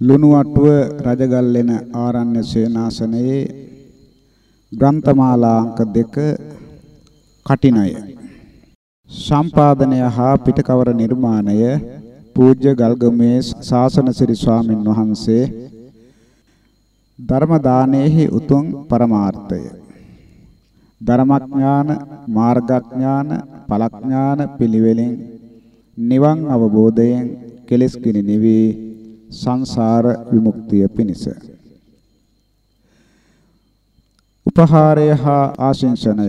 ලුණුවට්ටුව රජගල්ලෙන ආරණ්‍ය සේනාසනයේ ග්‍රන්ථමාලා අංක 2 කටිනය. සම්පාදනය හා පිටකවර නිර්මාණය පූජ්‍ය ගල්ගමේ ශාසනසිරි ස්වාමින් වහන්සේ ධර්ම දානයේහි උතුම් පරමාර්ථය. ධර්මඥාන මාර්ගඥාන ඵලඥාන පිළිවෙලින් නිවන් අවබෝධයෙන් කෙලෙස් කිනි නිවි සංසාර විමුක්තිය පිණිස. උපහාරය හා ආශිංසනය.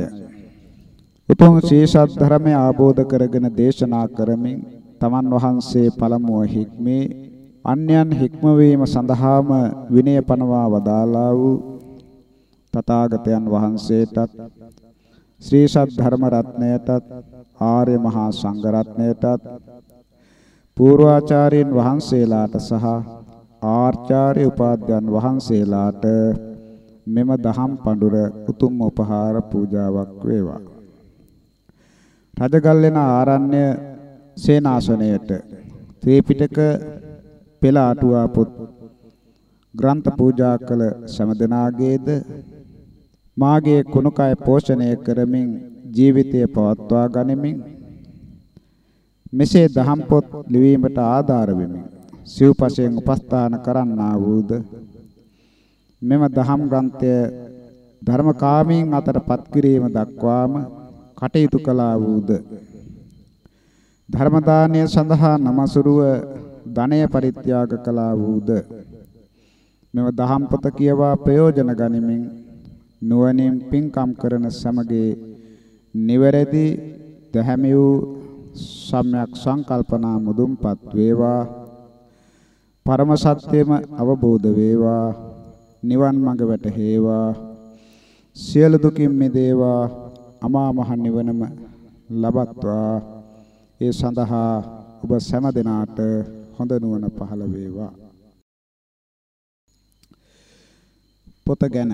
උතුම් ශීසත් ධර්මය ආબોධ කරගෙන දේශනා කරමින් තමන් වහන්සේ පළමුව හික්මේ අන්‍යයන් හික්මවීම සඳහාම විනය පනවා වදාලා වූ තථාගතයන් වහන්සේටත් ශ්‍රී සද්ධර්ම රත්නයටත් ආර්ය මහා සංඝ රත්නයටත් පූර්වාචාර්යන් වහන්සේලාට සහ ආචාර්ය උපාධ්‍යයන් වහන්සේලාට මෙම දහම් පඬුර උතුම් උපහාර පූජාවක් වේවා. රජගල්ලෙන ආරණ්‍ය සේනාසනයට ත්‍රිපිටක පෙළ අටුවා පොත් ග්‍රන්ථ පූජා කළ සමදනාගේද මාගේ කුණකය පෝෂණය කරමින් ජීවිතය පවත්වා ගනිමින් මෙසේ දහම් පොත් ලිවීමට ආධාර වෙමින් සිව්පසයෙන් උපස්ථාන කරන්නා වූද? මෙම දහම් ග්‍රන්ථය ධර්මකාමීන් අතරපත් කිරීම දක්වාම කටයුතු කළා වූද? ධර්ම දානය සඳහා නමසුරුව ධනය පරිත්‍යාග කළා වූද? මෙම දහම් පොත කියවා ප්‍රයෝජන ගනිමින් නුවණින් පින්කම් කරන සමගයේ නිවැරදි දැහැමි වූ සම්‍යක් සංකල්පනා මුදුන්පත් වේවා. පරම සත්‍යෙම අවබෝධ වේවා. නිවන් මඟ වැටහේවා. සියලු දුකින් මිදේවා. අමා මහ නිවනම ලබත්වා. ඒ සඳහා ඔබ සෑම දිනාට හොඳ නුවණ පහළ වේවා. පොත ගැන.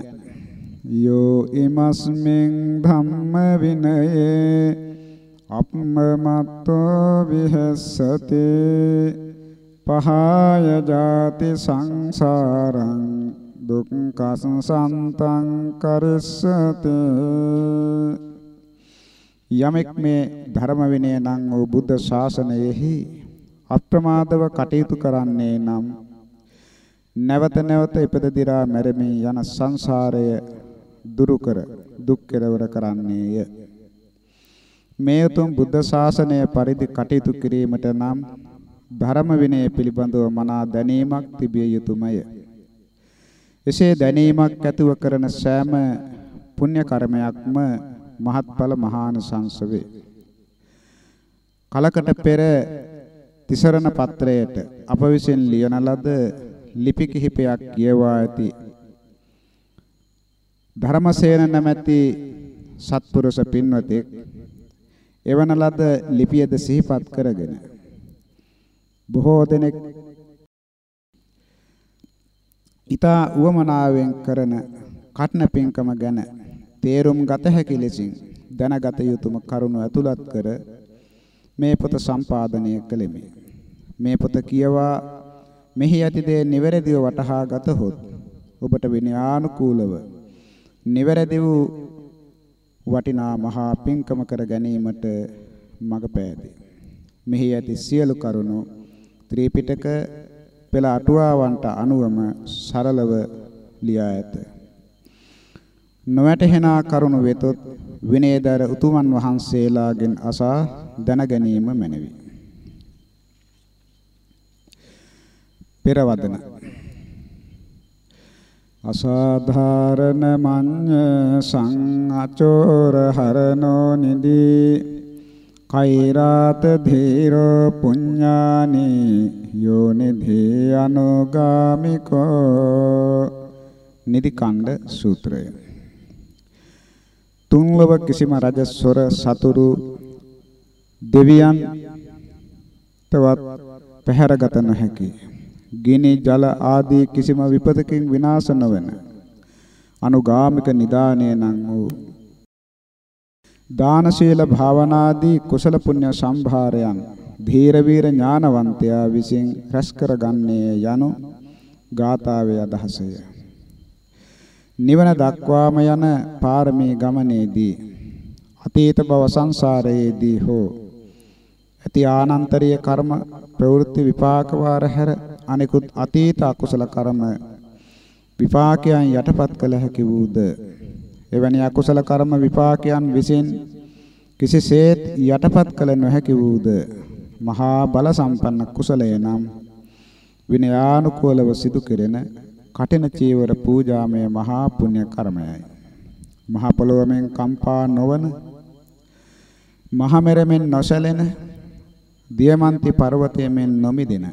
යෝ ඉමස්මින් ධම්ම විනයේ අප්මමත්තෝ විහෙස්සති. පහාය ජාති සංසාරං දුක්ඛසංසන්තං කරිස්සති. යමෙක් මේ ධර්ම විනය නම් වූ බුද්ධ ශාසනයෙහි අප්‍රමාදව කටයුතු කරන්නේ නම් නැවත නැවත ඉපද දිරා මැරෙමින් යන සංසාරය දුරු කර දුක් කෙරවර කරන්නේය. මේ උතුම් බුද්ධ ශාසනය පරිදි කටයුතු කිරීමට නම් ධර්ම විනය පිළිබඳව මනා දැනීමක් තිබිය යුතුයමය. එසේ දැනීමක් ඇතුව කරන සෑම පුණ්‍ය කර්මයක්ම මහත්ඵල මහානිසංස වේ. කලකට පෙර තිසරණ පත්‍රයට අප විසින් ලියන ලද ලිපි කිහිපයක් කියවා ඇති ධර්මසේන නැමැති සත්පුරුෂ පින්වතෙක් එවන ලද ලිපියද සිහිපත් කරගෙන බොහෝ දෙනෙක් ඊතා උවමනාවෙන් කරන කටන පින්කම ගැන තේරුම් ගත හැකි ලෙසින් දැනගත යුතුම කරුණු ඇතුළත් කර මේ පොත සම්පාදනය කළෙමි. මේ පොත කියවා මෙහි ඇති දේ නිවැරදිව වටහා ගතහොත් ඔබට විනයානුකූලව නිවැරදි වූ වටිනා මහා පින්කම කර ගැනීමට මඟ පෑදේ. මෙහි ඇති සියලු කරුණු ත්‍රිපිටක පෙළ අටුවාවන්ට අනුවම සරලව ලියා ඇත. නොවැටහෙනා කරුණු වෙතොත් විනයදර උතුමන් වහන්සේලාගෙන් අසා දැන ගැනීම මැනවි. පෙරවදන අසාධාරණ මඤ්ඤ සංඅචෝර හරනෝ නිදී කෛරාත ධීරෝ පුඤ්ඤානි යෝනිධි අනුගාමිකෝ නිදිකණ්ඩ සූත්‍රය. තුන්ලව කිසිම රජ සොර සතුරු දෙවියන් තවත් පැහැරගත නොහැකි. ගිනි ජල ආදී කිසිම විපතකින් විනාශ නොවන අනුගාමික නිදානය නම් වූ දාන ශීල භාවනාදී කුසල පුණ්‍ය සම්භාරයන් ධීර වීර ඥානවන්තයා විසින් රැස් කරගන්නේ යනු ගාථාවේ අදහසය. නිවන දක්වාම යන පාරමී ගමනේදී අතීත භව සංසාරයේදී හෝ ඇති ආනන්තරීය කර්ම ප්‍රවෘත්ති විපාක වාර හැර අනිකුත් අතීත අකුසල කර්ම විපාකයන් යටපත් කළ හැකි වූද එවැනි අකුසල කර්ම විපාකයන් විසින් කිසිසේත් යටපත් කළ නොහැකි වූද මහා බල සම්පන්න කුසලය නම් විනයානුකූලව සිදු කෙරෙන කටින චීවර පූජාමය මහා පුණ්‍ය කර්මයයි. මහ පොළොවෙන් කම්පා නොවන මහ මෙරෙමින් නොසැලෙන දියමන්ති පර්වතයෙන් නොමිදෙන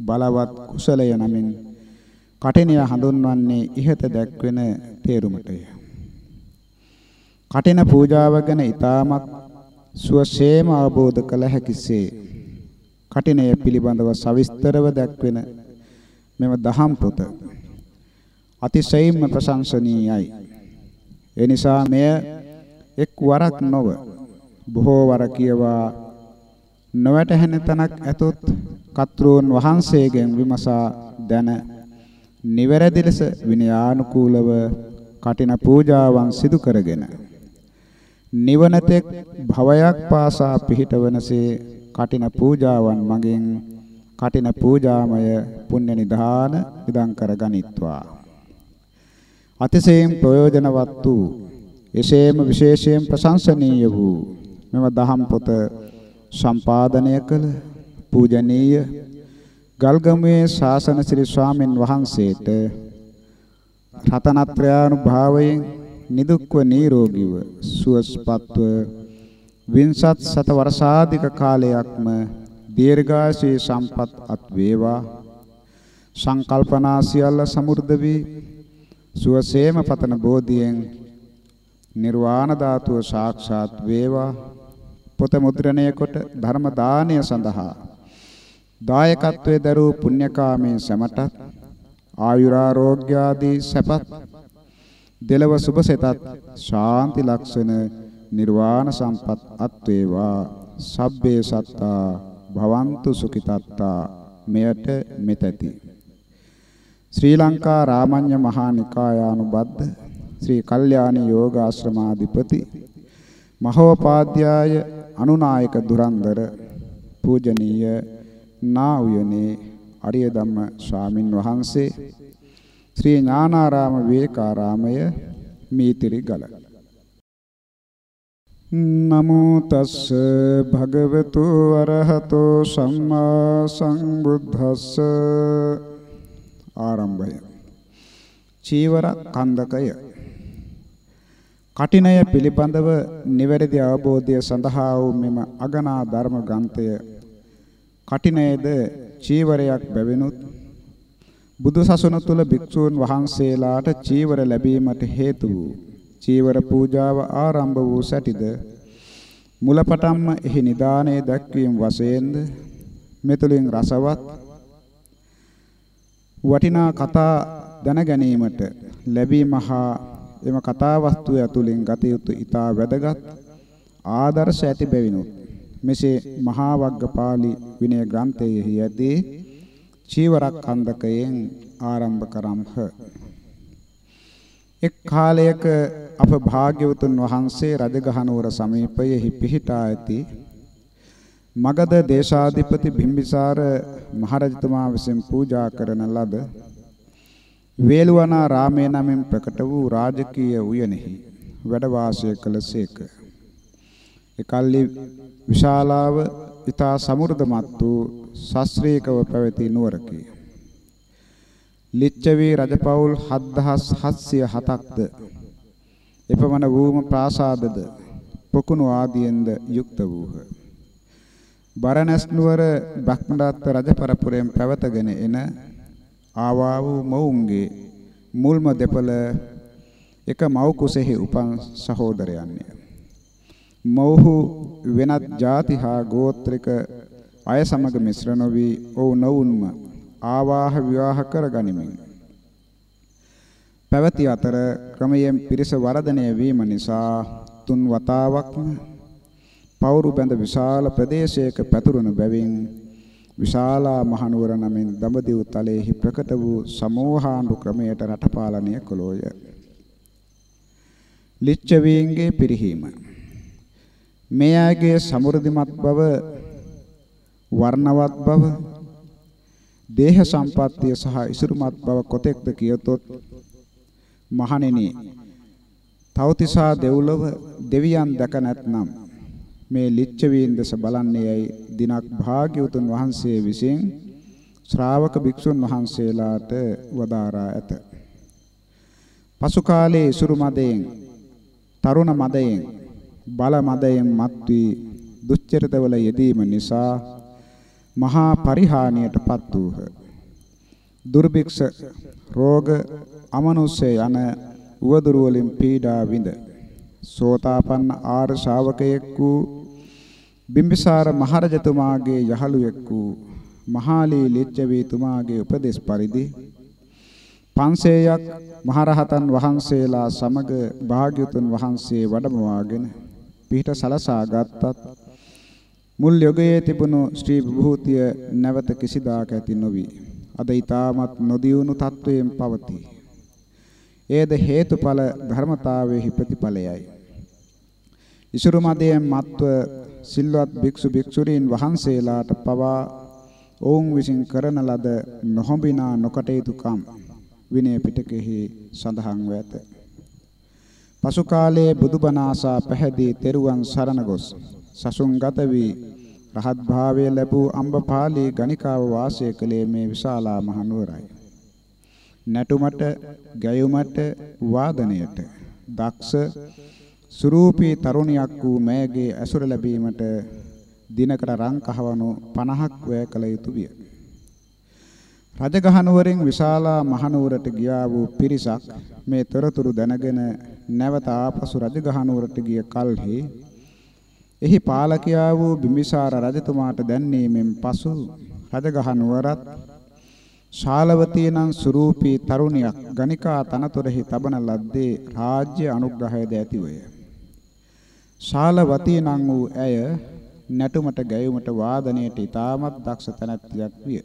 බලවත් කුසලය නමින් කටිනය හඳුන්වන්නේ ඉහත දැක්වෙන තේරුමටය. කටින පූජාව ගැන ඊටමත් සුවසේම අවබෝධ කළ හැකිසේ කටිනය පිළිබඳව සවිස්තරව දැක්වෙන මෙම දහම් පොත අතිශයින්ම ප්‍රශංසනීයයි. ඒ නිසා මෙය එක් වරක් නොව බොහෝ වර කියවා නොවැටහෙන තනක් ඇතොත් කත්‍රෝන් වහන්සේගෙන් විමසා දැන. නිවැරදි ලෙස විනයානුකූලව කටින පූජාවන් සිදු කරගෙන. නිවනතෙක් භවයක් පාසා පිහිටවනසේ කටින පූජාවන් මගින් කටින පූජාමය පුණ්‍ය නිධාන ඉදං කර ගනිත්වා. අතිශයින් ප්‍රයෝජනවත් වූ එසේම විශේෂයෙන් ප්‍රශංසනීය වූ මෙම දහම් පොත සම්පාදනය කළ පූජනීය. ගල්ගමුවේ ශාසන ශ්‍රී ස්වාමින් වහන්සේට රතනත්‍රානුභාවයෙන් නිදුක්ව නිරෝගීව සුවස්පත්ව වින්සත් සත වර්ෂාධික කාලයක්ම දීර්ඝාසී සම්පත් අත් වේවා. සංකල්පනා සියල්ල සමුර්ධ වී සුවසේම පතන බෝධියෙන් නිර්වාණ ධාතුව සාක්ෂාත් වේවා. පොත මුද්‍රණය කොට ධර්ම දානය සඳහා දායකත්වයේ දරූ පුණ්‍යකාමී සමටත් ආයුරාෝග්‍ය ආදී සැපත් දෙලව සුභසෙතත් ශාන්ති ලක්ෂණ නිර්වාණ සම්පත් අත් වේවා සබ්බේ සත්තා භවන්තු සුඛිතත්තා මෙයට මෙතැති. ශ්‍රී ලංකා රාමඤ්ඤ මහා නිකායානුබද්ධ ශ්‍රී කල්යාණී යෝගාශ්‍රමාධිපති මහෝපාද්‍යය අනුනායක දුරන්දර පූජනීය නා උයනේ අරිය ධම්ම ස්වාමින් වහන්සේ ශ්‍රී ඥානාරාම විවේකාරාමය මීතිරි ගල නමෝ තස්ස භගවතු අරහතෝ සම්මා සම්බුද්දස්ස. ආරම්භය. චීවර කන්දකය. කටිනය පිළිබඳව නිවැරදි අවබෝධය සඳහා වූ මෙම අගනා ධර්ම ග්‍රන්ථය කටිනයද චීවරයක් බැවිනුත් බුදු සසුන තුල භික්ෂූන් වහන්සේලාට චීවර ලැබීමට හේතු වූ චීවර පූජාව ආරම්භ වූ සැටිද මුලපටන්ම එහි නිදානයේ දැක්වීම වශයෙන්ද මෙතුලින් රසවත් වටිනා කතා දැන ගැනීමට ලැබීම හා එම කතා වස්තුව ඇතුලින් ගත යුතු ඊතා වැදගත් ආදර්ශ ඇති බැවිනුත් මෙසේ මහා වග්ගපාලි විනය ග්‍රන්ථයෙහි ඇදී චීවරක් කන්දකයෙන් ආරම්භ කරම්හ එක් කාලයක අප භාග්‍යවතුන් වහන්සේ රජගහනුවර සමීපයෙහි පිහිටා ඇති මගධ දේශාධිපති බිම්බිසාර මහරජතුමා විසින් පූජා කරන ලද වේළුවනා රාමේ නමින් ප්‍රකට වූ රාජකීය උයනෙහි වැඩ වාසය කළසේක. එකල්ලි විශාලාව ඊතා සමෘද්ධමත් වූ ශාස්ත්‍රීයකව පැවති නුවරකි. ලිච්ඡවි රජපෞල් 7707ක්ද එපමණ වූම ප්‍රාසාදද පොකුණු ආදියෙන්ද යුක්ත වූහ. බරණැස් නුවර බක්මඩාත් රජ පරපුරයෙන් පැවතගෙන එන ආවා වූ මොවුන්ගේ මුල්ම දෙපළ එක මව් කුසෙහි උපන් සහෝදරයන්ය. මොව්හු වෙනත් ಜಾති හා ගෝත්‍රික අය සමග මිශ්‍ර නොවි ඔවුනොවුන්ම ආවාහ විවාහ කර ගනිමින් පැවති අතර ක්‍රමයෙන් පිරිස වර්ධනය වීම නිසා තුන් වතාවක්ම පවුරු බැඳ විශාල ප්‍රදේශයක පැතුරුණු බැවින් විශාලා මහනුවර නමින් දඹදිව තලයේහි ප්‍රකට වූ සමෝහාණ්ඩු ක්‍රමයට රට පාලනය කළෝය. ලිච්ඡවීන්ගේ පිරිහීම මේ ආගේ සමෘද්ධිමත් බව වර්ණවත් බව දේහ සම්පත්තිය සහ ඉසුරුමත් බව කොතෙක්ද කියතොත් මහණෙනි තවතිසා දෙව්ලොව දෙවියන් දැක නැත්නම් මේ ලිච්ඡවීන් දෙස බලන්නේ යයි දිනක් භාග්‍යවතුන් වහන්සේ විසින් ශ්‍රාවක භික්ෂුන් වහන්සේලාට වදාරා ඇත. පසු කාලයේ ඉසුරු මදයෙන් තරුණ මදයෙන් බල මදයෙන් මත් වී දුස්චරිතවල යෙදීම නිසා මහා පරිහානියටපත් වූහ. දුර්භික්ෂ රෝග අමනුෂ්‍ය යන උවදුරු වලින් පීඩා විඳ සෝතාපන්න ආර්ය ශාවකයෙක් වූ බිම්බිසාර මහරජතුමාගේ යහළුවෙක් වූ මහාලී ලිච්ඡවී තුමාගේ උපදේශ පරිදි 500ක් මහරහතන් වහන්සේලා සමග භාග්‍යතුන් වහන්සේ වැඩමවාගෙන පිහිට සලසා ගත්තත් මුල් යුගයේ තිබුණු ශ්‍රී විභූතිය නැවත කිසිදාක ඇති නොවි. අද ඊටමත් නොදියුණු තත්වයෙන් පවතී. ඒද හේතුඵල ධර්මතාවයේ ප්‍රතිඵලයයි. ඉසුරු මදයෙන් මත්ව සිල්වත් භික්ෂු භික්ෂුණීන් වහන්සේලාට පවා ඔවුන් විසින් කරන ලද නොහොඹිනා නොකටයුතුකම් විනය පිටකෙහි සඳහන්ව ඇත. පසු කාලයේ බුදුබණ ආසා පැහැදී තෙරුවන් සරණ ගොස් සසුන්ගත වී රහත් භාවය ලැබූ අම්බපාලී ගණිකාව වාසය කළේ මේ විශාලා මහනුවරයි. නැටුමට, ගැයුමට, වාදනයට දක්ෂ සුරූපී තරුණියක් වූ මෑගේ ඇසුර ලැබීමට දිනකට රන් කහවණු 50ක් වැය කළ යුතු විය. රජගහනුවරින් විශාලා මහනුවරට ගියා වූ පිරිසක් මේ තොරතුරු දැනගෙන නැවත ආපසු රජගහනුවරට ගිය කල්හි එහි පාලකයා වූ බිම්බිසාර රජතුමාට දැන්නීමෙන් පසු රජගහනුවරත් ශාලවතී නම් සුරූපී තරුණියක් ගණිකා තනතුරෙහි තබන ලද්දේ රාජ්‍ය අනුග්‍රහයද ඇතිවය. ශාලවතී නම් වූ ඇය නැටුමට ගැයුමට වාදනයට ඉතාමත් දක්ෂ තැනැත්තියක් විය.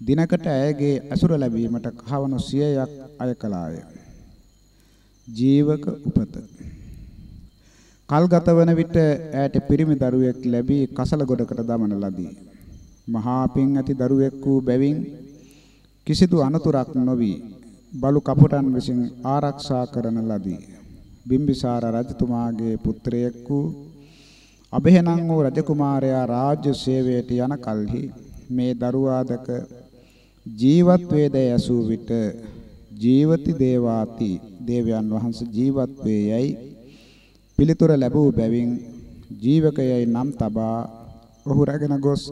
දිනකට ඇයගේ ඇසුර ලැබීමට කහවණු 100ක් අය කළාය. ජීවක උපත. කල්ගත වන විට ඈට පිරිමි දරුවෙක් ලැබී කසල ගොඩකට දමන ලදී. මහා පින් ඇති දරුවෙක් වූ බැවින් කිසිදු අනතුරක් නොවි බලු කපුටන් විසින් ආරක්ෂා කරන ලදී. බිම්බිසාර රජතුමාගේ පුත්‍රයෙක් වූ අබේනං වූ රජකුමාරයා රාජ්‍ය සේවයට යන කල්හි මේ දරුවාදක ජීවත් වේදය ඇසූ විට ජීවති දේවාති දේවයන් වහන්සේ ජීවත් වේයයි පිළිතුර ලැබූ බැවින් ජීවකයයි නම් තබා ඔහු රැගෙන ගොස්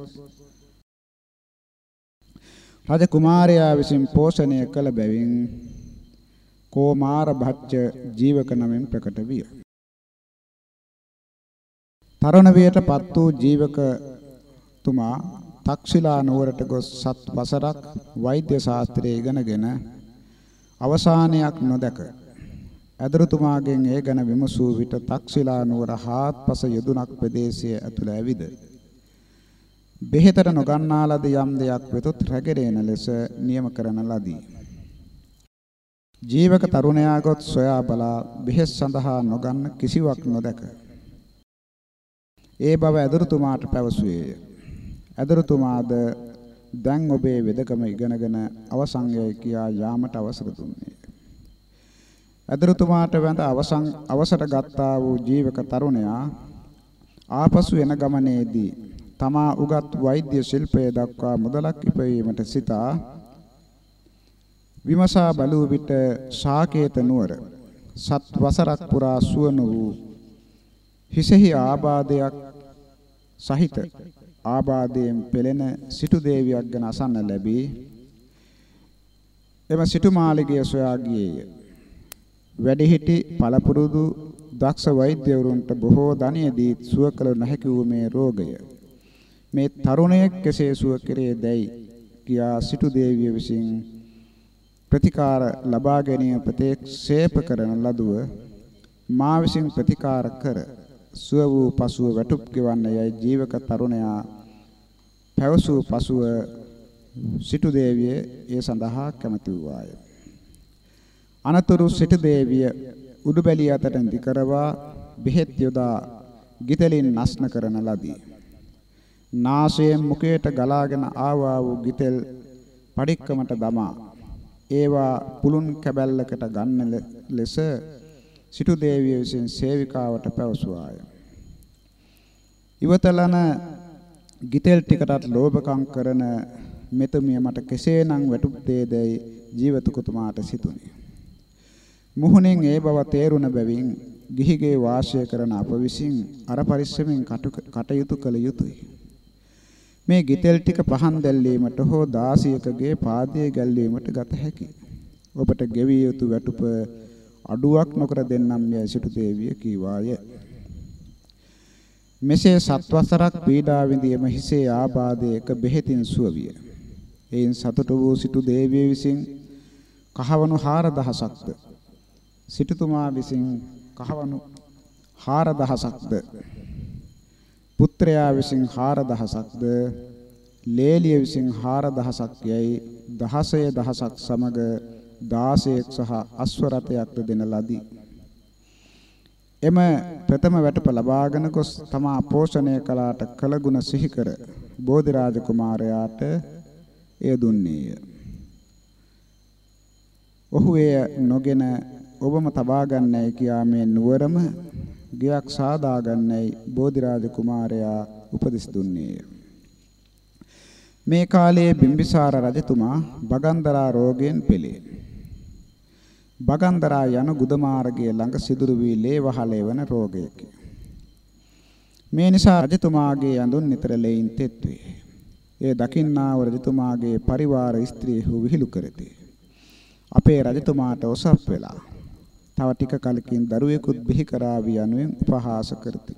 රජ කුමාරයා විසින් පෝෂණය කළ බැවින් කෝමාර භච්ච ජීවක නමින් ප්‍රකට විය. තරුණ වියටපත් වූ ජීවක තුමා තක්ෂිලා නුවරට ගොස් සත් වසරක් වෛද්‍ය ශාස්ත්‍රය ඉගෙනගෙන අවසානයක් නොදක ඇදරුතුමාගෙන් ඒ ගැන විමසූ විට තක්ෂිලා නුවර හාත්පස යදුනක් ප්‍රදේශයේ ඇතුළ ඇවිද බෙහෙතට නොගන්නා ලද යම් දෙයක් වෙතොත් රැගෙරෙන ලෙස නියම කරන ලදී. ජීවක තරුණයා ගොත් සොයා බලා බෙහෙත් සඳහා නොගන්න කිසිවක් නොදක. ඒ බව ඇදරුතුමාට පැවසුවේය. ඇදරුතුමාද දැන් ඔබේ වෙදකම ඉගෙනගෙන අවසංයය කියා යාමට අවසර දුන්නේ. ඇදරුතුමාට වැඳ අවසන් අවසර ගත්තා වූ ජීවක තරුණයා ආපසු එන ගමනේදී තමා උගත් වෛද්‍ය ශිල්පය දක්වා මුදලක් ඉපයීමට සිතා විමසා බලූ විට ශාකේත නුවර සත් වසරක් පුරා සුවන වූ හිසෙහි ආබාධයක් සහිත ආබාධයෙන් පෙළෙන සිටු දේවියක් ගැන අසන්න ලැබී එම සිටු මාලිගය සොයා ගියේය. වැඩිහිටි පළපුරුදු දක්ෂ වෛද්‍යවරුන්ට බොහෝ ධනිය දී සුව කළ නොහැකි වූ මේ රෝගය මේ තරුණයෙක් කෙසේ සුව කෙරේ දැයි කියා සිටු දේවිය විසින් ප්‍රතිකාර ලබා ගැනීම ප්‍රතික්ෂේප කරන ලදුව මා විසින් ප්‍රතිකාර කර සුව වූ පසුව වැටුප් ගෙවන්න යයි ජීවක තරුණයා පැවසූ පසුව සිටු දේවිය ඒ සඳහා කැමති වූවාය. අනතුරු සිටු දේවිය උඩුබැලිය අතට දිකරවා බෙහෙත් යොදා ගිතෙලින් නස්න කරන ලදී. නාසයෙන් මුඛයට ගලාගෙන ආවා වූ ගිතෙල් පඩික්කමට දමා ඒවා පුළුන් කැබැල්ලකට ගන්න ලෙස සිටු දේවිය විසින් සේවිකාවට පැවසුවාය. ඉවතලන ගිතෙල් ටිකටත් ලෝභකම් කරන මෙතුමිය මට කෙසේනම් වැටුප් දෙයදයි ජීවතුකුතුමාට සිතුනි. මුහුණෙන් ඒ බව තේරුණ බැවින් ගිහිගේ වාසය කරන අප විසින් අර පරිස්සමෙන් කටයුතු කළ යුතුය. මේ ගිතෙල් ටික පහන් දැල්වීමට හෝ දාසියකගේ පාදයේ ගැල්වීමට ගත හැකියි. ඔබට ගෙවිය යුතු වැටුප අඩුවක් නොකර දෙන්නම් යයි සිටු දේවිය කීවාය. මෙසේ සත්වසරක් පීඩා විඳීම හිසේ ආබාධයක බෙහෙතින් සුව විය. එයින් සතුට වූ සිටු දේවිය විසින් කහවණු 4000ක්ද සිටුතුමා විසින් කහවණු 4000ක්ද පුත්‍රයා විසින් 4000ක්ද ලේලිය විසින් 4000ක් යයි 16 දහසක් සමග 16ක් සහ අශ්ව රථයක්ද දෙන ලදී. එම ප්‍රථම වැටප ලබාගෙන ගොස් තමා පෝෂණය කළාට කලගුණ සිහි කර බෝධිරාජ කුමාරයාට එය දුන්නේය. ඔහු එය නොගෙන ඔබම තබා ගන්නයි කියා මේ නුවරම ගයක් සාදා ගන්නයි බෝධිරාජ කුමාරයා උපදෙස් දුන්නේය. මේ කාලයේ බිම්බිසාර රජතුමා බගන්දරා රෝගයෙන් පෙළේ. බගන්දරා යන ගුදමාර්ගයේ ළඟ සිදුරු වී ලේ වහලේ වන රෝගයකි. මේ නිසා රජතුමාගේ ඇඳුම් නිතර ලෙයින් තෙත් වේ. ඒ දකින්නා වූ රජතුමාගේ පරිවාර ස්ත්‍රීහු විහිළු කරති. අපේ රජතුමාට ඔසප් වෙලා තව ටික කලකින් දරුවෙකුත් බිහි කරાવી යනුවෙන් උපහාස කරති.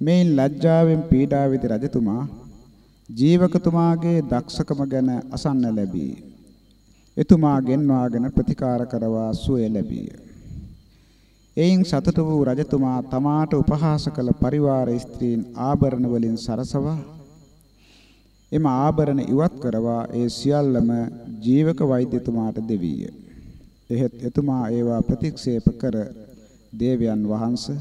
මේන් ලැජ්ජාවෙන් පීඩා විඳ රජතුමා ජීවකතුමාගේ දක්ෂකම ගැන අසන්න ලැබී. එතුමා ගෙන්වාගෙන ප්‍රතිකාර කරවා සුවය ලැබිය. එයින් සතුට වූ රජතුමා තමාට උපහාස කළ පරිවාර ස්ත්‍රීන් ආභරණ වලින් සරසවා එම ආභරණ ඉවත් කරවා ඒ සියල්ලම ජීවක වෛද්‍යතුමාට දෙවීය. එහෙත් එතුමා ඒවා ප්‍රතික්ෂේප කර දේවයන් වහන්සේ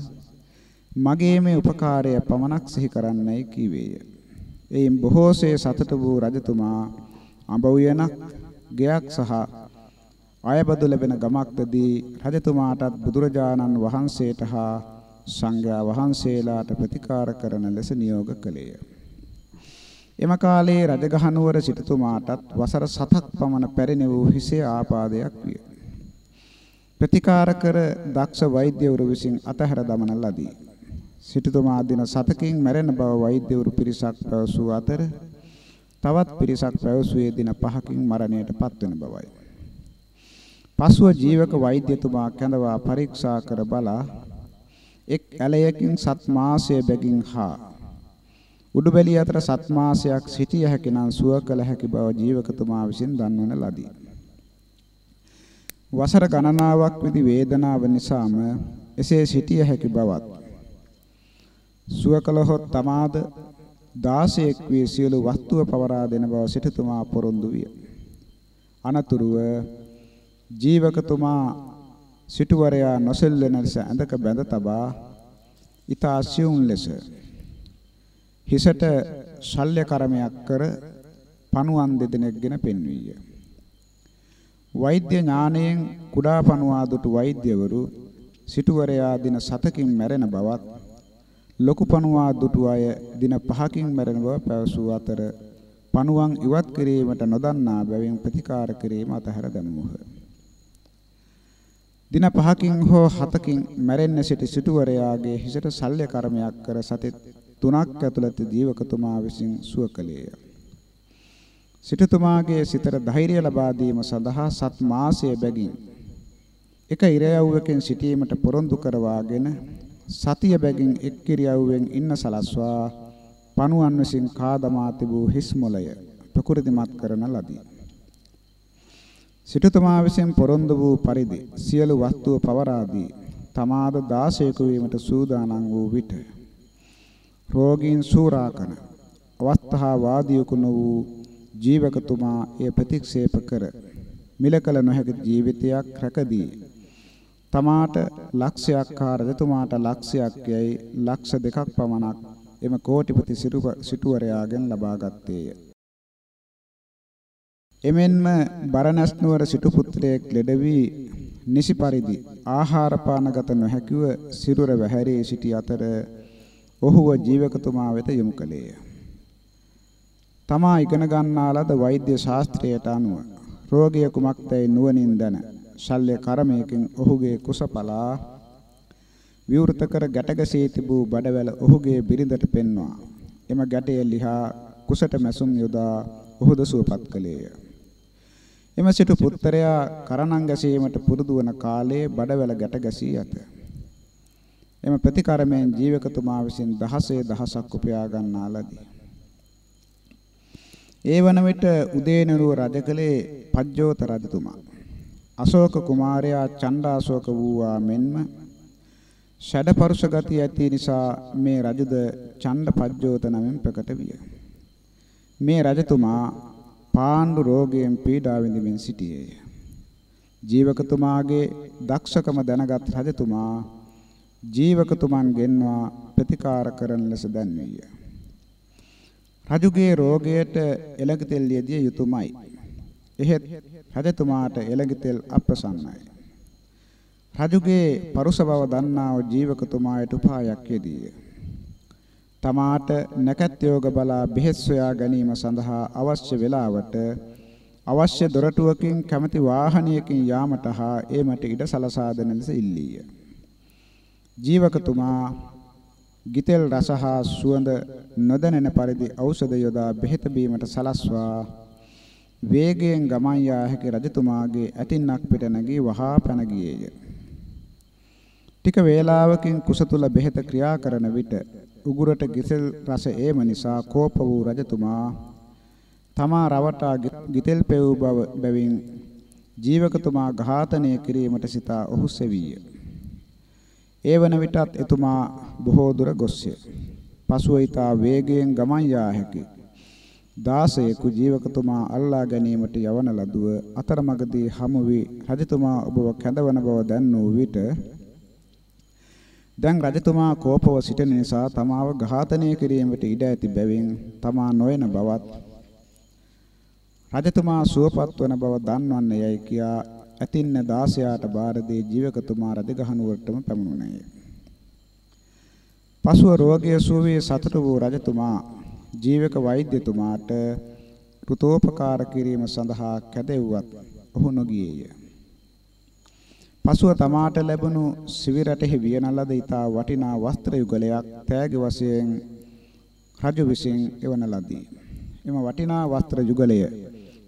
මගේ මේ උපකාරය පමණක් සිහි කරන්නයි කීවේය. එයින් බොහෝසේ සතුට වූ රජතුමා අඹ උයනක්, ගෙයක් සහ අයබදු ලැබෙන ගමක්දදී රජතුමාටත් බුදුරජාණන් වහන්සේට හා සංඝයා වහන්සේලාට ප්‍රතිකාර කරන ලෙස නියෝග කළේය. එම කාලයේ රජගහනුවර සිටුතුමාටත් වසර 7ක් පමණ පැරිණි වූ හිසේ ආපාදයක් විය. ප්‍රතිකාර කර දක්ෂ වෛද්‍යවරු විසින් අතහැර දමන ලදී. සිටුතුමා දින 7කින් මැරෙන බව වෛද්‍යවරු පිරිසක් පැවසූ අතර තවත් පිරිසක් පැවසුවේ දින 5කින් මරණයට පත්වන බවයි. පසුව ජීවක වෛද්‍යතුමා කැඳවා පරීක්ෂා කර බලා එක් ඇලයකින් සත් මාසය බැගින් හා උඩුබැලිය අතර සත් මාසයක් සිටිය හැකි නම් සුව කළ හැකි බව ජීවකතුමා විසින් දන්වන ලදී. වසර ගණනාවක් විදි වේදනාව නිසාම එසේ සිටිය හැකි බවත් සුව කළහොත් තමාද 16ක් වී සියලු වස්තුව පවරා දෙන බව සිටුතුමා පොරොන්දු විය. අනතුරුව ජීවකතුමා සිටුවරයා නොසෙල්වෙන ලෙස ඇඳක බැඳ තබා ඊට ආසියුම් ලෙස හිසට ශල්‍ය කර්මයක් කර පණුවන් දෙදෙනෙක්ගෙන පෙන්වීය. වෛද්‍ය ඥාණයෙන් කුඩා පණුවා දුටු වෛද්‍යවරු සිටුවරයා දින 7කින් මැරෙන බවත් ලොකු පණුවා දුටු අය දින 5කින් මැරෙන බව පැවසූ අතර පණුවන් ඉවත් කිරීමට නොදන්නා බැවින් ප්‍රතිකාර කිරීම අතහැර දැමුවහ. දින 5කින් හෝ 7කින් මැරෙන්න සිටි සිටුවරයාගේ හිසට ශල්‍ය කර්මයක් කර සතෙත් තුනක් ඇතුළත ජීවකතුමා විසින් සුව කළේය. සිටුතුමාගේ සිතට ධෛර්යය ලබා දීම සඳහා සත් මාසයේ බැගින් එක ඉරයව්වකින් සිටීමට පොරොන්දු කරවාගෙන සතිය බැගින් එක් ඉරියව්වෙන් ඉන්න සලස්වා පණුවන් විසින් කාදමා තිබූ හිස් මොළය ප්‍රකෘතිමත් කරන ලදී. සිටුතුමා විසින් පොරොන්දු වූ පරිදි සියලු වස්තුව පවරා දී තමාද 16ක වීමට සූදානම් වූ විට රෝගීන් සූරාකන අවස්ථා වාදියෙකු නො වූ ජීවකතුමා එය ප්‍රතික්ෂේප කර මිලකල නොහැකි ජීවිතයක් රැකදී තමාට ලක්ෂයක් හා රජතුමාට ලක්ෂයක් යයි ලක්ෂ දෙකක් පමණක් එම කෝටිපති සිටුවරයාගෙන් ලබා ගත්තේය. එමෙන්ම බරණැස් නුවර සිටු පුත්‍රයෙක් ලෙඩ වී නිසි පරිදි ආහාර පානගත නොහැකිව සිරුර වැහැරී සිටි අතර ඔහුව ජීවකතුමා වෙත යොමු කළේය. තමා ඉගෙන ගන්නා ලද වෛද්‍ය ශාස්ත්‍රයට අනුව රෝගිය කුමක්දයි නුවණින් දැන ශල්‍ය කර්මයකින් ඔහුගේ කුසපලා විවෘත කර ගැටගසී තිබූ බඩවැල ඔහුගේ බිරිඳට පෙන්වා එම ගැටය ලිහා කුසට මැසුම් යොදා ඔහුද සුවපත් කළේය. එම සිටු පුත්‍රයා කරණම් ගැසීමට පුරුදු වන කාලයේ බඩවැල ගැට ගැසී ඇත. එම ප්‍රතිකර්මයෙන් ජීවකතුමා විසින් දහසේ දහසක් උපයා ගන්නා ලදී. ඒ වන විට උදේනරුව රජකලේ පජ්ජෝත රජතුමා. අශෝක කුමාරයා චණ්ඩාශෝක වූවා මෙන්ම ෂඩපරුෂ ගතිය ඇති නිසා මේ රජුද චණ්ඩ පජ්ජෝත නමින් ප්‍රකට විය. මේ රජතුමා පාණ්ඩු රෝගයෙන් පීඩා විඳින්මින් සිටියේය. ජීවකතුමාගේ දක්ෂකම දැනගත් රජතුමා ජීවකතුමන් ගෙන්වා ප්‍රතිකාර කරන ලෙස දැන්වීය. රජුගේ රෝගයට එළඟ තෙල් යෙදිය යුතුයමයි. එහෙත් රජතුමාට එළඟ තෙල් අප්‍රසන්නයි. රජුගේ පරුස බව දන්නා වූ ජීවකතුමාට උපායක් යෙදීය. තමාට නැකත් යෝග බලා බෙහෙත් සොයා ගැනීම සඳහා අවශ්‍ය වේලාවට අවශ්‍ය දොරටුවකින් කැමැති වාහනයකින් යාමට හා ඒමට ඉඩ සලසා දෙන ලෙස ඉල්ලීය. ජීවකතුමා ගිතෙල් රස හා සුවඳ නොදැනෙන පරිදි ඖෂධ යොදා බෙහෙත බීමට සලස්වා වේගයෙන් ගමන් යා හැකි රජතුමාගේ ඇතින්නක් පිට නැගී වහා පැන ගියේය. ටික වේලාවකින් කුස තුල බෙහෙත ක්‍රියා කරන විට උගුරට ගිතෙල් රස ඒම නිසා කෝප වූ රජතුමා තමා රවටා ගිතෙල් පෙවූ බව බැවින් ජීවකතුමා ඝාතනය කිරීමට සිතා ඔහු සෙවීය. ඒ වන විටත් එතුමා බොහෝ දුර ගොස්ය. පසුව ඊතා වේගයෙන් ගමන් යා හැකි. දාසයෙකු ජීවකතුමා අල්ලා ගැනීමට යවන ලදුව අතරමඟදී හමු වී රජතුමා ඔබව කැඳවන බව දැන්නූ විට දැන් රජතුමා කෝපව සිටින නිසා තමාව ඝාතනය කිරීමට ඉඩ ඇති බැවින් තමා නොයන බවත් රජතුමා සුවපත් වන බව දන්වන්න යයි කියා ඇතින්න 16ට බාර දී ජීවකතුමා රජගහනුවරටම පැමුණුණේය. පසුව රෝගය සුවී සතුටු වූ රජතුමා ජීවක වෛද්‍යතුමාට ෘතෝපකාර කිරීම සඳහා කැදෙව්වත් ඔහු නොගියේය. පසුව තමාට ලැබුණු සිවිරටෙහි වියන ලද ඊතා වටිනා වස්ත්‍ර යුගලයක් තෑගි වශයෙන් රජු විසින් එවන ලදී. එම වටිනා වස්ත්‍ර යුගලය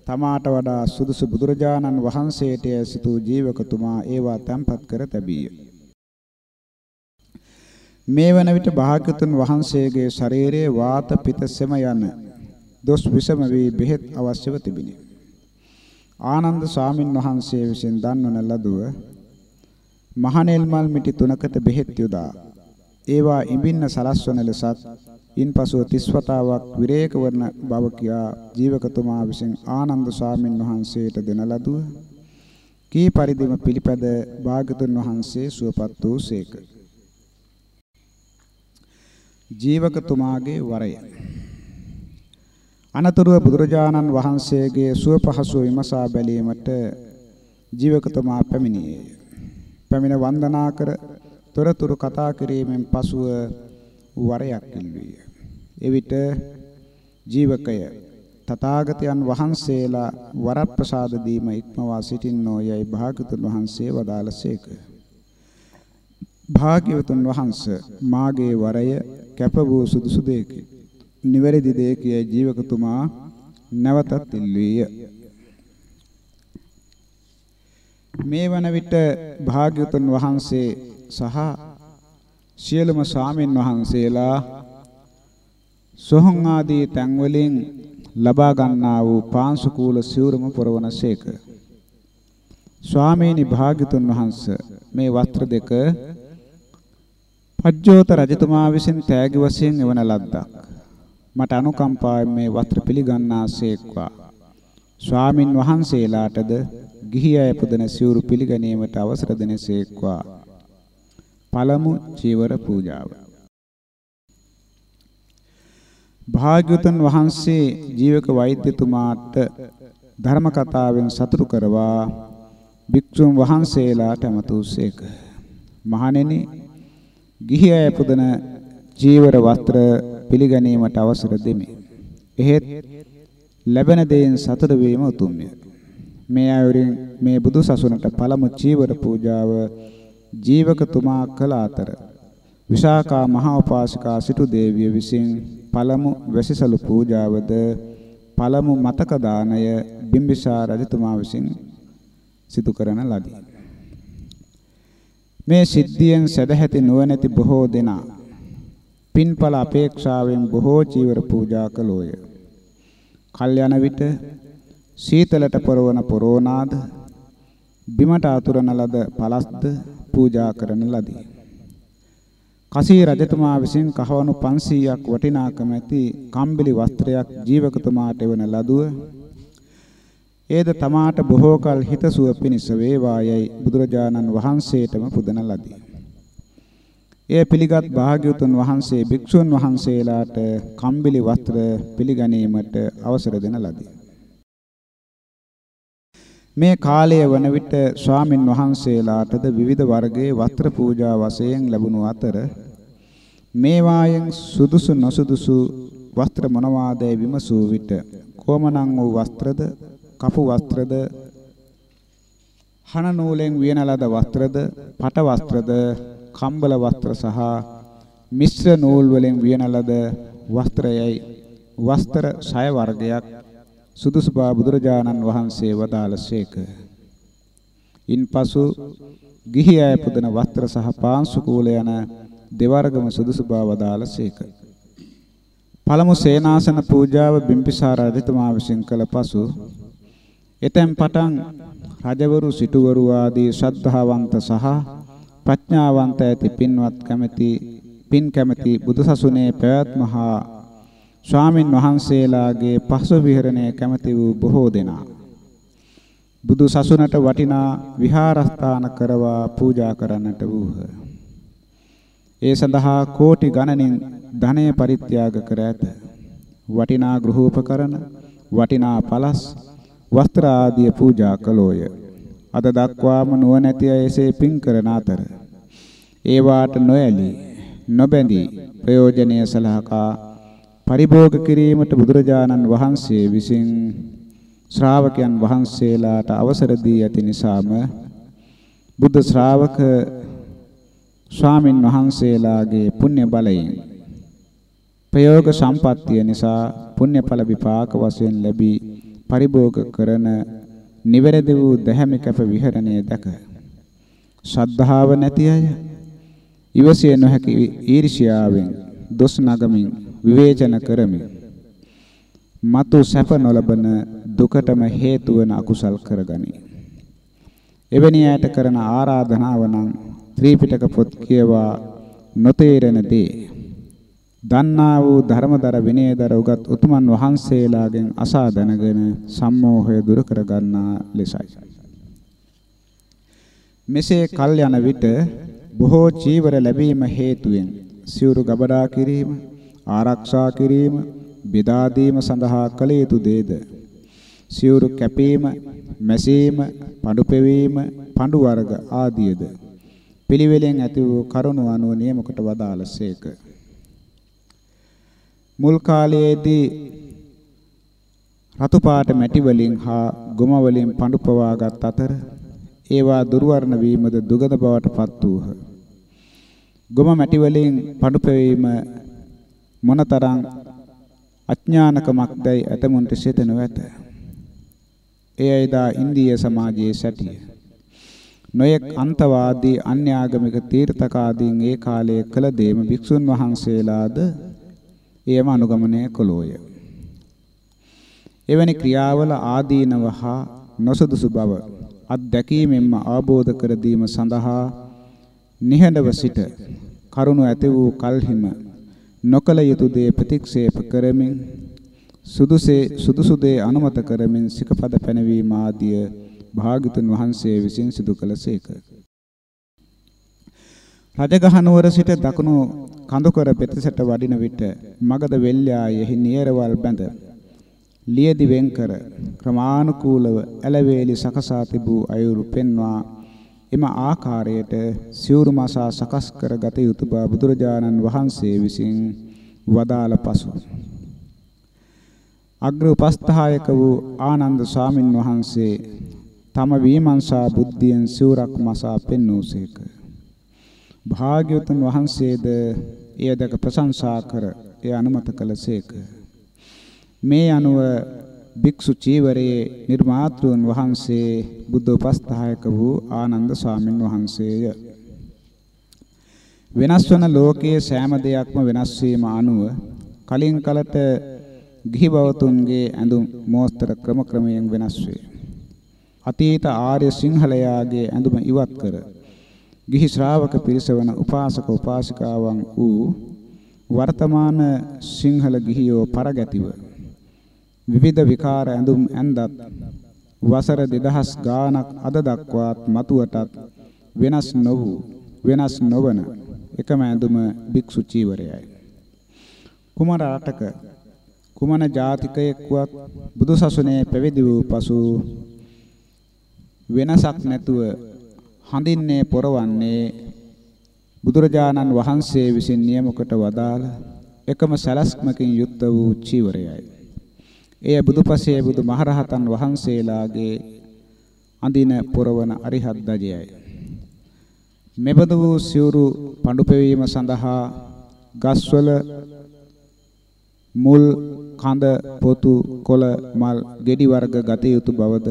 තමාට වඩා සුදුසු බුදුරජාණන් වහන්සේට සිතූ ජීවකතුමා ඒවා තැන්පත් කර තැබීය. මේ වන විට භාග්‍යතුන් වහන්සේගේ ශරීරයේ වාත පිත සෙම යන දොස් විසම වී බෙහෙත් අවශ්‍යව තිබිනි. ආනන්ද ස්වාමින් වහන්සේ විසින් දන්වන ලදුව මහනෙල් මල් මිටි තුනකට බෙහෙත් යොදා ඒවා ඉඹින්න සලස්වන ලෙසත් ඉන්පසුව 30 වතාවක් විරේක වර්ණ බව කියා ජීවකතුමා විසින් ආනන්ද ස්වාමින් වහන්සේට දෙන ලදුව කී පරිදිම පිළිපැද භාගතුන් වහන්සේ සුවපත් වූ සේක. ජීවකතුමාගේ වරය. අනතුරුව බුදුරජාණන් වහන්සේගේ සුව පහසු විමසා බැලීමට ජීවකතුමා පැමිණියේය. පැමිණ වන්දනා කර තොරතුරු කතා කිරීමෙන් පසුව වරයක් ඉල්ලුවිය. එවිට ජීවකය තථාගතයන් වහන්සේලා වරප්‍රසාද දීම ඉක්මවා සිටින්නෝ යයි භාගතුන් වහන්සේ වදාළසේක. භාග්‍යවතුන් වහන්ස මාගේ වරය කැප වූ සුදුසු දෙයකි. නිවැරදි දෙයකිය ජීවකතුමා නැවතත් ඉල්ලුවිය. මේ වන විට භාග්‍යවතුන් වහන්සේ සහ සියලුම ස්වාමින් වහන්සේලා සොහොන් ආදී තැන් වලින් ලබා ගන්නා වූ පාංශුකූල සිවුරම පොරවනසේක. ස්වාමීනි භාග්‍යතුන් වහන්ස මේ වස්ත්‍ර දෙක පජ්ජෝත රජතුමා විසින් තෑගි වශයෙන් එවන ලද්දක්. මට අනුකම්පාවෙන් මේ වස්ත්‍ර පිළිගන්නාසේක්වා ස්වාමින් වහන්සේලාටද ගිහි අය පුදන සිවුරු පිළිගැනීමට අවසර දෙනසේක්වා පළමු චීවර පූජාව භාග්‍යවතුන් වහන්සේ ජීවක වෛද්‍යතුමාට ධර්ම කතාවෙන් සතුටු කරවා භික්ෂුන් වහන්සේලාට අමතුසේක මහණෙනි ගිහි අය පුදන ජීවර වස්ත්‍ර පිළිගැනීමට අවසර දෙමි. එහෙත් ලැබෙන දේෙන් සතුට වීම උතුම්ය. මේ අයුරින් මේ බුදු සසුනට පළමු චීවර පූජාව ජීවකතුමා කළ අතර විශාකා මහා උපාසිකා සිටු දේවිය විසින් පළමු වැසිසලු පූජාවද පළමු මතක දාණය බිම්බිසාර රජතුමා විසින් සිදු කරන ලදී. මේ සිද්ධියෙන් සදැහැති නුවණැති බොහෝ දෙනා පින්ඵල අපේක්ෂාවෙන් බොහෝ චීවර පූජා කළෝය. කල්යන විට සීතලට පොරවන පොරෝනාද බිමට අතුරන ලද පලස්ද පූජා කරන ලදී. කසී රජතුමා විසින් කහවණු 500ක් වටිනාකම ඇති කම්බිලි වස්ත්‍රයක් ජීවකතුමාට එවන ලදුව ඒද තමාට බොහෝ කල හිතසුව පිණිස වේවායයි බුදුරජාණන් වහන්සේටම පුදන ලදී. එය පිළිගත් භාග්‍යවතුන් වහන්සේ භික්ෂුන් වහන්සේලාට කම්බිලි වස්ත්‍ර පිළිගැනීමට අවසර දෙන ලදී. මේ කාලය වන විට ස්වාමින් වහන්සේලාටද විවිධ වර්ගයේ වස්ත්‍ර පූජා වශයෙන් ලැබුණු අතර මේවායෙන් සුදුසු නොසුදුසු වස්ත්‍ර මොනවාදයි විමසූ විට කොමනම් වූ වස්ත්‍රද කපු වස්ත්‍රද හන නූලෙන් වියන ලද වස්ත්‍රද පට වස්ත්‍රද කම්බල වස්ත්‍ර සහ මිශ්‍ර නූල් වලින් වියන ලද වස්ත්‍රයයි වස්ත්‍ර ඡය වර්ගයක් සුදුසු බව බුදුරජාණන් වහන්සේ වදාළසේක. ඉන්පසු ගිහි අය පුදන වස්ත්‍ර සහ පාංශු කූල යන දෙවර්ගම සුදුසු බව වදාළසේක. පළමු සේනාසන පූජාව බිම්බිසාර රජතුමා විසින් කළ පසු එතෙන් පටන් රජවරු සිටුවරු ආදී ශ්‍රද්ධාවන්ත සහ ප්‍රඥාවන්ත ඇති පින්වත් කැමැති පින් කැමැති බුදුසසුනේ පැවැත්ම හා ස්වාමින් වහන්සේලාගේ පසු විහරණය කැමැති වූ බොහෝ දෙනා බුදු සසුනට වටිනා විහාරස්ථාන කරවා පූජා කරන්නට වූහ. ඒ සඳහා කෝටි ගණනින් ධනය පරිත්‍යාග කර ඇත. වටිනා ගෘහෝපකරණ, වටිනා පලස්, වස්ත්‍ර ආදිය පූජා කළෝය. අද දක්වාම නුවණැති අය එසේ පින් කරන අතර ඒවාට නොඇලී නොබැඳී ප්‍රයෝජනීය සලහකා පරිභෝග කිරීමට බුදුරජාණන් වහන්සේ විසින් ශ්‍රාවකයන් වහන්සේලාට අවසර දී ඇති නිසාම බුද්ධ ශ්‍රාවක ස්වාමින් වහන්සේලාගේ පුණ්‍ය බලයෙන් ප්‍රයෝග සම්පත්තිය නිසා පුණ්‍යඵල විපාක වශයෙන් ලැබී පරිභෝග කරන නිවැරදි වූ දැහැමි කැප විහරණය දැක ශ්‍රද්ධාව නැති අය ඉවසිය නොහැකි ඊර්ෂ්‍යාවෙන් දොස් නගමින් විවේචන කරමින් මතු සැප නොලබන දුකටම හේතු වන අකුසල් කරගනි. එවැනි ඈට කරන ආරාධනාව නම් ත්‍රිපිටක පොත් කියවා නොතේරෙන දේ දන්නා වූ ධර්මදර විනයදර උගත් උතුමන් වහන්සේලාගෙන් අසා දැනගෙන සම්මෝහය දුරු කර ගන්නා ලෙසයි. මෙසේ කල් යන විට බොහෝ චීවර ලැබීම හේතුවෙන් සිවුරු ගබඩා කිරීම, ආරක්ෂා කිරීම, බෙදා දීම සඳහා කළ යුතු දේද සිවුරු කැපීම, මැසීම, පඳු පෙවීම, පඳු වර්ග ආදියද පිළිවෙලෙන් ඇති වූ කරුණු අනුව නියමකට වදාළසේක. මුල් කාලයේදී රතු පාට මැටි වලින් හා ගොම වලින් පඳු පවාගත් අතර ඒවා දුර්වර්ණ වීමද දුගඳ බවට පත් වූහ. ගොම මැටි වලින් පඳු පෙවීම මොනතරම් අඥානකමක්දයි ඇතමුන්ට සිතෙනු ඇත. එය එදා ඉන්දීය සමාජයේ සැටිය. නොයෙක් අන්තවාදී අන්‍යාගමික තීර්ථකාදීන් ඒ කාලයේ කළ දේම භික්ෂුන් වහන්සේලාද එයම අනුගමනය කළෝය. එවැනි ක්‍රියාවල ආදීනව හා නොසුදුසු බව අත්දැකීමෙන්ම ආબોධ කර දීම සඳහා නිහඬව සිට කරුණ ඇති වූ කල්හිම නොකල යුතු දේ ප්‍රතික්ෂේප කරමින් සුදුසේ සුදුසු දේ අනුමත කරමින් සිකපද පැනවීම ආදිය භාග්‍යතුන් වහන්සේ විසින් සිදු කළසේක. රජගහ නුවර සිට දකුණු කඳුකර පෙතසට වඩින විට මගද වෙල්යායෙහි නියරවල් බැඳ ලියදි වෙන්කර ක්‍රමානුකූලව ඇලවේලි සකසා තිබූ අයුරු පෙන්වා එම ආකාරයට සිවුරු මසා සකස් කර ගත යුතු බව බුදුරජාණන් වහන්සේ විසින් වදාළ පසු අග්‍ර උපස්ථායක වූ ආනන්ද ස්වාමින් වහන්සේ තම විමර්ශා බුද්ධියෙන් සිවුරක් මසා පෙන්වූසේක. භාග්‍යවතුන් වහන්සේද එය දැක ප්‍රශංසා කර එය අනුමත කළසේක. මේ අනුව භික්ෂු චීවරයේ නිර්මාතෘන් වහන්සේ බුද්ධ උපස්ථායක වූ ආනන්ද ස්වාමින් වහන්සේය. වෙනස් වන ලෝකයේ සෑම දෙයක්ම වෙනස් වීම අනුව කලින් කලට ගිහි බවතුන්ගේ ඇඳුම් මෝස්තර ක්‍රම ක්‍රමයෙන් වෙනස් වේ. අතීත ආර්ය සිංහලයාගේ ඇඳුම ඉවත් කර ගිහි ශ්‍රාවක පිරිස වන උපාසක උපාසිකාවන් වූ වර්තමාන සිංහල ගිහියෝ පරගැතිව විවිධ විකාර ඇඳුම් ඇඳත් වසර 2000 ගාණක් අද දක්වාත් මතුවටත් වෙනස් නොවූ වෙනස් නොවන එකම ඇඳුම භික්ෂු චීවරයයි කුමන රටක කුමන ජාතිකයෙක්වත් බුදුසසුනේ පැවිදි වූ පසු වෙනසක් නැතුව හඳින්නේ පොරවන්නේ බුදුරජාණන් වහන්සේ විසින් නියමකට වදාළ එකම සලස්මකින් යුක්ත වූ චීවරයයි. එය බුදුපසේ බුදු මහරහතන් වහන්සේලාගේ අඳින පොරවන අරිහත් දජයයි. මෙබඳු වූ සිවුරු පඳු පෙවීම සඳහා ගස්වල මුල් කඳ පොතු කොළ මල් ගෙඩි වර්ග ගත යුතු බවද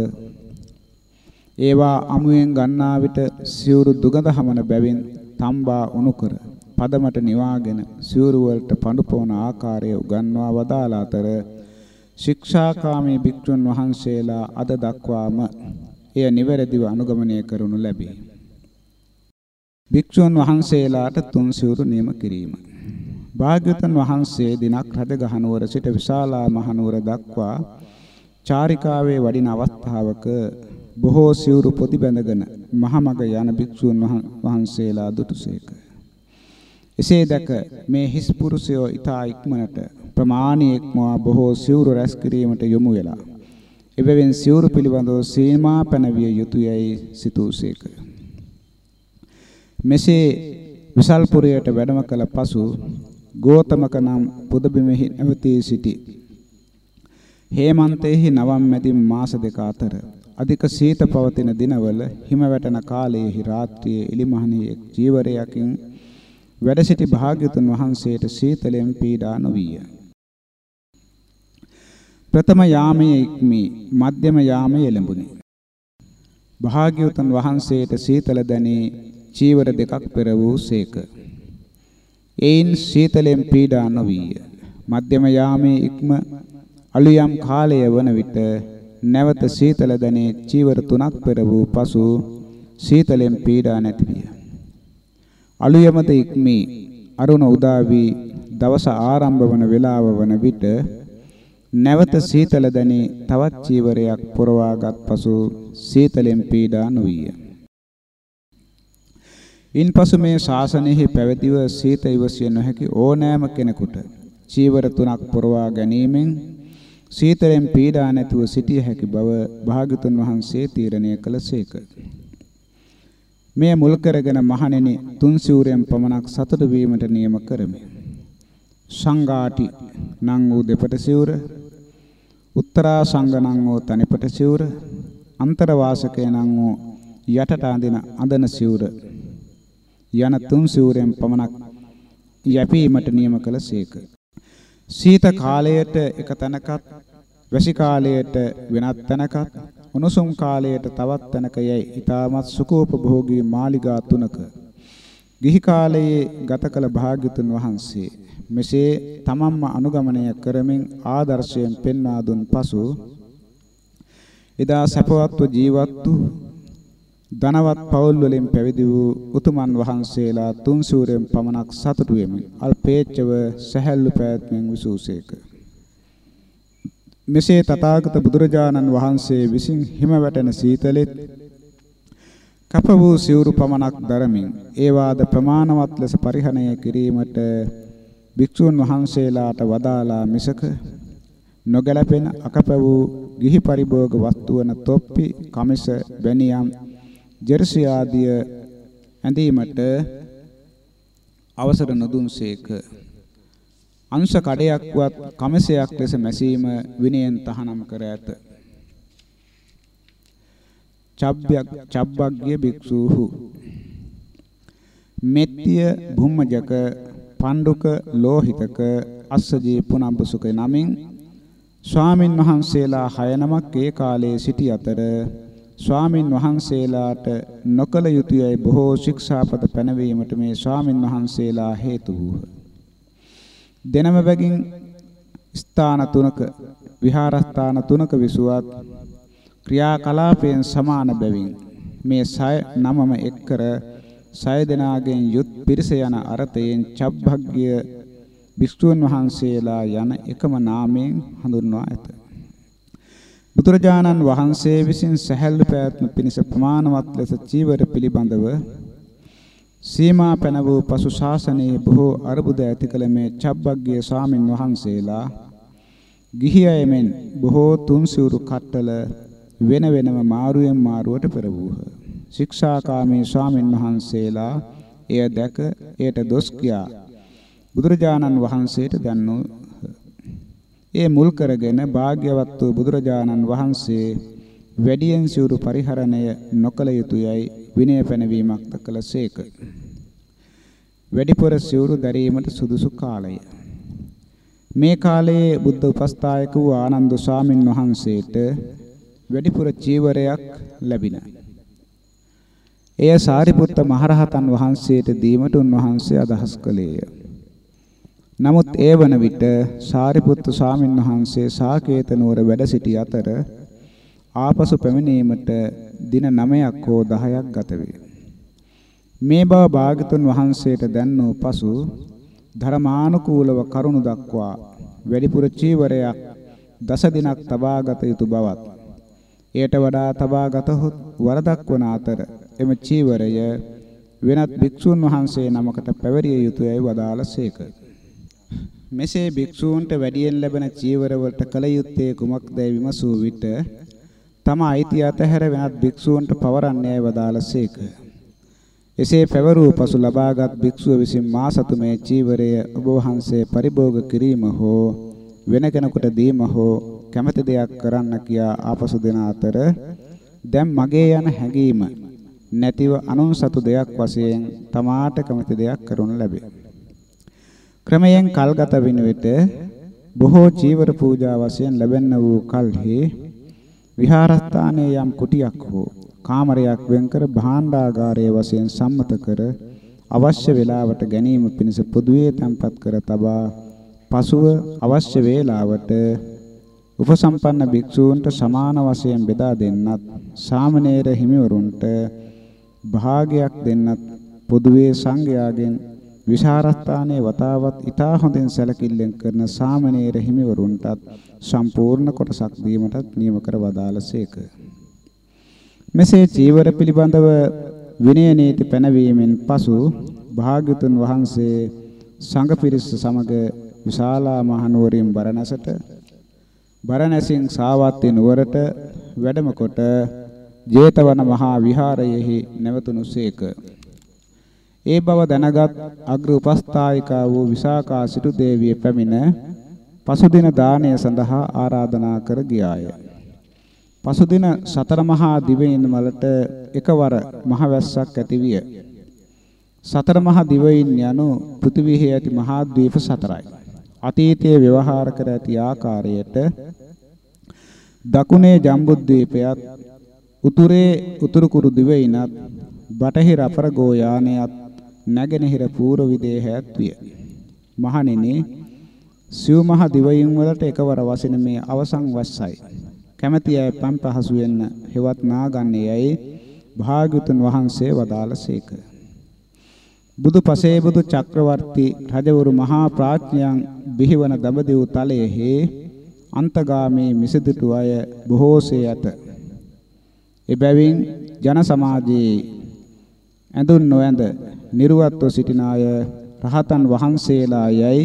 ඒවා අමුයෙන් ගන්නා විට සිවුරු දුගඳ හමන බැවින් තම්බා උණු කර පදමට නිවාගෙන සිවුරු වලට පඳු පොවන ආකාරය උගන්වා වදාළ අතර ශික්ෂාකාමී භික්ෂුන් වහන්සේලා අද දක්වාම එය නිවැරදිව අනුගමනය කරනු ලැබේ. භික්ෂුන් වහන්සේලාට තුන් සිවුරු නියම කිරීම. භාග්‍යවතුන් වහන්සේ දිනක් රජගහනුවර සිට විශාලා මහනුවර දක්වා චාරිකාවේ වඩින අවස්ථාවක බොහෝ සිවුරු පොදි බැඳගෙන මහමග යන භික්ෂුන් වහන්සේලා දුටුසේක. එසේ දැක මේ හිස් පුරුෂයෝ ඊතා ඉක්මනට ප්‍රමාණීක්මවා බොහෝ සිවුරු රැස් කිරීමට යොමු වෙලා එබැවින් සිවුරු පිළිබඳව සීමා පැනවිය යුතුයයි සිතූසේක. මෙසේ විසල්පුරයට වැඩම කළ පසු ගෝතමක නම් පුදබිමෙහි නැවතී සිටි. හේමන්තයේහි නවම් මැදි මාස දෙක අතර අධික සීත පවතින දිනවල හිම වැටෙන කාලයේහි රාත්‍රියේ එලිමහනේ එක් ජීවරයකින් වැඩ සිටි භාග්‍යතුන් වහන්සේට සීතලෙන් පීඩා නොවිය. ප්‍රථම යාමයේ ඉක්මී මධ්‍යම යාමයේ එළඹුණි. භාග්‍යවතුන් වහන්සේට සීතල දැනී චීවර දෙකක් පෙර වූ සේක. එයින් සීතලෙන් පීඩා නොවිය. මධ්‍යම යාමයේ ඉක්ම අලුයම් කාලය වන විට නැවත සීතල දැනේ චීවර තුනක් පෙර වූ පසු සීතලෙන් පීඩා නැති විය. අලුයමද ඉක්මී අරුණ උදා වී දවස ආරම්භ වන වේලාව වන විට නැවත සීතල දැනී තවත් චීවරයක් පුරවාගත් පසු සීතලෙන් පීඩා නොවිය. ඉන්පසු මේ ශාසනයෙහි පැවතිව සීත ඉවසිය නොහැකි ඕනෑම කෙනෙකුට චීවර තුනක් පුරවා ගැනීමෙන් සීතලෙන් පීඩා නැතුව සිටිය හැකි බව භාග්‍යතුන් වහන්සේ තීරණය කළසේක. මේ මුල් කරගෙන මහණෙනි තුන් සිවුරෙන් පමණක් සතුට වීමට නියම කරමි. සංඝාටි නම් වූ දෙපට සිවුර, උත්තරා සංඝ නම් වූ තනිපට සිවුර, අන්තර වාසකේ නම් වූ යටට අඳින අඳන සිවුර යන තුන් සිවුරෙන් පමණක් යැපීමට නියම කළසේක. සීත කාලයට එක තැනකත් වැසි කාලයට වෙනත් තැනකත් උණුසුම් කාලයට තවත් තැනක යයි ඊටමත් සුඛෝපභෝගී මාලිගා තුනක ගිහි කාලයේ ගත කළ භාග්‍යතුන් වහන්සේ මෙසේ තමන්ම අනුගමනය කරමින් ආදර්ශයෙන් පෙන්වා දුන් පසු එදා සපවත්ව ජීවත් වූ ධනවත් පවුල් වලින් පැවිදි වූ උතුමන් වහන්සේලා තුන් සූරෙන් පමණක් සතුටු වෙමින් අල්පේච්ඡව සැහැල්ලු පැවැත්මෙන් විසූසේක. මෙසේ තථාගත බුදුරජාණන් වහන්සේ විසින් හිම වැටෙන සීතලෙත් කප වූ සිවුරු පමණක් දරමින් ඒවාද ප්‍රමාණවත් ලෙස පරිහරණය කිරීමට භික්ෂුන් වහන්සේලාට වදාලා මිසක නොගැලපෙන අකප වූ ගිහි පරිභෝග වස්තු වන තොප්පි, කමිස, බැනියම්, ජෙර්සි ආදිය ඇඳීමට අවසර නොදුන්සේක. අංශ කඩයක්වත් කමසයක් ලෙස මැසීම විනයෙන් තහනම් කර ඇත. චබ්බයක් චබ්බග්ගිය භික්ෂූහු මෙත්තිය භුම්මජක පණ්ඩුක ලෝහිතක අස්සජී පුනම්බසුක නමින් ස්වාමින් වහන්සේලා හය නමක් ඒ කාලයේ සිටි අතර ස්වාමින් වහන්සේලාට නොකල යුතුයයි බොහෝ ශික්ෂාපද පැනවීමට මේ ස්වාමින් වහන්සේලා හේතු වූහ. දෙනම බැගින් ස්ථාන තුනක විහාරස්ථාන තුනක විසුවත් ක්‍රියාකලාපයෙන් සමාන බැවින් මේ සය නමම එක්කර සය දෙනාගෙන් යුත් පිරිස යන අර්ථයෙන් චබ්බග්ගය භික්ෂුන් වහන්සේලා යන එකම නාමයෙන් හඳුන්වා ඇත. බුදුරජාණන් වහන්සේ විසින් සැහැල්ලු පැවැත්ම පිණිස ප්‍රමාණවත් ලෙස චීවර පිළිබඳව සීමා පැන වූ පසු ශාසනයේ බොහෝ අරුබුද ඇති කළ මේ චබ්බග්ගිය ස්වාමින් වහන්සේලා ගිහි අයමෙන් බොහෝ තුන් සිවුරු කට්ටල වෙන වෙනම මාරුවෙන් මාරුවට පෙරවූහ. ශික්ෂාකාමී ස්වාමින් වහන්සේලා එය දැක එයට දොස් කියා බුදුරජාණන් වහන්සේට දන්නෝ ඒ මුල් කරගෙන භාග්‍යවත් වූ බුදුරජාණන් වහන්සේ වැඩියෙන් සිවුරු පරිහරණය නොකළ යුතුයයි විනය පැනවීමක්ද කළසේක. වැඩිපුර සිවුරු දැරීමට සුදුසු කාලය. මේ කාලයේ බුද්ධ උපස්ථායක වූ ආනන්ද ස්වාමින් වහන්සේට වැඩිපුර චීවරයක් ලැබිනා. එය සාරිපුත්ත මහරහතන් වහන්සේට දීමට උන්වහන්සේ අදහස් කළේය. නමුත් ඒ වන විට සාරිපුත්තු ස්වාමින් වහන්සේ සාකේත නුවර වැඩ සිටි අතර ආපසු පැමිණීමට දින 9ක් හෝ 10ක් ගත වේ. මේ බව භාගතුන් වහන්සේට දැන්නෝ පසු ධර්මානුකූලව කරුණු දක්වා වැඩිපුර චීවරයක් දස දිනක් තබාගත යුතු බවත් එයට වඩා තබාගතහොත් වරදක් වන අතර එම චීවරය වෙනත් භික්ෂුන් වහන්සේ නමකට පැවරිය යුතුයයි වදාළසේක. මෙසේ භික්ෂූන්ට වැඩියෙන් ලැබෙන චීවරවලට කල යුත්තේ කුමක්දයි විමසූ විට තම අයිතිය අතහැර වෙනත් භික්ෂූන්ට පවරන්නේයි වදාළසේක. එසේ පැවරූ පසු ලබාගත් භික්ෂුව විසින් මා සතු මේ චීවරය ඔබ වහන්සේ පරිභෝග කිරීම හෝ වෙන කෙනෙකුට දීම හෝ කැමති දෙයක් කරන්න කියා ආපසු දෙන අතර දැන් මගේ යන හැඟීම නැතිව අනුන් සතු දෙයක් වශයෙන් තමාට කැමති දෙයක් කරනු ලැබේ. ක්‍රමයෙන් කල්ගත වෙන විට බොහෝ චීවර පූජා වශයෙන් ලැබෙන්න වූ කල්හි විහාරස්ථානයේ යම් කුටියක් හෝ කාමරයක් වෙන්කර භාණ්ඩාගාරයේ වශයෙන් සම්මත කර අවශ්‍ය වේලාවට ගැනීම පිණිස පොදුවේ තැන්පත් කර තබා පසුව අවශ්‍ය වේලාවට උපසම්පන්න භික්ෂූන්ට සමාන වශයෙන් බෙදා දෙන්නත් සාමණේර හිමිවරුන්ට භාගයක් දෙන්නත් පොදුවේ සංඝයාගෙන් විශාරස්ථානයේ වතාවත් ඊටා හොඳින් සැලකිල්ලෙන් කරන සාමණේර හිමිවරුන්ටත් සම්පූර්ණ කොටසක් දීමටත් නියම කර වදාළසේක. මෙසේ චීවර පිළිබඳව විනය නීති පැනවීමෙන් පසු භාග්‍යතුන් වහන්සේ සංඝ පිරිස සමග විශාලා මහනුවරින් බරණැසට බරණැසින් සාවත්ති නුවරට වැඩම කොට ජේතවන මහා විහාරයෙහි නැවතුණුසේක. ඒ බව දැනගත් අග්‍ර උපස්ථායිකා වූ විසාකා සිටු දේවිය පැමිණ පසුදින දාණය සඳහා ආරාධනා කර ගියාය. පසුදින සතර මහා දිවයින් වලට එකවර මහවැස්සක් ඇති විය. සතර මහා දිවයින් යනු පෘථිවිහි ඇති මහා ද්වීප සතරයි. අතීතයේ ව්‍යවහාර කර ඇති ආකාරයට දකුණේ ජම්බුද්වීපයත් උතුරේ උතුරු කුරු දිවයිනත් බටහිර අපරගෝ යානයත් නැගෙනහිර පූර්ව විදේහයත් විය. මහණෙනි සිව් මහ දිවයින් වලට එකවර වසින මේ අවසන් වස්සයි. කැමැති අය පම් පහසු වෙන්න හෙවත් නාගන්නේ යයි භාග්‍යතුන් වහන්සේ වදාළසේක. බුදු පසේබුදු චක්‍රවර්ති රජවරු මහා ප්‍රඥයන් බිහිවන දඹදිව් තලයේ අන්තගාමී මිසදිටු අය බොහෝසේ ඇත. එබැවින් ජන සමාජයේ ඇඳුන් නොඇඳ නිර්වත්ව සිටින අය රහතන් වහන්සේලා යයි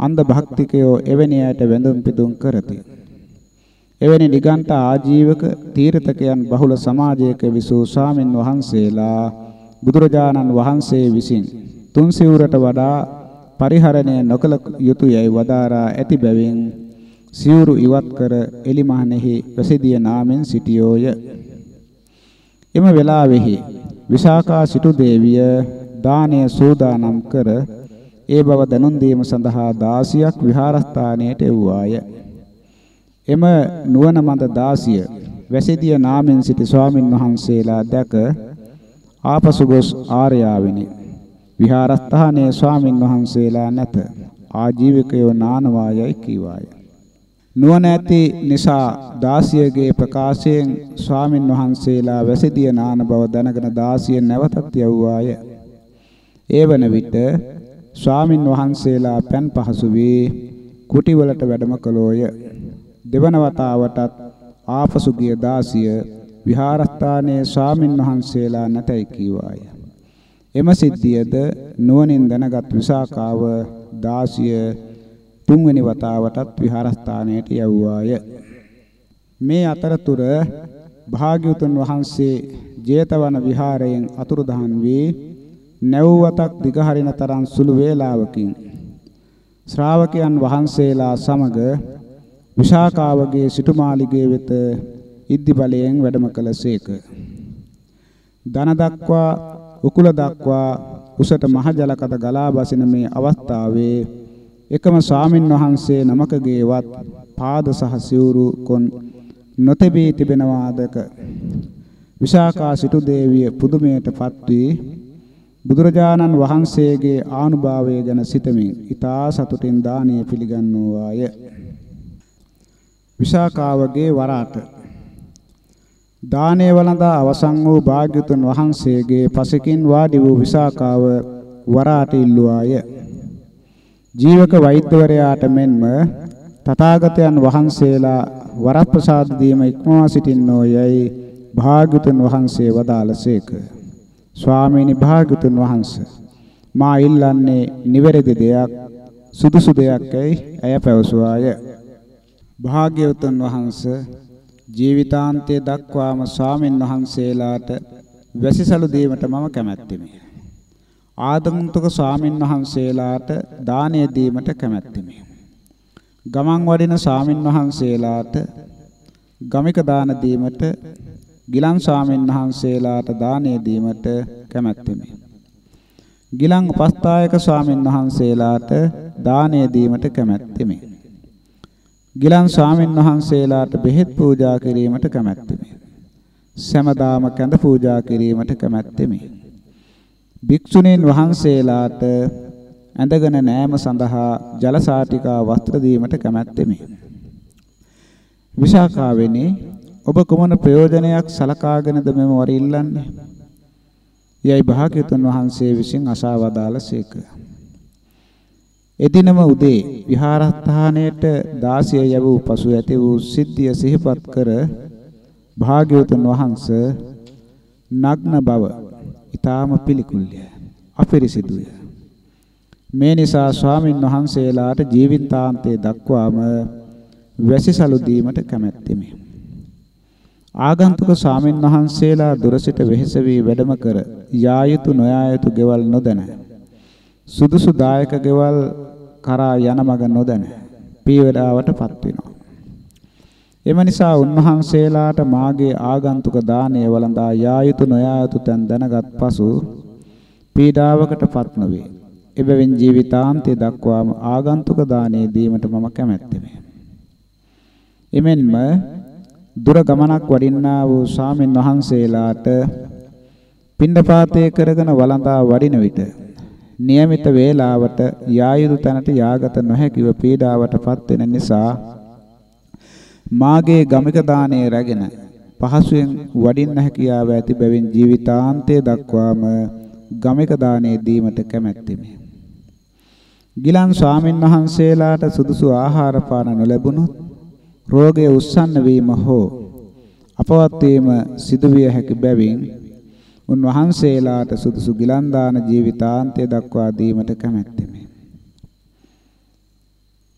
අන්ධ භක්තිකයෝ එවැනි අයට වැඳුම් පිදුම් කරති. එවැනි නිගණ්ඨ ආජීවක තීර්ථකයන් බහුල සමාජයක විසූ ස්වාමින් වහන්සේලා බුදුරජාණන් වහන්සේ විසින් තුන් සිවුරට වඩා පරිහරණය නොකළ යුතුයයි වදාරා ඇති බැවින් සිවුරු ඉවත් කර එලිමහනෙහි ප්‍රසිද්ධිය නාමෙන් සිටියෝය. එම වෙලාවෙහි විශාකා සිටු දේවිය දානය සූදානම් කර ඒ බව දැනුම් දීම සඳහා 16ක් විහාරස්ථානයට එව්වාය. එම නුවණ මඳ 16 වැසිදිය නාමෙන් සිටි ස්වාමින් වහන්සේලා දැක ආපසු ගොස් ආර්යාවිනි. විහාරස්ථානයේ ස්වාමින් වහන්සේලා නැත. ආජීවකයෝ නානවායයි කීවාය. නුවණ ඇති නිසා දාසියගේ ප්‍රකාශයෙන් ස්වාමින් වහන්සේලා වැසිදිය නාන බව දැනගෙන දාසිය නැවතත් යවුවාය. ඒ වන විට ස්වාමින් වහන්සේලා පෑන් පහසු වී කුටිවලට වැඩම කළෝය. දෙවන වතාවටත් ආපසු ගිය දාසිය විහාරස්ථානයේ ස්වාමින් වහන්සේලා නැතයි කීවාය. එම සිද්ධියද නුවණින් දැනගත් විසාකාව දාසිය තුන්වෙනි වතාවටත් විහාරස්ථානයට යවුවාය. මේ අතරතුර භාග්‍යවතුන් වහන්සේ ජේතවන විහාරයෙන් අතුරුදහන් වී නැව්වතක් දිගහරින තරම් සුළු වේලාවකින් ශ්‍රාවකයන් වහන්සේලා සමග විශාකාවගේ සිටුමාලිගේ වෙත ඉද්දි බලයෙන් වැඩම කළසේක. දන දක්වා උකුල දක්වා උසට මහ ජලකත ගලා බසින මේ අවස්ථාවේ එකම ස්වාමින් වහන්සේ නමකගේවත් පාද සහ සිවුරු කොන් නොතෙබී තිබෙනවාදක විශාකා සිටු දේවිය පුදුමයටපත් වී බුදුරජාණන් වහන්සේගේ ආනුභාවය ගැන සිතමින් ඊතා සතුටින් දානීය පිළිගන්වුවාය විශාකාවගේ වරාට දානය වළඳා අවසන් වූ භාග්‍යතුන් වහන්සේගේ පසකින් වාඩි වූ විසාකාව වරාට ඉල්ලුවාය. ජීවක වෛද්‍යවරයාට මෙන්ම තථාගතයන් වහන්සේලා වරප්‍රසාද දීම ඉක්මවා සිටින්නෝ යයි භාග්‍යතුන් වහන්සේ වදාළසේක. ස්වාමීනි භාග්‍යතුන් වහන්සේ මා ඉල්ලන්නේ නිවැරදි දෙයක් සුදුසු දෙයක්යි ඇය පැවසුවාය. භාග්‍යවතුන් වහන්සේ ජීවිතාන්තය දක්වාම ස්වාමින් වහන්සේලාට වැසිසලු දීමට මම කැමැත්තෙමි. ආදමුතුක ස්වාමින් වහන්සේලාට දානය දීමට කැමැත්තෙමි. ගමන් වඩින ස්වාමින් වහන්සේලාට ගමික දාන දීමට ගිලන් ස්වාමින් වහන්සේලාට දානය දීමට කැමැත්තෙමි. ගිලන් උපස්ථායක ස්වාමින් වහන්සේලාට දානය දීමට කැමැත්තෙමි. ගිලන් ස්වාමින් වහන්සේලාට බෙහෙත් පූජා කිරීමට කැමැත්තෙමි. සෑමදාම කැඳ පූජා කිරීමට කැමැත්තෙමි. භික්ෂුණීන් වහන්සේලාට ඇඳගෙන නෑම සඳහා ජල සාටිකා වස්ත්‍ර දීමට කැමැත්තෙමි. විශාඛාවෙනි ඔබ කුමන ප්‍රයෝජනයක් සලකාගෙනද මෙම වර ඉල්ලන්නේ? යයි භාග්‍යතුන් වහන්සේ විසින් අසා වදාළසේක. එදිනම උදේ විහාරස්ථානයේට 16 යවූ පසු ඇති වූ සිද්ධිය සිහිපත් කර භාග්‍යවතුන් වහන්සේ නග්න බව ඊටාම පිළිකුල්ය අපිරිසිදුය මේ නිසා ස්වාමින් වහන්සේලාට ජීවිතාන්තයේ දක්වාම වැසිසලු දීමට කැමැත්තෙමි ආගන්තුක ස්වාමින් වහන්සේලා දුර සිට වෙහෙස වී වැඩම කර යා යුතු නොයා යුතු ගෙවල් නොදැන සුදුසු දායක ගෙවල් කරා යන මඟ නොදැන පීවඩාවටපත් වෙනවා. එම නිසා උන්වහන්සේලාට මාගේ ආගන්තුක දානය වළඳා යා යුතු නොයා යුතු තැන් දැනගත් පසු පීඩාවකටපත් නොවේ. එබැවින් ජීවිතාන්තය දක්වාම ආගන්තුක දානය දීමට මම කැමැත්තෙමි. එමෙන්ම දුර ගමනක් වඩින්නා වූ ස්වාමින් වහන්සේලාට පින්ඩපාතය කරගෙන වළඳා වඩින විට નિયમિત වේලාවට යා යුතු තැනට යාගත නොහැකිව පීඩාවටපත් වෙන නිසා මාගේ ගමික දාණය රැගෙන පහසුවෙන් වඩින්න හැකියාව ඇති බැවින් ජීවිතාන්තය දක්වාම ගමක දානේ දීමට කැමැත්තෙමි. ගිලන් ස්වාමින් වහන්සේලාට සුදුසු ආහාර පාන නොලැබුණොත් රෝගය උස්සන්න වීම හෝ අපවත් වීම සිදුවිය හැකි බැවින් උන්වහන්සේලාට සුදුසු ගිලන් දාන ජීවිතාන්තය දක්වා දීමට කැමැත්තෙමි.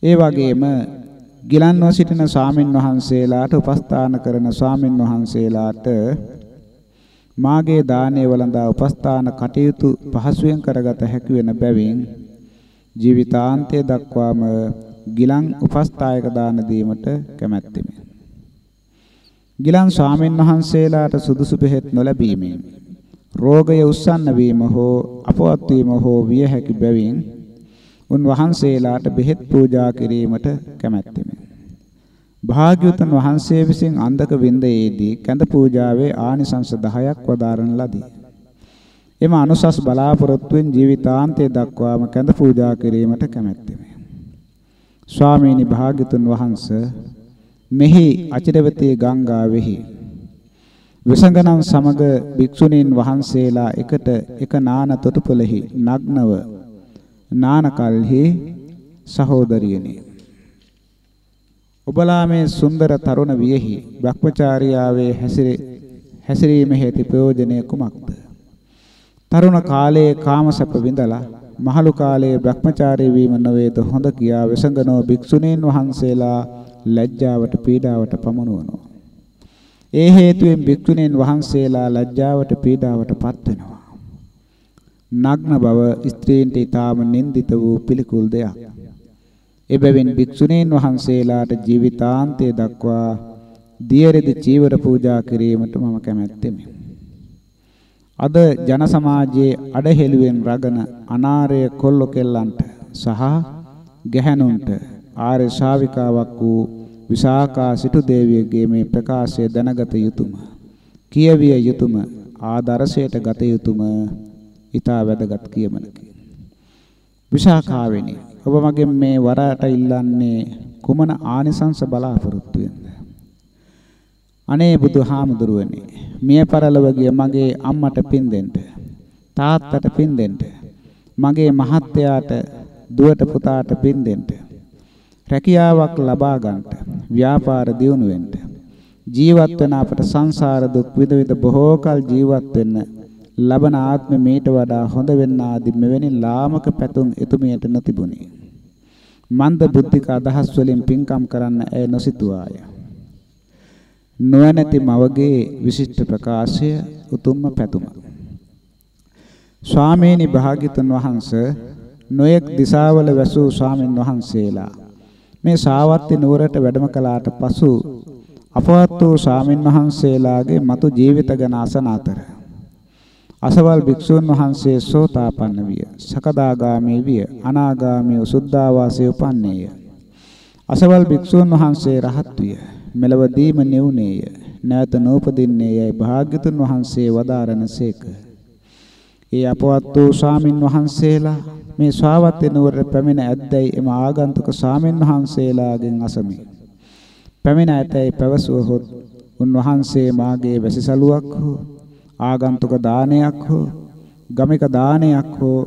ඒ වගේම ගිලන්ව සිටින ස්වාමින් වහන්සේලාට උපස්ථාන කරන ස්වාමින් වහන්සේලාට මාගේ දානයේ වළඳා උපස්ථාන කටයුතු පහසුවෙන් කරගත හැකි වෙන බැවින් ජීවිතාන්තය දක්වාම ගිලන් උපස්ථායක දාන දීමට කැමැත්තෙමි. ගිලන් ස්වාමින් වහන්සේලාට සුදුසු බෙහෙත් නොලැබීමෙන් රෝගය උස්සන්න වීම හෝ අපවත් වීම හෝ විය හැකි බැවින් උන්වහන්සේලාට බෙහෙත් පූජා කිරීමට කැමැත්තෙමි. භාග්‍යවතුන් වහන්සේ විසින් අන්දක වින්දයේදී කැඳ පූජාවේ ආනිසංස 10ක් වදාරන ලදී. එම අනුසස් බලාපොරොත්තුෙන් ජීවිතාන්තය දක්වාම කැඳ පූජා කිරීමට කැමැත්තෙමි. ස්වාමීනි භාග්‍යතුන් වහන්සේ මෙහි අචිරවතී ගංගාවෙහි විසංගනම් සමග භික්ෂුණීන් වහන්සේලා එකට එක නාන තොටුපළෙහි නග්නව නාන කල්හි සහෝදරියනි. ඔබලා මේ සුන්දර තරුණ වියෙහි භ්‍රමචාරියාවේ හැසිරේ හැසිරීමේ හේතු ප්‍රයෝජනය කුමක්ද? තරුණ කාලයේ කාමසප විඳලා මහලු කාලයේ භ්‍රමචාරී වීම නොවේද හොඳ කියා විසංගනෝ භික්ෂුණීන් වහන්සේලා ලැජ්ජාවට පීඩාවට පමුණුවනවා ඒ හේතුවෙන් භික්ෂුණීන් වහන්සේලා ලැජ්ජාවට පීඩාවට පත් වෙනවා නග්න බව ස්ත්‍රීන්ට ඊටාම නින්දිත වූ පිළිකුල් දෙයක්. එබැවින් භික්ෂුණීන් වහන්සේලාට ජීවිතාන්තය දක්වා දියරෙදි චීවර පූජා කිරීමට මම කැමැත්තෙමි. අද ජන සමාජයේ අඩහෙළුවෙන් රගන අනාරය කොල්ල කෙල්ලන්ට සහ ගැහැණුන්ට ආර්ය ශාවිකාවක් වූ විසාකා සිටු දේවියගේ මේ ප්‍රකාශය දැනගත යුතුයම. කියවිය යුතුයම ආදර්ශයට ගත යුතුයම ඊටා වැදගත් කියමනකි. විශාඛාවෙනි ඔබ මගෙන් මේ වරට ඉල්ලන්නේ කුමන ආනිසංස බලාපොරොත්තු වෙනද? අනේ බුදුහාමුදුරුවනි මිය පරලොව ගිය මගේ අම්මට පින් දෙන්න තාත්තට පින් දෙන්න මගේ මහත්තයාට දුවට පුතාට පින් දෙන්න රැකියාවක් ලබා ගන්නට ව්‍යාපාර දියුණු වෙන්න ජීවත් වෙන අපට සංසාර දුක් විඳ විඳ බොහෝ කල ජීවත් වෙන්න ලබන ආත්මෙ මේට වඩා හොඳ වෙන්න ආදී මෙවැනි ලාමක පැතුම් එතුමියට නොතිබුණි. මන්ද බුද්ධික අදහස් වලින් පින්කම් කරන්න ඇය නොසිතුවාය. නොනැති මවගේ විශිෂ්ට ප්‍රකාශය උතුම්ම පැතුම. ස්වාමීනි භාග්‍යතුන් වහන්සේ නොයෙක් දිසාවල වැසූ ස්වාමින් වහන්සේලා මේ සාවත්ති නුවරට වැඩම කළාට පසු අපවත් වූ ස්වාමින් වහන්සේලාගේ මතු ජීවිත ගැන අසන අතර අසවල් භික්ෂුන් වහන්සේ සෝතාපන්න විය. සකදාගාමී විය. අනාගාමී සුද්ධාවාසයේ උපන්නේය. අසවල් භික්ෂුන් වහන්සේ රහත් විය. මෙලව දීම නිවුනේය. නැවත නූපදින්නේයයි භාග්‍යතුන් වහන්සේ වදාරනසේක. ඒ අපවත් වූ ස්වාමින් වහන්සේලා මේ ශ්‍රාවත්‍ය නුවර පැමිණ ඇද්දැයි එම ආගන්තුක ස්වාමින් වහන්සේලාගෙන් අසමි. පැමිණ ඇතැයි පැවසුවහොත් උන්වහන්සේ මාගේ වැසිසලුවක් හෝ ආගන්තුක දානයක් හෝ ගමික දානයක් හෝ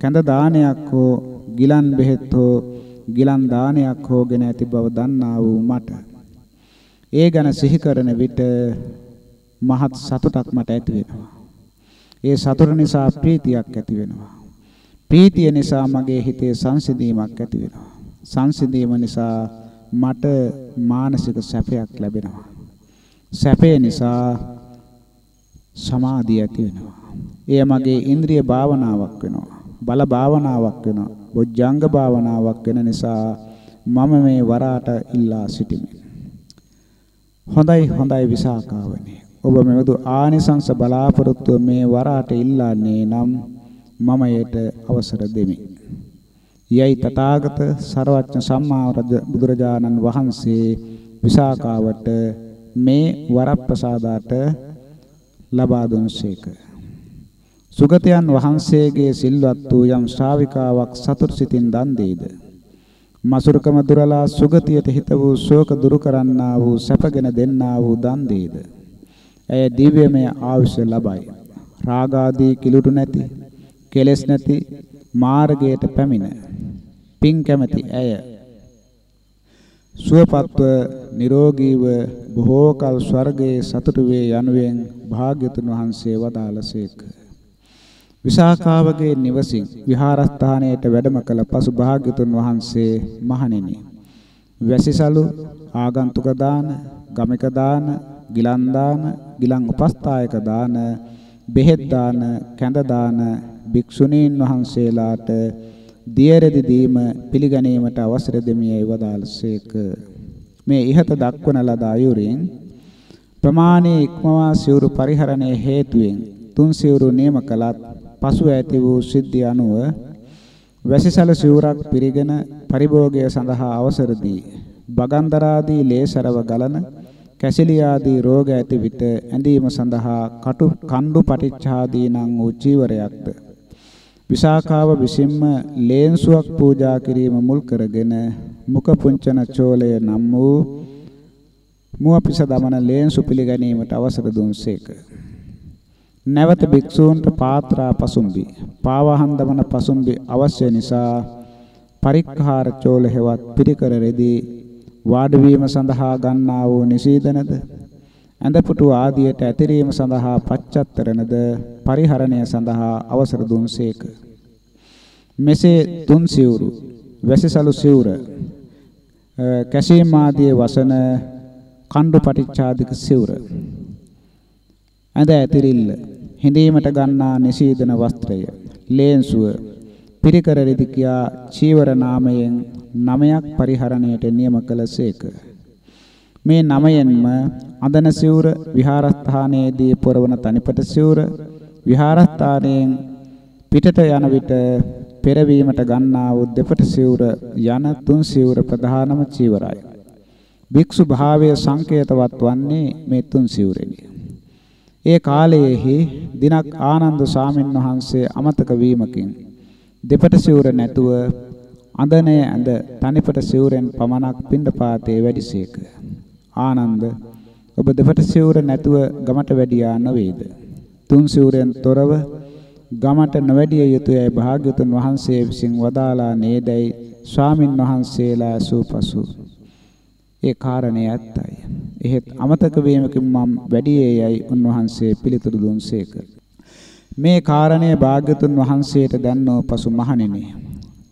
කැඳ දානයක් හෝ ගිලන් බෙහෙත් හෝ ගිලන් දානයක් හෝගෙන ඇති බව දන්නා වූ මට ඒ ගැන සිහි කරන විට මහත් සතුටක් මට ඇති වෙනවා. ඒ සතුට නිසා ප්‍රීතියක් ඇති වෙනවා. ප්‍රීතිය නිසා මගේ හිතේ සංසිඳීමක් ඇති වෙනවා. සංසිඳීම නිසා මට මානසික සැපයක් ලැබෙනවා. සැපේ නිසා සමාධිය ඇති වෙනවා. එය මගේ ඉන්ද්‍රිය භාවනාවක් වෙනවා. බල භාවනාවක් වෙනවා. බොජ්ජංග භාවනාවක් වෙන නිසා මම මේ වරාට ඉල්ලා සිටිමි. හොඳයි හොඳයි විසාකාවනි. ඔබ මෙවදු ආනිසංස බලාපොරොත්තු මේ වරාට ඉල්ලන්නේ නම් මම යට අවසර දෙමි. යයි තථාගත සර්වඥ සම්මා බුදුරජාණන් වහන්සේ විසාකාවට මේ වරප්‍රසාදාට ලබා දුන්සේක. සුගතයන් වහන්සේගේ සිල්වත් වූ යම් ශ්‍රාවිකාවක් සතුට සිතින් දන් දෙයිද මසුරුකම දුරලා සුගතියට හිත වූ ශෝක දුරු කරන්නා වූ සැපගෙන දෙන්නා වූ දන් දෙයිද ඇය දිව්‍යමය ආයුෂ ලබයි. රාගාදී කිලුටු නැති, කෙලෙස් නැති මාර්ගයට පැමිණ. පින් කැමැති ඇය සුවපත්ව නිරෝගීව බොහෝ කල ස්වර්ගයේ සතුටු වේ යනුවෙන් භාග්‍යතුන් වහන්සේ වදාළසේක. විසාකාවගේ නිවසින් විහාරස්ථානයට වැඩම කළ පසු භාග්‍යතුන් වහන්සේ මහණෙනි වැසිසලු ආගන්තුක දාන ගමික දාන ගිලන් දාන ගිලන් උපස්ථායක දාන බෙහෙත් දාන කැඳ දාන භික්ෂුණීන් වහන්සේලාට දියරෙදි දීම පිළිගැනීමට අවසර දෙමියයි වදාළසේක මේ ඉහත දක්වන ලද අයුරින් ප්‍රමාණයේ ඉක්මවා සිවුරු පරිහරණයේ හේතුවෙන් තුන් සිවුරු නියම කළත් පසු ඇති වූ සිද්ධි අනුව වැසිසල සිවුරක් පිරිගෙන පරිභෝගය සඳහා අවසර දී බගන්දරාදී ලේසරව ගලන කැසිලි ආදී රෝග ඇති විට ඇඳීම සඳහා කටු කණ්ඩු පටිච්චාදී නම් වූ චීවරයක්ද විසාකාව විසින්ම ලේන්සුවක් පූජා කිරීම මුල් කරගෙන මුඛ පුංචන චෝලය නම් වූ මුව පිස දමන ලේන්සු පිළිගැනීමට අවසර දුන්සේක. නැවත භික්ෂූන්ට පාත්‍රා පසුම්බි පාවහන් දමන පසුම්බි අවශ්‍ය නිසා පරික්ඛාර චෝල හෙවත් පිරිකර රෙදි වාඩි වීම සඳහා ගන්නා වූ නිසීදනද ඇඳපුටු ආදියට ඇතිරීම සඳහා පච්චත්තරනද පරිහරණය සඳහා අවසර දුන්සේක මෙසේ තුන් සිවුරු වැසිසලු සිවුර කැසීම් ආදී වසන කණ්ඩු පටිච්චාදික සිවුර ඇඳ ඇතිරිල්ල හිඳීමට ගන්නා නිසීදන වස්ත්‍රය ලේන්සුව පිරිකර රෙදි කියා චීවර නාමයෙන් නමයක් පරිහරණයට නියම කළසේක මේ නමයෙන්ම අදන සිවුර විහාරස්ථානයේදී පොරවන තනිපට සිවුර විහාරස්ථානයෙන් පිටට යන විට පෙරවීමට ගන්නා වූ දෙපට සිවුර යන තුන් සිවුර ප්‍රධානම චීවරයි. භික්ෂු භාවයේ සංකේතවත් වන්නේ මේ තුන් සිවුරෙනි. ඒ කාලයේහි දිනක් ආනන්ද සාමින් වහන්සේ අමතක වීමකින් දෙපට සිවුර නැතුව අඳනේ ඇඳ තනිපට සිවුරෙන් පමණක් පින්ඩපාතේ වැඩිසේක. ආනන්ද ඔබ දෙපට සිවුර නැතුව ගමට වැඩියා නොවේද? තුන් සිවුරෙන් තොරව ගමට නොවැඩිය යුතුයයි භාග්‍යතුන් වහන්සේ විසින් වදාලා නේදයි ස්වාමින් වහන්සේලා සූපසු. ඒ කාරණේ ඇත්තයි. එහෙත් අමතක වීමකින් මම වැඩියේ යයි උන්වහන්සේ පිළිතුරු දුන්සේක. මේ කාරණේ භාග්‍යතුන් වහන්සේට දැන්නෝ පසු මහණෙනි.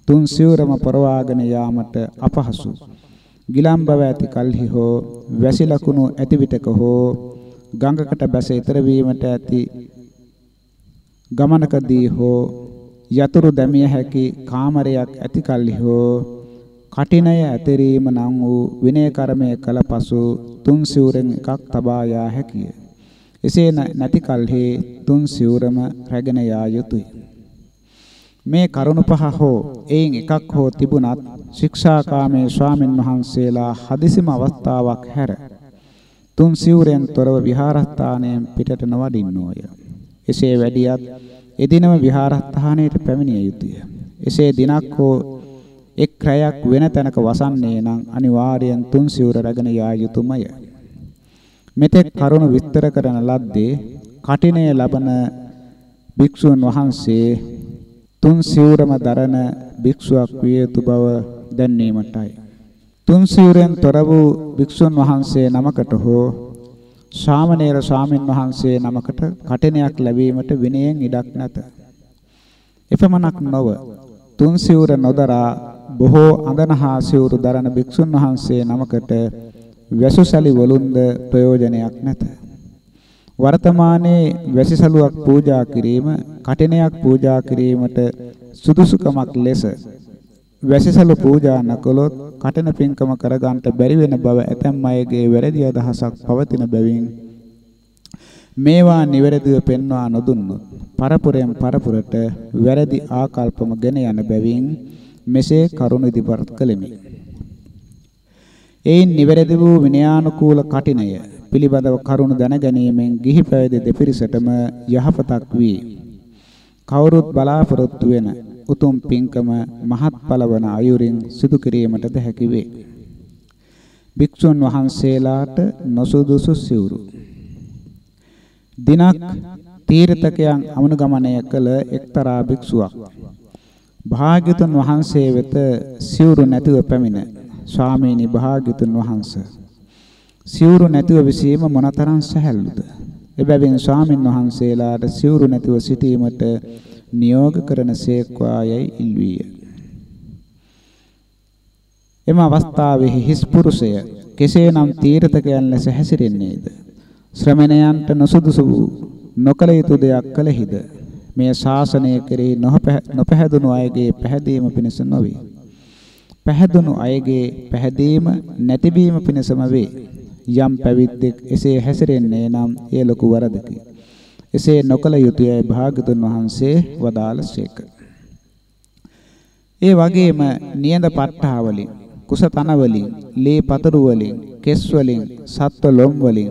තුන් සිවුරම පරවාගෙන යාමට අපහසු. ගිලම් බව ඇති කල්හි හෝ වැසි ලකුණු ඇති විටක හෝ ගඟකට බැස ඊතර වීමට ඇති ගමනකදී හෝ යතුරු දැමිය හැකි කාමරයක් ඇති කල්හි හෝ කටිනය ඇතරීම නම් වූ විනය කර්මය කළ පසු තුන් සිවුරෙන් එකක් තබා යා හැකිය. එසේ නැති කල්හි තුන් සිවුරම රැගෙන යා යුතුය. මේ කරුණ පහ හෝ එයින් එකක් හෝ තිබුණත් ශික්ෂාකාමේ ස්වාමින් වහන්සේලා හදිසිම අවස්ථාවක් හැර තුන් සිවුරෙන් තොරව විහාරස්ථානයෙන් පිටට නොවඩින්නෝය. එසේ වැඩියත් එදිනම විහාරස්ථානයට පැමිණිය යුතුය. එසේ දිනක් හෝ එක් රැයක් වෙන තැනක වසන්නේ නම් අනිවාර්යයෙන් තුන් සිවුර රැගෙන යා යුතුයමය. මෙතෙක් කරුණ විස්තර කරන ලද්දේ කටිනය ලබන භික්ෂුන් වහන්සේ තුන් සිවුරම දරන භික්ෂුවක් විය යුතු බව දැන්වීමටයි. තුන් සිවුරෙන් තොර වූ භික්ෂුන් වහන්සේ නමකට හෝ ශාමණේර ස්වාමින් වහන්සේ නමකට කටිනයක් ලැබීමට විනයෙන් ඉඩක් නැත. එපමණක් නොව තුන් සිවුර නොදරා බොහෝ අඳනහා සිවුරු දරන භික්ෂුන් වහන්සේ නමකට වැසුසලි වලුන්ද ප්‍රයෝජනයක් නැත. වර්තමානයේ වැසිසලුවක් පූජා කිරීම කටිනයක් පූජා කිරීමට සුදුසුකමක් ලෙස වැසිසලු පූජා නොකළොත් කටන පින්කම කරගන්නට බැරි වෙන බව ඇතැම් අයගේ වැරදි අදහසක් පවතින බැවින් මේවා නිවැරදිව පෙන්වා නොදුන්නොත් පරපුරෙන් පරපුරට වැරදි ආකල්පම ගෙන යන බැවින් මෙසේ කරුණ ඉදිරිපත් කළෙමි. එයින් නිවැරදි වූ විනයානුකූල කටිනය පිළිබඳව කරුණ දැනගැනීමෙන් ගිහි පැවිදි දෙපිරිසටම යහපතක් වී කවුරුත් බලාපොරොත්තු වෙන උතුම් පින්කම මහත්ඵල වන අයුරින් සිදු කිරීමටද හැකි වේ. භික්ෂුන් වහන්සේලාට නොසුදුසු සිවුරු. දිනක් තීර්ථකයන් අනුගමනය කළ එක්තරා භික්ෂුවක්. භාග්‍යතුන් වහන්සේ වෙත සිවුරු නැතුව පැමිණ ස්වාමීනි භාග්‍යතුන් වහන්සේ සිවුරු නැතුව විසීම මොනතරම් සැහැල්ලුද? එබැවින් ස්වාමින් වහන්සේලාට සිවුරු නැතුව සිටීමට නියෝග කරන සේක්වායයි ඉල්වීය එම අවස්ථාවේ හිස් පුරුෂය කෙසේනම් තීර්ථකයන් ලෙස හැසිරෙන්නේද ශ්‍රමණයන්ට නොසුදුසු වූ නොකල යුතු දෙයක් කළෙහිද මේ ශාසනය කෙරෙහි නොපැහැදුණු අයගේ පැහැදීම පිණිස නොවේ. පැහැදුණු අයගේ පැහැදීම නැතිවීම පිණිසම වේ. යම් පැවිද්දෙක් එසේ හැසිරෙන්නේ නම් ඒ ලොකු වරදකි. එසේ නොකල යුතුයයි භාගතුන් වහන්සේ වදාළසේක. ඒ වගේම නියඳ පට්ටා වලින්, කුස තන වලින්, ලේ පතරු වලින්, කෙස් වලින්, සත්ව ලොම් වලින්,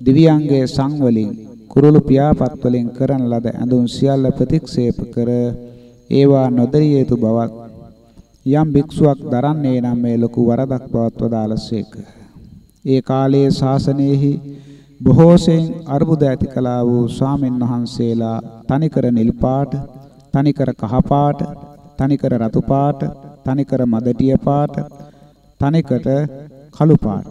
දිව්‍යංගයේ සං වලින් කුරුළු පියාපත් වලින් කරන ලද ඇඳුම් සියල්ල ප්‍රතික්ෂේප කර ඒවා නොදරිය යුතු බවත් යම් භික්ෂුවක් දරන්නේ නම් මේ ලොකු වරදක් බවත් වදාළසේක. ඒ කාලයේ ශාසනයෙහි බොහෝසෙන් අර්බුද ඇති කළා වූ ස්වාමීන් වහන්සේලා තනිකර නිල් පාට, තනිකර කහ පාට, තනිකර රතු පාට, තනිකර මදටිය පාට, තනිකට කළු පාට.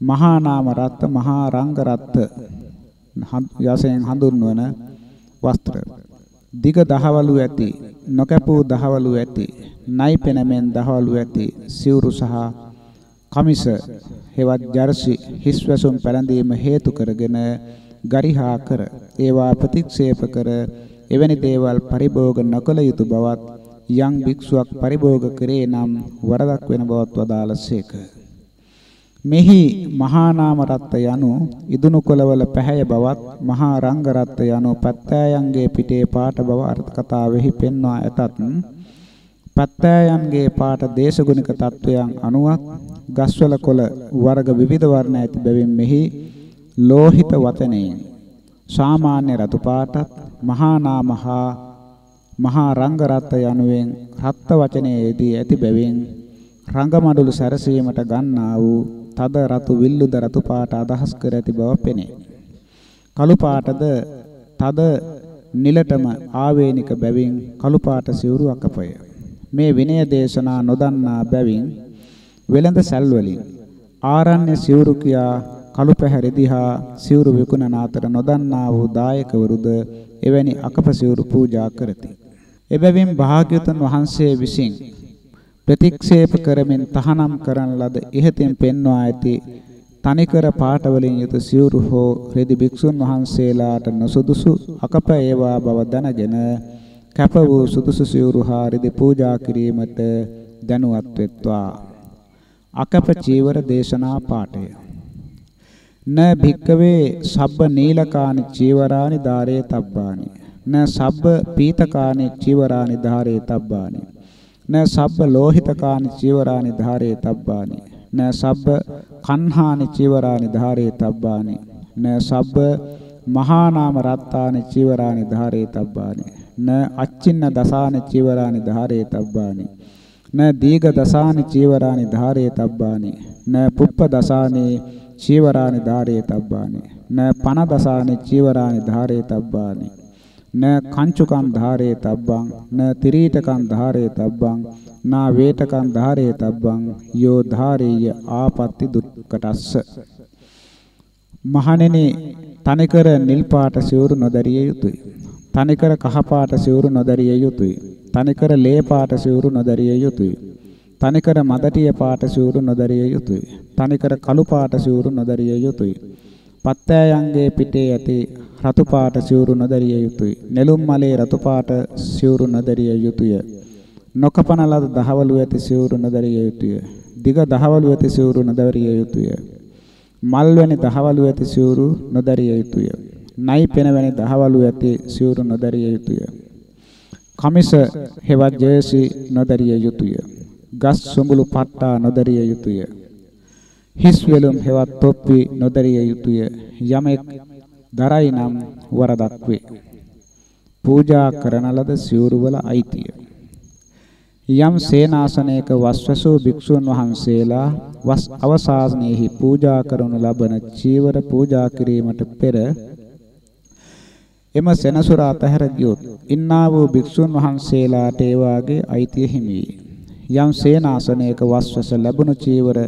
මහා නාම රත්ත, මහා රංග රත්ත යසෙන් හඳුන්වන වස්ත්‍ර දිග දහවලු ඇති නොකැපූ දහවලු ඇති නයි පෙනමෙන් දහවලු ඇති සිවුරු සහ කමිස හෙවත් ජර්සි හිස්වැසුම් පැළඳීම හේතු කරගෙන ගරිහා කර ඒවා ප්‍රතික්ෂේප කර එවැනි දේවල් පරිභෝග නොකළ යුතු බවත් යම් භික්ෂුවක් පරිභෝග කරේ නම් වරදක් වෙන බවත් වදාළසේක මෙහි මහා නාම රත්ත යනු ඉදුණු කොළවල පැහැය බවත් මහා රංග රත්ත යනු පත්තෑයන්ගේ පිටේ පාට බව අර්ථ කතාවෙහි පෙන්වා ඇතත් පත්තෑයන්ගේ පාට දේශගුණික තත්වයන් අනුවක් ගස්වල කොළ වර්ග විවිධ වර්ණ ඇති බැවින් මෙහි ලෝහිත වතනයෙන් සාමාන්‍ය රතු පාටත් මහා නාමහා මහා රංග රත්ත යනුවෙන් රත්ත වචනයේදී ඇති බැවින් රංගමඩුළු සැරසීමට ගන්නා වූ තද රතු විල්ලුද රතු පාට අදහස් කර ඇති බව පෙනේ. කළු පාටද තද නිලටම ආවේනික බැවින් කළු පාට සිවුරු අකපය. මේ විනය දේශනා නොදන්නා බැවින් වෙළඳ සැල් වලින් ආරණ්‍ය සිවුරු කියා කළු පැහැරි දිහා සිවුරු විකුණන අතර නොදන්නා වූ දායකවරුද එවැනි අකප සිවුරු පූජා කරති. එබැවින් භාග්‍යවතුන් වහන්සේ විසින් ප්‍රතික්ෂේප කරමින් තහනම් කරන ලද ඉහතින් පෙන්වා ඇති තනිකර පාට වලින් යුතු සිවුරු හෝ රෙදි භික්ෂුන් වහන්සේලාට නොසුදුසු අකප ඒවා බව දැනගෙන කැප වූ සුදුසු සිවුරු හා රෙදි පූජා කිරීමට දැනුවත් වෙත්වා. අකප චීවර දේශනා පාඨය. න භික්කවේ සබ්බ නීලකානි චීවරානි ධාරේ තබ්බානි. න සබ්බ පීතකානි චීවරානි ධාරේ තබ්බානි. න සබ්බ ලෝහිතකානි චීවරානි ධාරේ තබ්බානි. න සබ්බ කන්හානි චීවරානි ධාරේ තබ්බානි. න සබ්බ මහා නාම රත්තානි චීවරානි ධාරේ තබ්බානි. න අච්චින්න දසානි චීවරානි ධාරේ තබ්බානි. න දීඝ දසානි චීවරානි ධාරේ තබ්බානි. න පුප්ප දසානි චීවරානි ධාරේ තබ්බානි. න පන දසානි චීවරානි ධාරේ තබ්බානි. න කංචුකං ධාරේ තබ්බං න තිරීටකං ධාරේ තබ්බං නා වේටකං ධාරේ තබ්බං යෝ ධාරේය ආපත්‍ති දුක්කටස්ස. මහණෙනි තනිකර නිල් පාට සිවුරු නොදරිය යුතුය. තනිකර කහ පාට සිවුරු නොදරිය යුතුය තනිකර ලේ පාට සිවුරු නොදරිය යුතුය තනිකර මදටිය පාට සිවුරු නොදරිය යුතුය තනිකර කළු පාට සිවුරු නොදරිය යුතුය පත්තෑයන්ගේ පිටේ ඇති රතු පාට සිවුරු නොදරිය යුතුය. නෙළුම් මලේ රතු පාට සිවුරු නොදරිය යුතුය. නොකපන ලද දහවලු ඇති සිවුරු නොදරිය යුතුය. දිග දහවලු ඇති සිවුරු නොදරිය යුතුය. මල් වැනි දහවලු ඇති සිවුරු නොදරිය යුතුය. නයි පෙන වැනි දහවලු ඇති සිවුරු නොදරිය යුතුය. කමිස හෙවත් ජයසි නොදරිය යුතුය. ගස් සුඹුළු පට්ටා නොදරිය යුතුය. හිස් වෙලුම් හෙවත් තොප්පි නොදරිය යුතුය. යමෙක් දරයි නම් වරදක් වේ. පූජා කරන ලද සිවුරු වල අයිතිය. යම් සේනාසනයක වස්වසෝ භික්ෂුන් වහන්සේලා වස් අවසානයේහි පූජා කරනු ලබන චීවර පූජා කිරීමට පෙර එම සෙනසුර අතහැර ගියොත් ඉන්නා වූ භික්ෂුන් වහන්සේලාට ඒ වාගේ අයිතිය හිමි වේ. යම් සේනාසනයක වස්වස ලැබුණු චීවර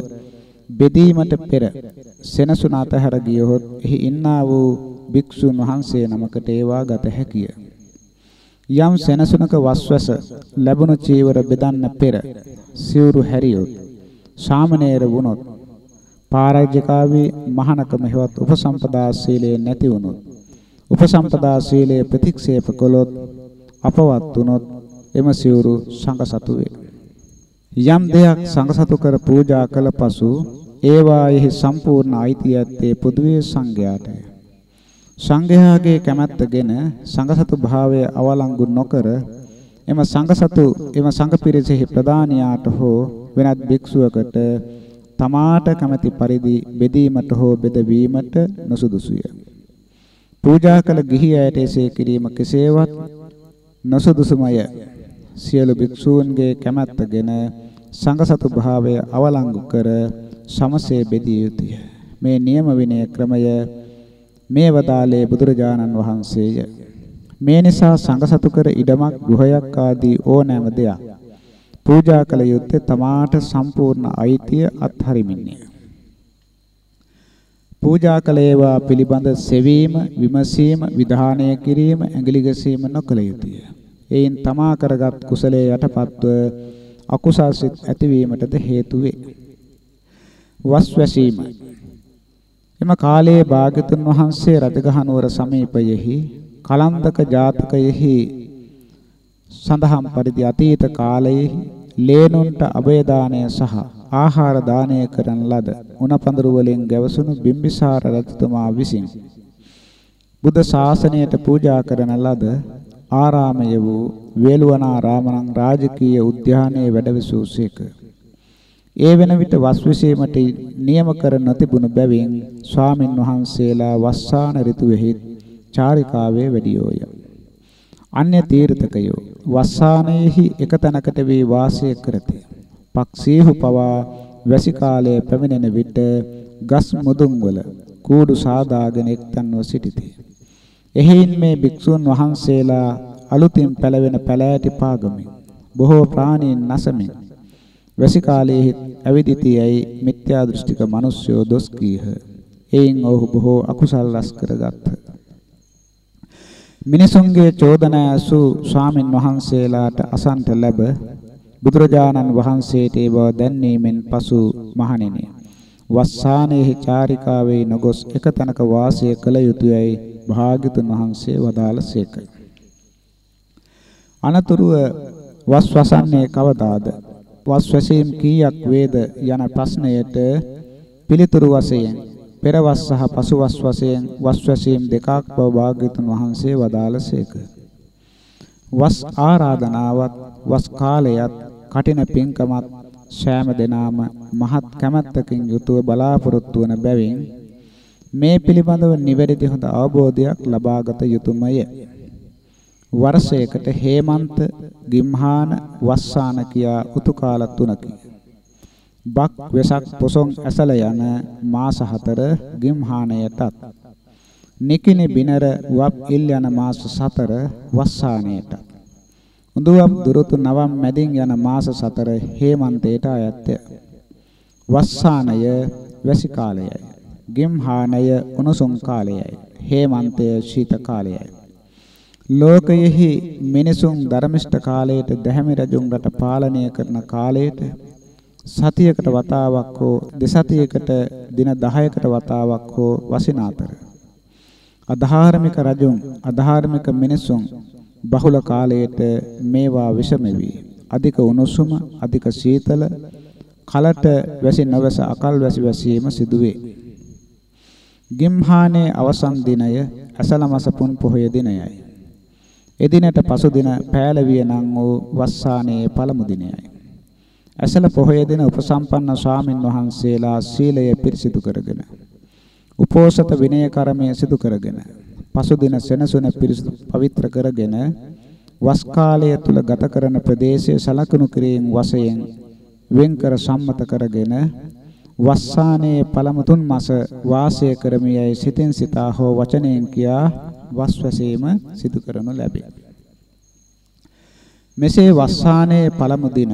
බෙදීමට පෙර සෙනසුන අතහැර ගියොත් එහි ඉන්නා වූ භික්ෂුන් වහන්සේ නමකට ඒවා ගත හැකිය. යම් සෙනසුනක වස්වස ලැබුණු චීවර බෙදන්න පෙර සිවුරු හැරියොත් සාමණේර වුණොත් පාරාජිකාවේ මහානකම හෙවත් උපසම්පදා සීලය නැති වුණොත් උපසම්පදා සීලය ප්‍රතික්ෂේප කළොත් අපවත් වුණොත් එම සිවුරු සංඝසතු වේ. යම් දෙයක් සංඝසතු කර පූජා කළ පසු ඒවාෙහි සම්පූර්ණ අයිතිය ඇත්තේ පොදුවේ සංඝයාටය. සංඝයාගේ කැමැත්තගෙන සංඝසතු භාවය අවලංගු නොකර එම සංඝසතු එම සංඝ පිරිසෙහි ප්‍රධානියාට හෝ වෙනත් භික්ෂුවකට තමාට කැමැති පරිදි බෙදීමට හෝ බෙදවීමට නොසුදුසුය. පූජා කළ ගිහි අයට එසේ කිරීම කෙසේවත් නොසුදුසුමය. සියලු භික්ෂූන්ගේ කැමැත්තගෙන සංඝසතු භාවය අවලංගු කර සමසේ බෙදිය යුතුය. මේ නියම විනය ක්‍රමය මේ වදාලේ බුදුරජාණන් වහන්සේය. මේ නිසා සංඝසතු කර ඉඩමක් ගෘහයක් ආදී ඕනෑම දෙයක් පූජා කළ යුත්තේ තමාට සම්පූර්ණ අයිතිය අත්හරිමින්ය. පූජා කළ ඒවා පිළිබඳ සෙවීම, විමසීම, විධානය කිරීම, ඇඟිලි ගැසීම නොකළ යුතුය. එයින් තමා කරගත් කුසලයේ යටපත්ව අකුසල් සිත් ඇතිවීමටද හේතු වේ. වස් වැසීම එම කාලයේ භාග්‍යතුන් වහන්සේ රජගහ නුවර සමීපයෙහි කලන්දක ජාතකයෙහි සඳහන් පරිදි අතීත කාලයේ ලේනුන්ට අභය දාණය සහ ආහාර දානය කරන ලද උණපඳුරු වලින් ගැවසුණු බිම්බිසාර රජතුමා විසින් බුද්ධ ශාසනයට පූජා කරන ලද ආරාමය වූ වේළුවනාරාමණං රාජකීය උද්‍යානයේ වැඩවිසූසේක. ඒ වෙන විට වස් විසීමට නියම කර නොතිබුණු බැවින් ස්වාමින් වහන්සේලා වස්සාන ඍතුවේහි චාරිකාවේ වැඩියෝය. අන්‍ය තීර්ථකයෝ වස්සානයේහි එක තැනකට වී වාසය කරති. පක්ෂීහු පවා වැසි කාලයේ පැමිණෙන විට ගස් මුදුන්වල කූඩු සාදාගෙන එක්තන්ව සිටිති. එහෙයින් මේ භික්ෂුන් වහන්සේලා අලුතින් පැලවෙන පැලෑටි පාගමින් බොහෝ ප්‍රාණීන් නැසමින් වැසි කාලයේ ඇවිදිතියයි මිත්‍යා දෘෂ්ටික මිනිස්යෝ දොස් කීහ. එයින් ඔහු බොහෝ අකුසල් රැස් කරගත්හ. මිනිසුන්ගේ චෝදනා ඇසූ ස්වාමින් වහන්සේලාට අසන්ට ලැබ බුදුරජාණන් වහන්සේට ඒ බව දැන්වීමෙන් පසු මහණෙනි වස්සානයේ චාරිකාවේ නොගොස් එක තැනක වාසය කළ යුතුයයි භාග්‍යතුන් වහන්සේ වදාළසේක. අනතුරුව වස් වසන්නේ කවදාද? වස් වැසීම් කීයක් වේද යන ප්‍රශ්නයට පිළිතුරු වශයෙන් පෙරවස් සහ පසුවස් වශයෙන් වස් වැසීම් දෙකක් බව භාග්‍යතුන් වහන්සේ වදාළසේක. වස් ආරාධනාවත් වස් කාලයත් කටින පින්කමත් සෑම දිනාම මහත් කැමැත්තකින් යුතුව බලාපොරොත්තු වන බැවින් මේ පිළිබඳව නිවැරදි හොඳ අවබෝධයක් ලබාගත යුතුයමය. වර්ෂයකට හේමන්ත, ගිම්හාන, වස්සාන කියා උතු කාල තුනකි. බක් වෙසක් පොසොන් ඇසල යන මාස හතර ගිම්හානයටත් නිකිනි බිනර වප් ඉල් යන මාස සතර වස්සානයටත් උඳුවම් දුරුතු නවම් මැදින් යන මාස සතර හේමන්තයට අයත්ය. වස්සානය වැසි කාලයයි ගිම්හානය උණුසුම් කාලයයි. හේමන්තය ශීත කාලයයි. ලෝකයෙහි මිනිසුන් ධර්මිෂ්ඨ කාලයට දැහැමි රජුන් රට පාලනය කරන කාලයට සතියකට වතාවක් හෝ දෙසතියකට දින 10කට වතාවක් හෝ වසින අතර අධාර්මික රජුන් අධාර්මික මිනිසුන් බහුල කාලයට මේවා විෂම වී අධික උණුසුම අධික සීතල කලට වැසි නොවැස අකල් වැසි වැසීම සිදුවේ. ගිම්හානේ අවසන් දිනය අසල මාස පුන් පොහොය දිනයයි. එදිනට පසු දින පෑලවිය නම් වූ වස්සානයේ පළමු දිනයයි. ඇසල පොහොය දින උපසම්පන්න ස්වාමින් වහන්සේලා සීලය පිරිසිදු කරගෙන උපෝසත විනය කර්මය සිදු කරගෙන පසු දින සෙනසුන පිරිසිදු පවිත්‍ර කරගෙන වස් කාලය තුල ගත කරන ප්‍රදේශයේ සලකුණු කිරීම වශයෙන් වෙන්කර සම්මත කරගෙන වස්සානයේ පළමු තුන් මාස වාසය කරමියයි සිතෙන් සිතා හෝ වචනයෙන් කියා වස්වැසීම සිදු කරනු ලැබේ. මෙසේ වස්සානයේ පළමු දින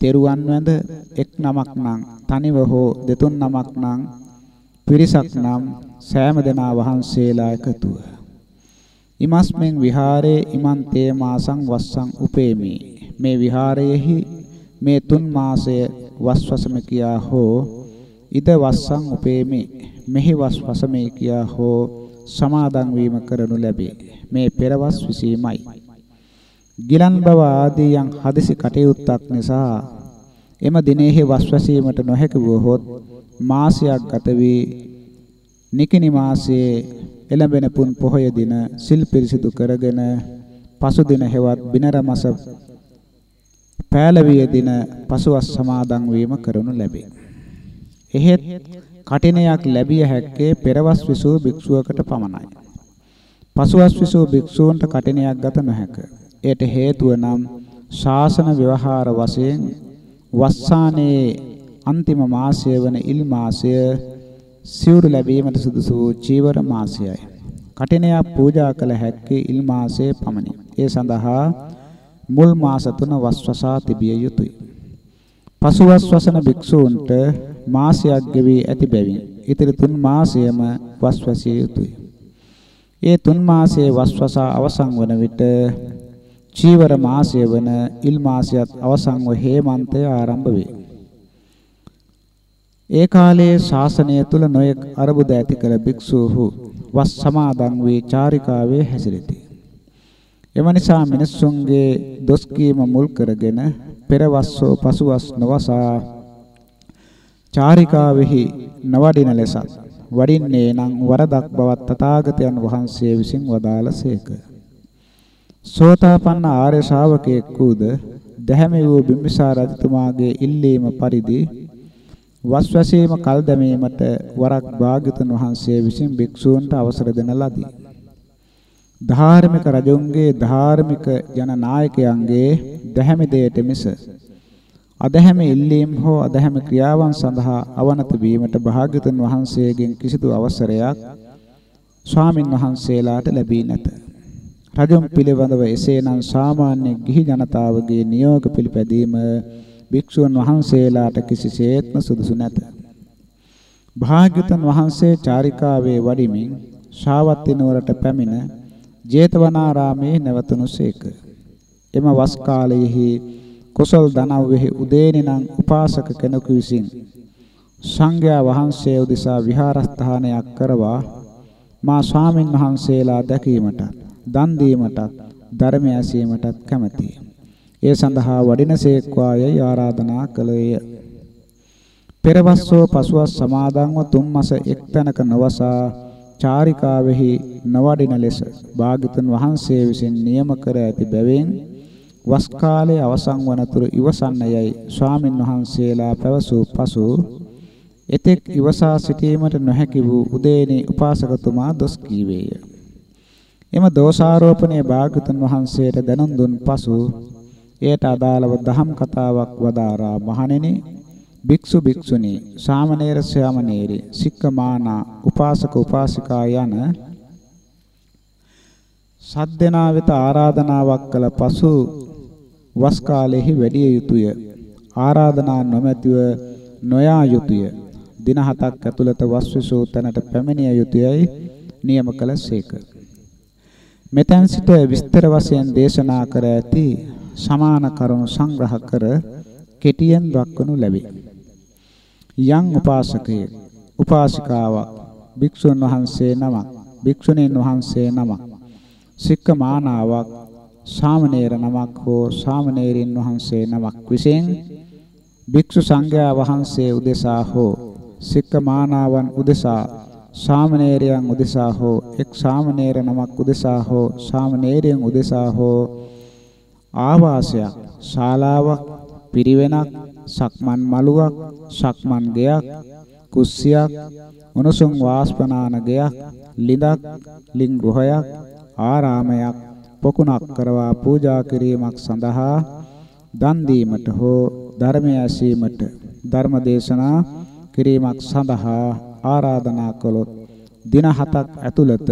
තෙරුවන් වැඳ එක් නමක් නම් තනිව හෝ දෙතුන් නමක් නම් පිරිසක් නම් සෑම දෙනා වහන්සේලා එකතුව. ඉමස්මෙන් විහාරේ ඉමන් තේ මාසං වස්සං උපේමි. මේ විහාරයේහි මේ තුන් මාසය වස්වසම කියා හෝ ඉද වස්සං උපේමි. මෙහි වස්වසමේ කියා හෝ සමාදන් වීම කරනු ලැබේ. මේ පෙරවස් විසීමයි. ගිලන් බව ආදී යම් හදිසි කටයුත්තක් නිසා එම දිනෙහි වස්වැසීමට නොහැකි වූහොත් මාසයක් ගත වී නිකිනි මාසයේ එළඹෙන පුන් පොහොය දින සිල් පිරිසිදු කරගෙන පසු දින හෙවත් බිනර මාස පෑලවිය දින පසුවස් සමාදන් වීම කරනු ලැබේ. එහෙත් කටිනයක් ලැබිය හැක්කේ පෙරවස් විසූ භික්ෂුවකට පමණයි. පසුවස් විසූ භික්ෂූන්ට කටිනයක් ගත නොහැක. එයට හේතුව නම් ශාසන ව්‍යවහාර වශයෙන් වස්සානයේ අන්තිම මාසය වන ඉල් මාසය සිවුරු ලැබීමට සුදුසු වූ චීවර මාසයයි. කටිනයක් පූජා කළ හැක්කේ ඉල් මාසයේ පමණි. ඒ සඳහා මුල් මාස තුන වස්වසා තිබිය යුතුය. පසුවස් වසන භික්ෂූන්ට මාසයක් ගෙවී ඇති බැවින් ඉතිරි තුන් මාසයම වස්වසිය යුතුය. ඒ තුන් මාසයේ වස්වසා අවසන් වන විට චීවර මාසය වන ඉල් මාසයත් අවසන්ව හේමන්තය ආරම්භ වේ. ඒ කාලයේ ශාසනය තුල නොයෙක් අරබුද ඇති කළ භික්ෂූහු වස් සමාදන් වී චාරිකාවේ හැසිරෙති. එම නිසා මිනිසුන්ගේ දොස් කීම මුල් කරගෙන පෙරවස්සෝ පසුවස් නොවසා චාරිකාවෙහි නවඩින ලෙසත් වඩින්නේ නම් වරදක් බවත් තථාගතයන් වහන්සේ විසින් වදාළසේක. සෝතාපන්න ආර්ය ශාවකයෙක් වූද දැහැමි වූ බිම්බිසාර රජතුමාගේ ඉල්ලීම පරිදි වස්වැසීම කල් දැමීමට වරක් භාග්‍යතුන් වහන්සේ විසින් භික්ෂූන්ට අවසර දෙන ලදී. ධාර්මික රජුන්ගේ ධාර්මික ජන නායකයන්ගේ දැහැමි දෙයට මිස අදහැමි ඉල්ලීම් හෝ අදහැමි ක්‍රියාවන් සඳහා අවනත වීමට භාග්‍යතුන් වහන්සේගෙන් කිසිදු අවසරයක් ස්වාමින් වහන්සේලාට ලැබී නැත. රජුන් පිළිබඳව එසේනම් සාමාන්‍ය ගිහි ජනතාවගේ නියෝග පිළිපැදීම භික්ෂුන් වහන්සේලාට කිසිසේත්ම සුදුසු නැත. භාග්‍යවතුන් වහන්සේ චාරිකාවේ වඩිමින් ශාවත්ති නුවරට පැමිණ ජේතවනාරාමේ නැවතුණුසේක. එම වස් කාලයේහි කුසල් දනව්වෙහි උදේනිනම් උපාසක කෙනෙකු විසින් සංඝයා වහන්සේ උදෙසා විහාරස්ථානයක් කරවා මා ස්වාමින් වහන්සේලා දැකීමට දන් දීමටත් ධර්මය ඇසීමටත් කැමැතියි. ඒ සඳහා වඩිනසේක්වායයි ආරාධනා කළේය. පෙරවස්සෝ පසුවස් සමාදන්ව තුන් මාස එක්තැනක නවසා චාරිකාවෙහි නවඩින ලෙස භාග්‍යතුන් වහන්සේ විසින් නියම කර ඇති බැවින් වස් කාලයේ අවසන් වනතුරු ඉවසන්නයයි ස්වාමින් වහන්සේලා පැවසූ පසු එතෙක් ඉවසා සිටීමට නොහැකි වූ උදේනී උපාසකතුමා දොස් කීවේය. එම දෝෂාරෝපණයේ භාග්‍යතුන් වහන්සේට දැනුම් දුන් පසු එයට අදාළව දහම් කතාවක් වදාරා මහණෙනි. භික්ෂු භික්ෂුණී සාමණේර ස්වාමණේරි සික්කමානා උපාසක උපාසිකා යන සද්දනා වෙත ආරාධනාවක් කළ පසු වස් කාලෙහි වැඩි යුතුය. ආරාධනා නොමැතිව නොයා යුතුය. දින හතක් ඇතුළත වස් විසූ තැනට පැමිණිය යුතුයයි නියම කළසේක මෙතෙන් සිට විස්තර වශයෙන් දේශනා කර ඇති සමාන කරුණු සංග්‍රහ කර කෙටියෙන් දක්වනු ලැබේ. යම් උපාසකයෙක් උපාසිකාවක් භික්ෂුන් වහන්සේ නමක් භික්ෂුණීන් වහන්සේ නමක් සික්කමානාවක් සාමණේර නමක් හෝ සාමණේරින් වහන්සේ නමක් විසින් භික්ෂු සංඝයා වහන්සේ උදෙසා හෝ සික්කමානාවන් උදෙසා සාමණේරයන් උදෙසා හෝ එක් සාමණේර නමක් උදෙසා හෝ සාමණේරියන් උදෙසා හෝ ආවාසයක් ශාලාවක් පිරිවෙනක් සක්මන් මළුවක් සක්මන් ගෙයක් කුස්සියක් උණුසුම් වාස්පනාන ගෙයක් ලිඳක් ලිං ගෘහයක් ආරාමයක් පොකුණක් කරවා පූජා කිරීමක් සඳහා දන් දීමට හෝ ධර්මය ඇසීමට ධර්ම දේශනා කිරීමක් සඳහා ආරාධනා කළොත් දින හතක් ඇතුළත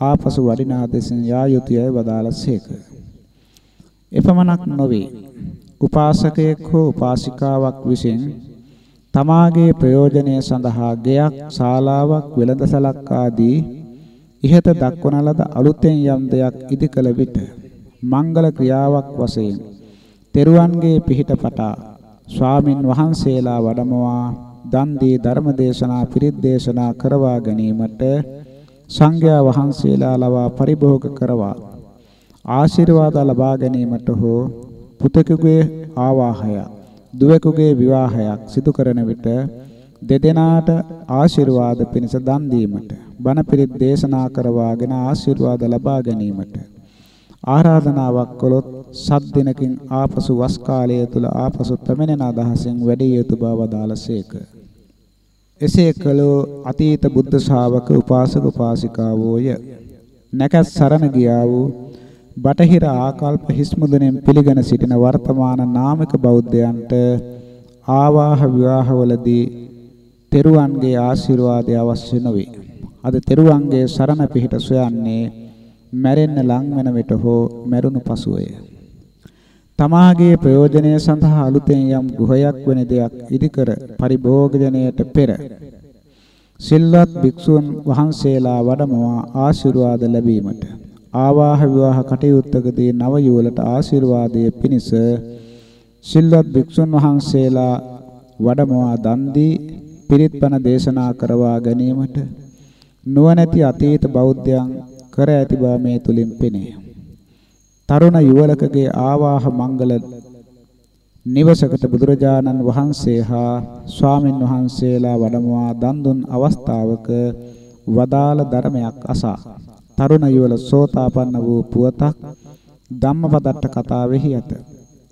ආපසු වඩිනා දෙසින් යා යුතුයයි වදාළසේක. එපමණක් නොවේ. උපාසකයෙක් හෝ උපාසිකාවක් විසින් තමාගේ ප්‍රයෝජනය සඳහා ගෙයක්, ශාලාවක්, වෙළඳසලක් ආදී ඉහත දක්වන ලද අලුතෙන් යම් දෙයක් ඉදිකල විට මංගල ක්‍රියාවක් වශයෙන් තෙරුවන්ගේ පිහිටපටා ස්වාමින් වහන්සේලා වඩමවා දන් දී ධර්ම දේශනා පිරිත් දේශනා කරවා ගැනීමට සංඝයා වහන්සේලා ලවා පරිභෝග කරවා ආශිර්වාද ලබා ගැනීමට හෝ පුතෙකුගේ ආවාහය දුවෙකුගේ විවාහයක් සිදු කරන විට දෙදෙනාට ආශිර්වාද පිණිස දන් දීමට බණ පිරිත් දේශනා කරවාගෙන ආශිර්වාද ලබා ගැනීමට ආරාධනාවක් කළොත් සත් දිනකින් ආපසු වස් කාලය තුල ආපසු පැමිණෙන අදහසෙන් වැඩි යුතු බව දාලසේක. එසේ කළෝ අතීත බුද්ධ ශාවක උපාසක උපාසිකාවෝය. නැකත් සරණ ගියා වූ බටහිර ආකල්ප හිස්මුදුනෙන් පිළිගෙන සිටින වර්තමාන නාමික බෞද්ධයන්ට ආවාහ විවාහවලදී තෙරුවන්ගේ ආශිර්වාදය අවශ්‍ය නොවේ. අද තෙරුවන්ගේ සරණ පිහිට සොයන්නේ මැරෙන්න ලං වෙන විට හෝ මැරුණු පසුවය. තමාගේ ප්‍රයෝජනය සඳහා අලුතෙන් යම් ගෘහයක් වෙන දෙයක් ඉදිකර පරිභෝගජනයට පෙර සිල්වත් භික්ෂුන් වහන්සේලා වඩමවා ආශිර්වාද ලැබීමට ආවාහ විවාහ කටයුත්තකදී නව යුවලට ආශිර්වාදයේ පිණිස සිල්වත් භික්ෂුන් වහන්සේලා වඩමවා දන් දී පිරිත් බණ දේශනා කරවා ගැනීමට නුවණැති අතීත බෞද්ධයන් කර ඇති බව මේ තුලින් පෙනේ. තරුණ යුවලකගේ ආවාහ මංගල නිවසකට බුදුරජාණන් වහන්සේ හා ස්වාමින් වහන්සේලා වඩමවා දන් දුන් අවස්ථාවක වදාළ ධර්මයක් අසා තරුණ යුවල සෝතාපන්න වූ පුවතක් ධම්මපදට්ට කතාවෙහි ඇත.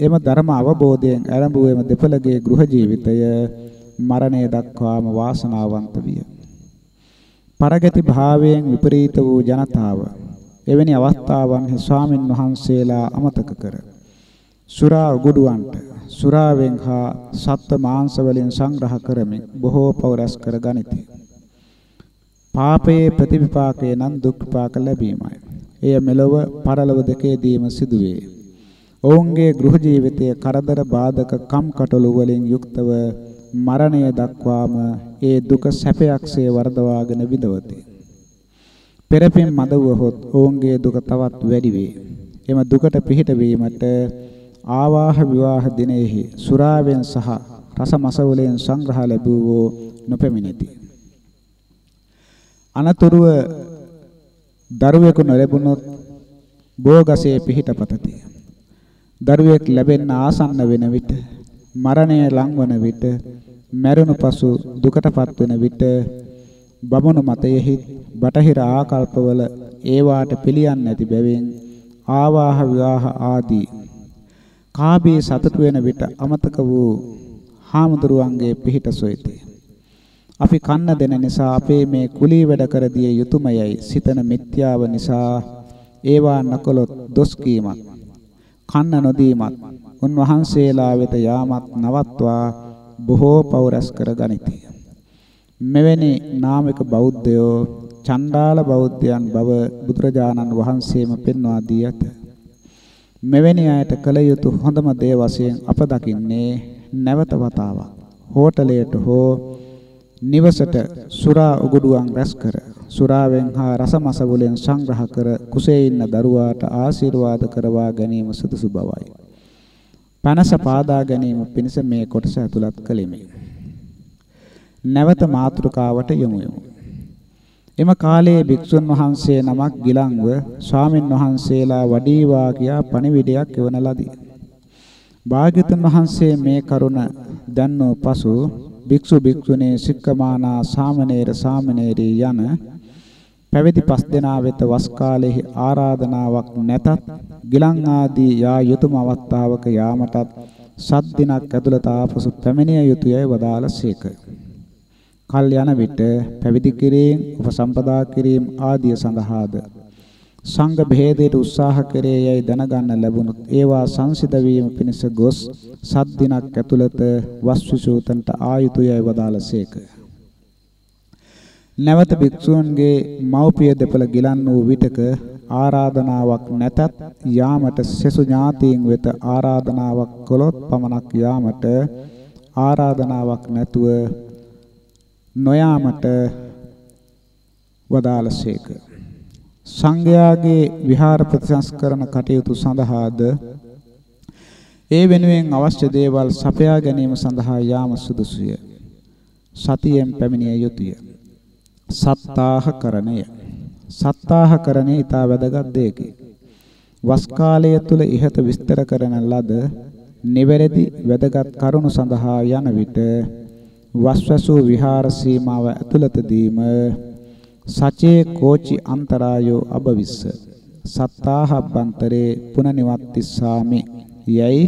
එම ධර්ම අවබෝධයෙන් ආරම්භ වූ දෙපළගේ ගෘහ ජීවිතය මරණය දක්වාම වාසනාවන්ත විය. පරගති භාවයෙන් විපරීත වූ ජනතාව එවැනි අවස්ථාවන්හි ස්වාමින් වහන්සේලා අමතක කර සුරා උගුඩුවන්ට සුරාවෙන් හා සත්ත්ව මාංශ වලින් සංග්‍රහ කරමින් බොහෝ පෞරස් කර ගනිති. පාපයේ ප්‍රතිවිපාකය නම් දුක් විපාක ලැබීමයි. එය මෙලොව පරලොව දෙකේදීම සිදුවේ. ඔවුන්ගේ ගෘහ ජීවිතයේ කරදර බාධක කම් කටොළු වලින් යුක්තව මරණය දක්වාම ඒ දුක සැපයක්සේ වර්ධවාගෙන විඳවති. පෙරපින් මදවුවහොත් ඔවුන්ගේ දුක තවත් වැඩි වේ. එම දුකට පිහිට වීමට ආවාහ විවාහ දිනෙහි සුරාවෙන් සහ රසමස වලින් සංග්‍රහ ලැබුවෝ නොපෙමිණෙති. අනතුරුව දරුවෙකු නොලැබුණොත් බෝගසේ පිහිට පතති. දරුවෙක් ලැබෙන්න ආසන්න වෙන විට මරණය ලංවන විට මැරුණු පසු දුකටපත් වෙන විට බමුණු මතයෙහි බටහිර ආකල්පවල ඒවාට පිළියම් නැති බැවින් ආවාහ විවාහ ආදී කාබී සතුට වෙන විට අමතක වූ හාමුදුරුවන්ගේ පිහිට සොයති. අපි කන්න දෙන නිසා අපේ මේ කුලී වැඩ කර දිය යුතුයමයි සිතන මිත්‍යාව නිසා ඒවා නකලොත් දොස් කීමක් කන්න නොදීමත් උන්වහන්සේලා වෙත යාමත් නවත්වා බොහෝ පෞරස් කර ගනිති. මෙවැනි නාමික බෞද්ධයෝ චණ්ඩාල බෞද්ධයන් බව බුදුරජාණන් වහන්සේම පෙන්වා දී ඇත. මෙවැනි අයට කළ යුතු හොඳම දේ වශයෙන් අප දකින්නේ නැවත වතාවක් හෝටලයට හෝ නිවසට සුරා උගුඩුවන් රැස් කර සුරාවෙන් හා රසමස වලින් සංග්‍රහ කර කුසේ ඉන්න දරුවාට ආශිර්වාද කරවා ගැනීම සුදුසු බවයි. පනස පාදා ගැනීම පිණිස මේ කොටස ඇතුළත් කළෙමි. නැවත මාතෘකාවට යොමු වෙමු. එම කාලයේ භික්ෂුන් වහන්සේ නමක් ගිලන්ව ස්වාමින් වහන්සේලා වඩීවා කියා පණිවිඩයක් එවන ලදී. භාග්‍යතුන් වහන්සේ මේ කරුණ දැන්නෝ පසු භික්ෂු භික්ෂුණී සික්කමානා සාමණේර සාමණේරී යන පැවිදි පස් දෙනා වෙත වස් කාලෙහි ආරාධනාවක් නැතත් ගිලන් ආදී යා යුතුයම අවස්ථාවක යාමටත් සත් දිනක් ඇතුළත ආපසු පැමිණිය යුතුයයි වදාළසේක. කල් යන විට පැවිදි කිරීම, උපසම්පදා කිරීම ආදිය සඳහාද සංඝ භේදයට උත්සාහ කරේ යයි දැනගන්න ලැබුණොත් ඒවා සංසිඳ වීම පිණිස ගොස් සත් දිනක් ඇතුළත වස් විසූතන්ට ආයුතුයයි වදාළසේක. නැවත භික්ෂූන්ගේ මව්පිය දෙපළ ගිලන් වූ විටක ආරාධනාවක් නැතත් යාමට සෙසු ඥාතීන් වෙත ආරාධනාවක් කළොත් පමණක් යාමට ආරාධනාවක් නැතුව නොයාමට වදාළසේක සංඝයාගේ විහාර ප්‍රතිසංස්කරණ කටයුතු සඳහාද? ඒ වෙනුවෙන් අවශ්‍ය දේවල් සපයා ගැනීම සඳහා යාම සුදුසුය. සතියෙන් පැමිණිය යුතුය. සත්තාහකරණය. සත්තාහකරණය ඊට වැදගත් දෙයකි. වස් කාලය තුල ඉහත විස්තර කරන ලද නිවැරදි වැදගත් කරුණු සඳහා යන විට වස්වසු විහාර සීමාව ඇතුළතදීම සචේ කෝචි අන්තරායෝ අබවිස්ස සත්තාහබ්බන්තරේ පුනනිවත්තිස්සාමි යයි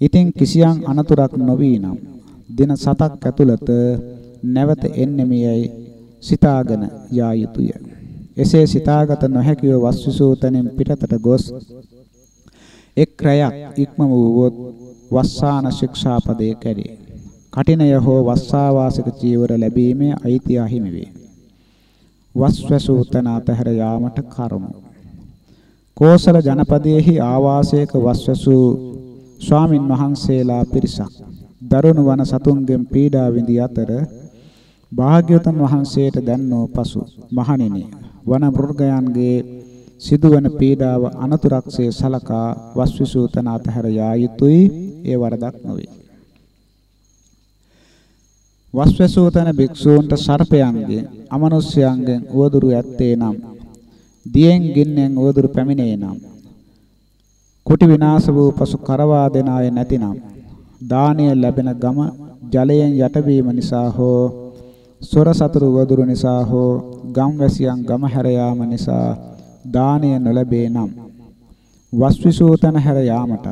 ඉතින් කිසියම් අනතුරක් නොවී නම් දින 7ක් ඇතුළත නැවත එන්නෙමියයි සිතාගෙන යා යුතුය. එසේ සිතාගත නොහැකිව වස්විසූතනෙන් පිටතට ගොස් එක් රැයක් ඉක්ම වූවොත් වස්සාන ශික්ෂාපදයේ කැරේ. කටිනය හෝ වස්සාවාසික චීවර ලැබීමේ අයිතිය අහිමි වේ. වස්වසූතන අතහැර යාමට කරුණු. කෝසල ජනපදයේහි ආවාසයක වස්වසූ ස්වාමින් වහන්සේලා පිරිසක්. දරුණු වන සතුන්ගෙන් පීඩා විඳි අතර භාග්‍යවතුන් වහන්සේට දැන්නෝ පසු මහණෙනි වන මෘගයන්ගේ සිදුවන පීඩාව අනතුරක්සේ සලකා වස්විසූතන අතහැර යා යුතුයි. ඒ වරදක් නොවේ. වස්වසූතන භික්ෂූන්ට සර්පයන්ගෙන් අමනුෂ්‍යයන්ගෙන් උවදුරු ඇත්තේ නම් දියෙන් ගින්නෙන් උවදුරු පැමිණේ නම් කුටි විනාශ වූ පසු කරවා දෙන අය නැතිනම් දානය ලැබෙන ගම ජලයෙන් යටවීම නිසා හෝ සොර සතුරු වදුරු නිසා හෝ ගම්වැසියන් ගම හැර යාම නිසා දානය නොලැබේ නම් වස්විසූතන හැර යාමටත්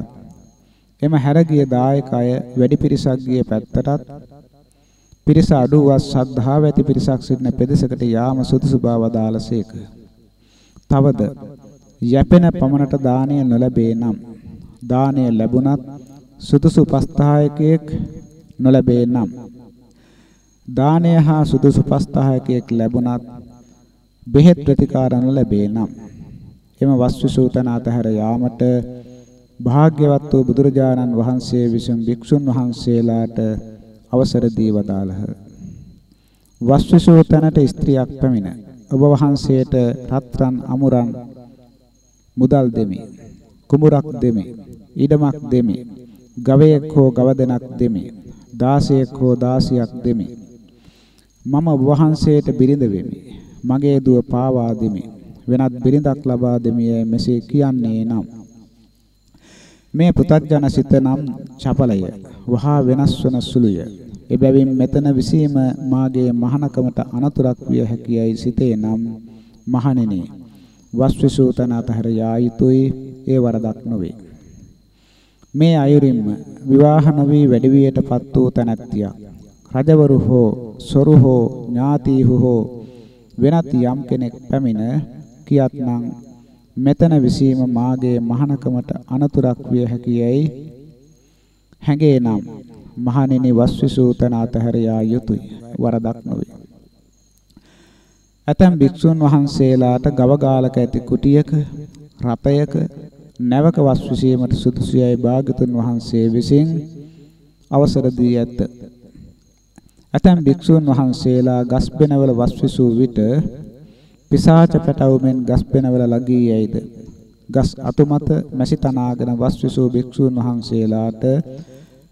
එම හැර ගිය දායක අය වැඩි පිරිසක් ගිය පැත්තටත් පිරිස අඩුවත් ශ්‍රද්ධාව ඇති පිරිසක් සිටින පෙදෙසකට යාම සුදුසු බව දාලසේක. තවද යැපෙන පමණට දානය නොලැබේ නම් දානය ලැබුණත් සුදුසු උපස්ථායකයෙක් නොලැබේ නම් දානය හා සුදුසු උපස්ථායකයෙක් ලැබුණත් බෙහෙත් ප්‍රතිකාර නොලැබේ නම් එම වස්විසූතන අතහැර යාමට භාග්‍යවත් වූ බුදුරජාණන් වහන්සේ විසින් භික්ෂුන් වහන්සේලාට අවසර දී වදාළහ. වස්විසූතනට ස්ත්‍රියක් පැමිණ ඔබ වහන්සේට රත්රන් අමුරන් මුදල් දෙමි. කුඹුරක් දෙමි. ඊඩමක් දෙමි. ගවයෙක් හෝ ගවදෙනක් දෙමි. දාසයෙක් හෝ දාසියක් දෙමි. මම ඔබ වහන්සේට බිරිඳ වෙමි. මගේ දුව පාවා දෙමි. වෙනත් බිරිඳක් ලබා දෙමිය මෙසේ කියන්නේ නම් මේ පුතත්ජන සිත නම් චපලය වහා වෙනස් වන සුළුය. එබැවින් මෙතන විසීම මාගේ මහානකමට අනතුරක් විය හැකියයි සිතේ නම් මහණෙනි. වස්විසූතන අතහැර යා යුතුයි. ඒ වරදක් නොවේ. මේ අයුරින්ම විවාහ නොවි වැඩි වියටපත් වූ තැනැත්තියක් රජවරු හෝ සොරු හෝ ඥාතීහු හෝ වෙනත් යම් කෙනෙක් පැමිණ කියත්නම් මෙතන විසීම මාගේ මහානකමට අනතුරක් විය හැකියයි. හැඟේ නම් මහණෙනි වස්විසූතන අතහැර යා යුතුය. වරදක් නොවේ. ඇතැම් භික්ෂුන් වහන්සේලාට ගවගාලක ඇති කුටියක රතයක නැවක වස් විසීමට සුදුසුයයි භාගතුන් වහන්සේ විසින් අවසර දී ඇත. ඇතැම් භික්ෂුන් වහන්සේලා ගස් බෙනවල වස් විසූ විට පිසාච පැටවුමෙන් ගස් බෙනවල ලගී යයිද ගස් අතුමත මැසි තනාගෙන වස් විසූ භික්ෂුන් වහන්සේලාට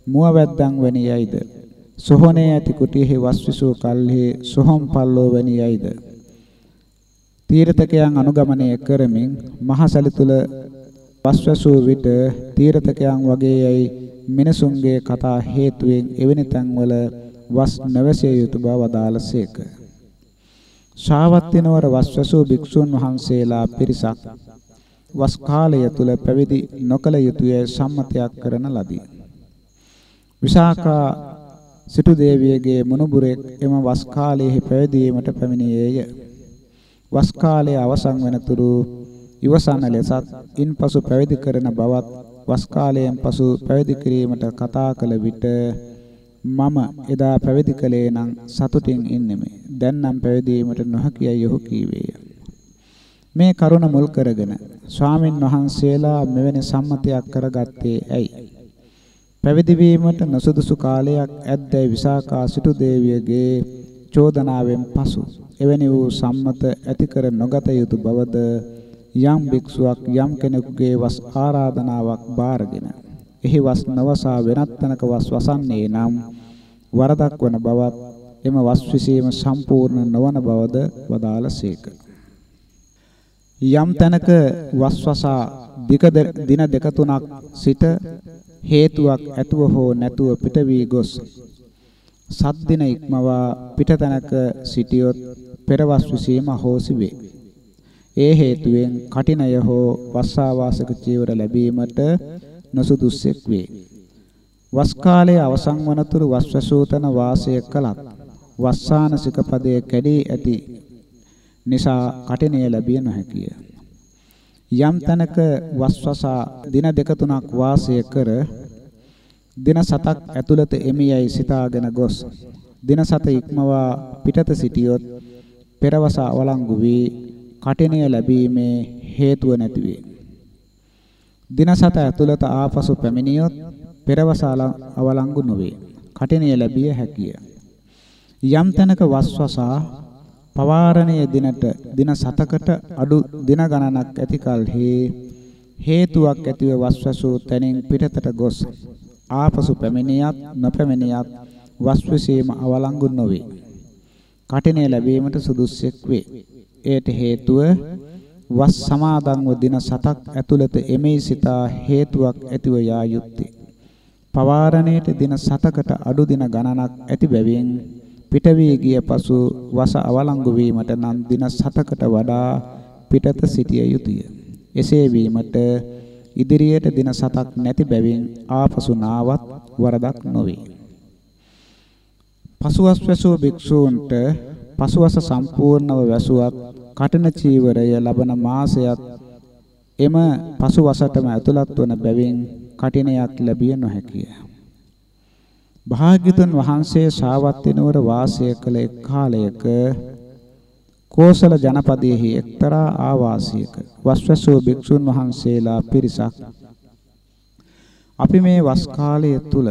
මුවවැද්දන් වැනි යයිද සොහොනේ ඇති කුටියෙහි වස් විසූ කල්හි සොහොන් පල්ලෝ වැනි යයිද තීර්ථකයන් අනුගමනය කරමින් මහසැලි තුල වස්වසූ විට තීර්ථකයන් වගේ යයි මිනිසුන්ගේ කතා හේතුවෙන් එවැනි තැන්වල වස් නැවසිය යුතු බව වදාළසේක. ශාවත්තිනවර වස්වසූ භික්ෂුන් වහන්සේලා පිරිසක් වස් කාලය තුල පැවිදි නොකල යුතුය සම්මතයක් කරන ලදී. විසාකා සිටු දේවියගේ මුණුබුරෙක් එම වස් කාලයේ පැවිදීමට පැමිණියේය. වස් කාලයේ අවසන් වනතුරු ඉවසන ලෙසත් ඉන්පසු පැවිදි කරන බවත් වස් කාලයෙන් පසු පැවිදි කිරීමට කතා කළ විට මම එදා පැවිදි කලේ නම් සතුටින් ඉන්නෙමි. දැන් නම් පැවිදීමට නොහැකියයි ඔහු කීවේය. මේ කරුණ මුල් කරගෙන ස්වාමින් වහන්සේලා මෙවැනි සම්මතයක් කරගත්තේ ඇයි? පැවිදි වීමට නොසුදුසු කාලයක් ඇද්දැයි විසාකා සිටු දේවියගේ චෝදනාවෙන් පසු එවැනි වූ සම්මත ඇති කර නොගත යුතු බවද යම් භික්ෂුවක් යම් කෙනෙකුගේ වස් ආරාධනාවක් බාරගෙන එහි වස් නවසා වෙනත් තැනක වස් වසන්නේ නම් වරදක් වන බවත් එම වස් විසීම සම්පූර්ණ නොවන බවද වදාළසේක. යම් තැනක වස්වසා දින දෙක තුනක් සිට හේතුවක් ඇතුව හෝ නැතුව පිට වී ගොස් සත් දින ඉක්මවා පිටතැනක සිටියොත් පෙරවස් විසීම අහෝසි වේ. ඒ හේතුවෙන් කටිනය හෝ වස්සාවාසක චීවර ලැබීමට නොසුදුස්සෙක් වේ. වස් කාලයේ අවසන් වනතුරු වස්වසූතන වාසය කළත් වස්සාන සිකපදයේ කැඩී ඇති නිසා කටිනය ලැබිය නොහැකිය. යම් තැනක වස්වසා දින දෙක තුනක් වාසය කර දින සතක් ඇතුළත එමියයි සිතාගෙන ගොස් දින සත ඉක්මවා පිටත සිටියොත් පෙරවස අවලංගු වී කටිනය ලැබීමේ හේතුව නැති වේ. දින සත ඇතුළත ආපසු පැමිණියොත් පෙරවස අවලංගු නොවේ. කටිනය ලැබිය හැකිය. යම් තැනක වස්වසා පවාරණයේ දිනට දින 7කට අඩු දින ගණනක් ඇති කලෙහි හේතුවක් ඇතිව වස්වසූ තැනින් පිටතට ගොස් ආපසු පැමිණියත් නොපැමිණියත් වස්විසීම අවලංගු නොවේ. කටිනය ලැබීමට සුදුස්සෙක් වේ. එයට හේතුව වස් සමාදන්ව දින 7ක් ඇතුළත එමේ සිතා හේතුවක් ඇතිව යා යුත්තේ. පවාරණයට දින 7කට අඩු දින ගණනක් ඇති බැවින් පිට වී ගිය පසු වස අවලංගු වීමට නම් දින 7කට වඩා පිටත සිටිය යුතුය. එසේ වීමට ඉදිරියට දින 7ක් නැති බැවින් ආපසු නාවත් වරදක් නොවේ. පසුවස් වැසූ භික්ෂූන්ට පසුවස සම්පූර්ණව වැසුවත් කටන චීවරය ලබන මාසයත් එම පසුවසටම ඇතුළත් වන බැවින් කටිනයක් ලැබිය නොහැකිය. භාග්‍යතුන් වහන්සේ ශාවත්ති නුවර වාසය කළ එක් කාලයක කෝසල ජනපදයෙහි එක්තරා ආවාසයක වස්වැසූ භික්ෂුන් වහන්සේලා පිරිසක් අපි මේ වස් කාලය තුල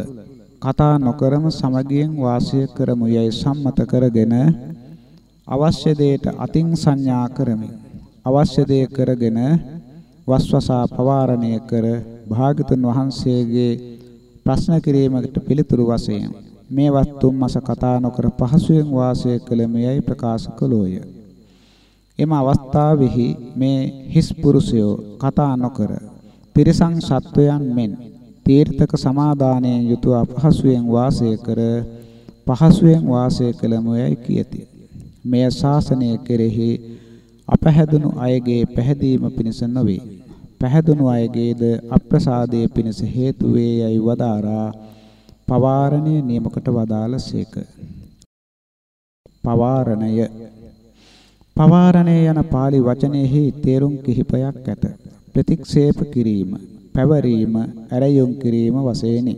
කතා නොකරම සමගියෙන් වාසය කරමු යයි සම්මත කරගෙන අවශ්‍ය දෙයට අතින් සංඥා කරමින් අවශ්‍ය දේ කරගෙන වස්වසා පවාරණය කර භාගතුන් වහන්සේගේ ප්‍රශ්න කිරීමකට පිළිතුරු වශයෙන් මේ වස්තුන් මාස කතා නොකර පහසුවෙන් වාසය කළ මෙයයි ප්‍රකාශ කළෝය. එම අවස්ථාවෙහි මේ හිස් පුරුෂයෝ කතා නොකර තිරිසං සත්වයන් මෙන් තීර්ථක සමාදානයෙන් යුතුව අපහසුයෙන් වාසය කර පහසුවෙන් වාසය කළ මොයයි කියති. මෙය ශාසනය කෙරෙහි අපහැදුණු අයගේ පැහැදීම පිණිස නොවේ. පැහැදුණු අයගේද අප්‍රසාදයේ පිණිස හේතු වේ යයි වදාරා පවාරණය නියමකට වදාළසේක. පවාරණය පවාරණය යන pāli වචනයෙහි තේරුම් කිහිපයක් ඇත. ප්‍රතික්ෂේප කිරීම, පැවරීම, ඇරයුම් කිරීම වශයෙනි.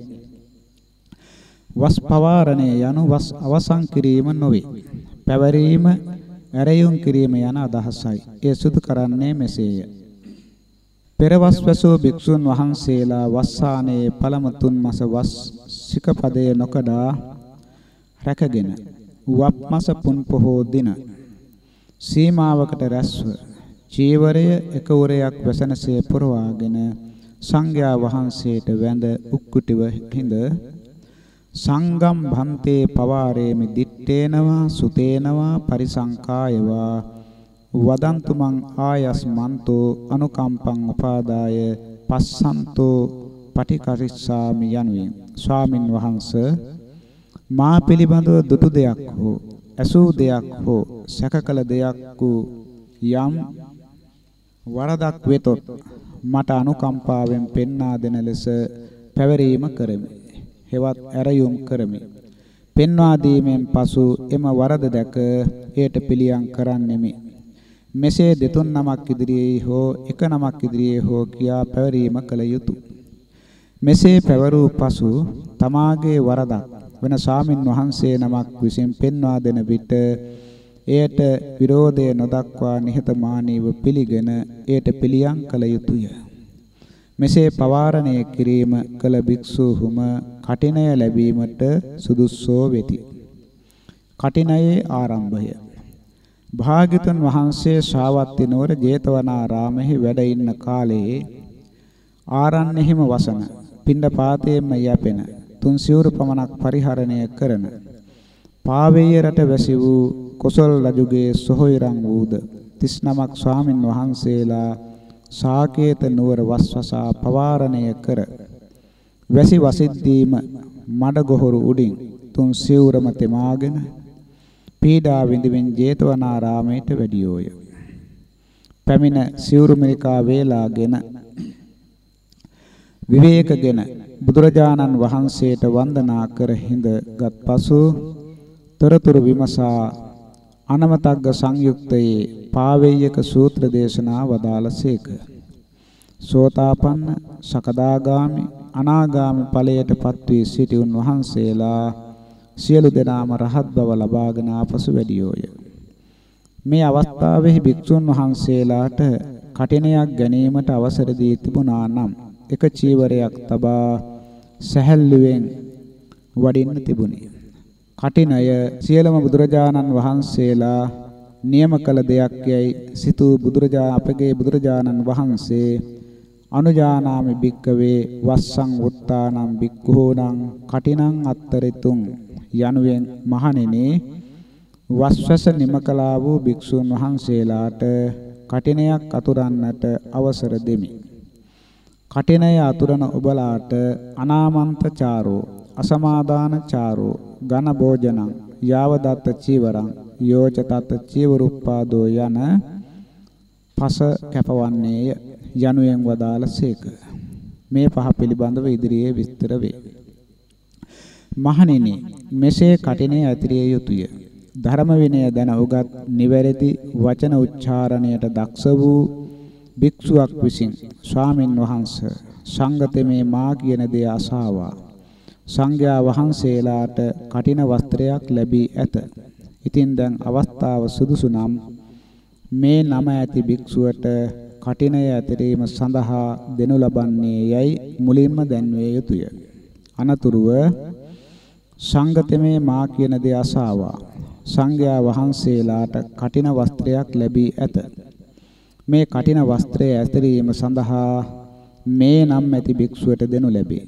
වස් පවාරණය යනු වස් අවසන් කිරීම නොවේ. පැවරීම, ඇරයුම් කිරීම යන අදහසයි. ඒ සුදු කරන්නේ මෙසේය. පෙරවස් වැසූ භික්ෂුන් වහන්සේලා වස්සානයේ පළමු තුන් මාස වස් සිකපදයේ නොකඩා රැකගෙන වප් මාස පුන් පොහෝ දින සීමාවකට රැස්ව චීවරය එක උරයක් වැසනසේ පුරවාගෙන සංඝයා වහන්සේට වැඳ උක්කුටිව හිඳ සංගම් භන්තේ පවාරේමි දිත්තේනවා සුතේනවා පරිසංකායවා වදන්තු මං ආයස්මන්තෝ අනුකම්පං උපාදාය පස්සන්තෝ පටිකරිස්සාමි යනුවෙන් ස්වාමින් වහන්සේ මා පිළිබඳව දුටු දෙයක් හෝ ඇසූ දෙයක් හෝ සැකකල දෙයක් වූ යම් වරදක් වෙතොත් මට අනුකම්පාවෙන් පෙන්වා දෙන ලෙස පැවරීම කරමි. හෙවත් ඇරයුම් කරමි. පෙන්වා දීමෙන් පසු එම වරද දැක එයට පිළියම් කරන්නෙමි. මෙසේ දෙතුන් නමක් ඉදිරියේ හෝ එක නමක් ඉදිරියේ හෝ කියා පැවරීම කළ යුතුය. මෙසේ පැවරූ පසු තමාගේ වරදක් වෙන සාමින් වහන්සේ නමක් විසින් පෙන්වා දෙන විට එයට විරෝධය නොදක්වා නිහතමානීව පිළිගෙන එයට පිළියම් කළ යුතුය. මෙසේ පවාරණය කිරීම කළ භික්ෂූහුම කටිනය ලැබීමට සුදුස්සෝ වෙති. කටිනයේ ආරම්භය භාග්‍යතුන් වහන්සේ ශාවත්ති නුවර ජේතවනාරාමෙහි වැඩ ඉන්න කාලයේ ආරණ්‍යෙහිම වසන පිණ්ඩපාතයෙන්ම යැපෙන තුන් සිවුරු පමණක් පරිහරණය කරන පාවේය රට වැසි වූ කොසල් රජුගේ සොහොයුරන් වූද 39ක් ස්වාමින් වහන්සේලා සාකේත නුවර වස්වසා පවාරණය කර වැසි වසිද්දීම මඩ ගොහරු උඩින් තුන් සිවුරම තෙමාගෙන පීඩා විඳින්මින් ජේතවනාරාමයට වැඩියෝය. පැමිණ සිවුරු මිරිකා වේලාගෙන විවේකගෙන බුදුරජාණන් වහන්සේට වන්දනා කර හිඳගත් පසු තොරතුරු විමසා අනමතග්ග සංයුක්තයේ පාවෙය්‍යක සූත්‍ර දේශනා වදාළසේක. සෝතාපන්න, සකදාගාමි, අනාගාමි ඵලයට පත්වී සිටි උන්වහන්සේලා සියලු දෙනාම රහත් බව ලබාගෙන ආපසු වැඩියෝය. මේ අවස්ථාවෙහි භික්ෂුන් වහන්සේලාට කටිනයක් ගැනීමට අවසර දී තිබුණා නම් එක චීවරයක් තබා සැහැල්ලුවෙන් වඩින්න තිබුණි. කටිනය සියලුම බුදුරජාණන් වහන්සේලා නියම කළ දෙයක් යයි සිතූ බුදුරජා අපගේ බුදුරජාණන් වහන්සේ අනුජානාමි භික්කවේ වස්සං උත්තානම් භික්ඛූණං කටිනං අත්තරිතුං යනුවෙන් මහණෙනි වස්වස නිමකලා වූ භික්ෂුන් වහන්සේලාට කටිනයක් අතුරන්නට අවසර දෙමි. කටිනය අතුරන ඔබලාට අනාමන්ත චාරෝ අසමාදාන චාරෝ ඝන භෝජනං යාවදත්ත චීවරං යෝච තත් චීවරුප්පාදෝ යන පස කැපවන්නේය යනුවෙන් වදාළසේක. මේ පහ පිළිබඳව ඉදිරියේ විස්තර වේ. මහණෙනි මෙසේ කටිනේ ඇතිරිය යුතුය. ධර්ම විනය දැන උගත් නිවැරදි වචන උච්චාරණයට දක්ෂ වූ භික්ෂුවක් විසින් ස්වාමින් වහන්සේ සංගතමේ මා කියන දේ අසාවා සංඝයා වහන්සේලාට කටින වස්ත්‍රයක් ලැබී ඇත. ඉතින් දැන් අවස්ථාව සුදුසු නම් මේ නම ඇති භික්ෂුවට කටිනය ඇතිරීම සඳහා දෙනු ලබන්නේ යයි මුලින්ම දැන්විය යුතුය. අනතුරුව සංගතමේ මා කියන දේ අසාවා සංඝයා වහන්සේලාට කටින වස්ත්‍රයක් ලැබී ඇත. මේ කටින වස්ත්‍රය ඇතිරීම සඳහා මේ නම් ඇති භික්ෂුවට දෙනු ලැබේ.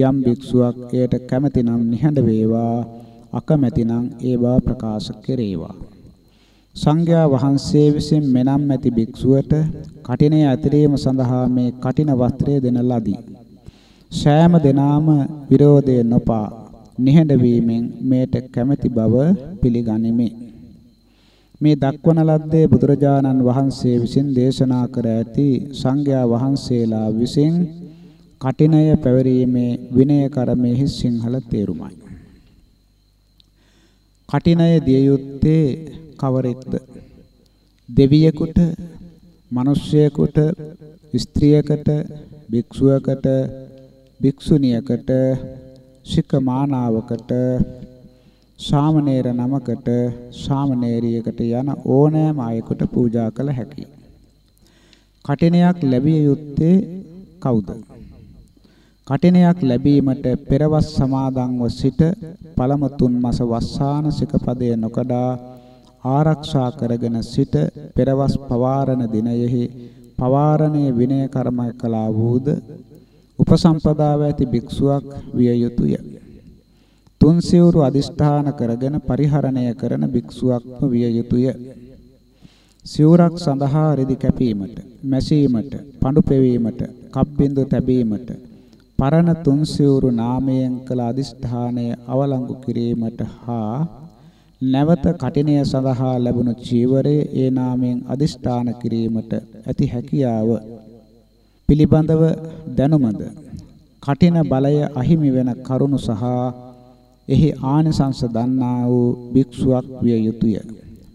යම් භික්ෂුවක් එයට කැමැති නම් නිහඬ වේවා අකමැති නම් ඒ බව ප්‍රකාශ කෙරේවා. සංඝයා වහන්සේ විසින් මෙනම් ඇති භික්ෂුවට කටිනේ ඇතිරීම සඳහා මේ කටින වස්ත්‍රය දෙන ලදී. සෑම දිනාම විරෝධය නොපා නිහඬ වීමෙන් මේට කැමැති බව පිළිගනිමි. මේ දක්වන ලද්දේ බුදුරජාණන් වහන්සේ විසින් දේශනා කර ඇති සංඝයා වහන්සේලා විසින් කටිනය පැවරීමේ විනය කර්මයේ සිංහල තේරුමයි. කටිනය දිය යුත්තේ කවරෙක්ද? දෙවියෙකුට, මිනිසෙකුට, ස්ත්‍රියකට, භික්ෂුවකට, භික්ෂුණියකට, ශික්ෂමානාවකට ශාමණේර නමකට ශාමණේරියකට යන ඕනෑම අයෙකුට පූජා කළ හැකියි. කටිනයක් ලැබිය යුත්තේ කවුද? කටිනයක් ලැබීමට පෙරවස් සමාදන්ව සිට පළමු තුන් මාස වස්සාන සිකපදය නොකඩා ආරක්ෂා කරගෙන සිට පෙරවස් පවාරණ දිනයෙහි පවාරණයේ විනය කර්ම කළා වූද උපසම්පදාව ඇති භික්ෂුවක් විය යුතුය. තුන් සිවුරු අදිෂ්ඨාන කරගෙන පරිහරණය කරන භික්ෂුවක්ම විය යුතුය. සිවුරක් සඳහා රෙදි කැපීමට, මැසීමට, පඳු පෙවීමට, කප්බින්දු තැබීමට, පරණ තුන් සිවුරු නාමයෙන් කළ අදිෂ්ඨානය අවලංගු කිරීමට හා නැවත කටිනය සඳහා ලැබුණු චීවරයේ ඒ නාමයෙන් අදිෂ්ඨාන කිරීමට ඇති හැකියාව පිළිබඳව දැනුමද කටින බලය අහිමි වෙන කරුණු සහ එහි ආනිසංස දන්නා වූ භික්ෂුවක් විය යුතුය.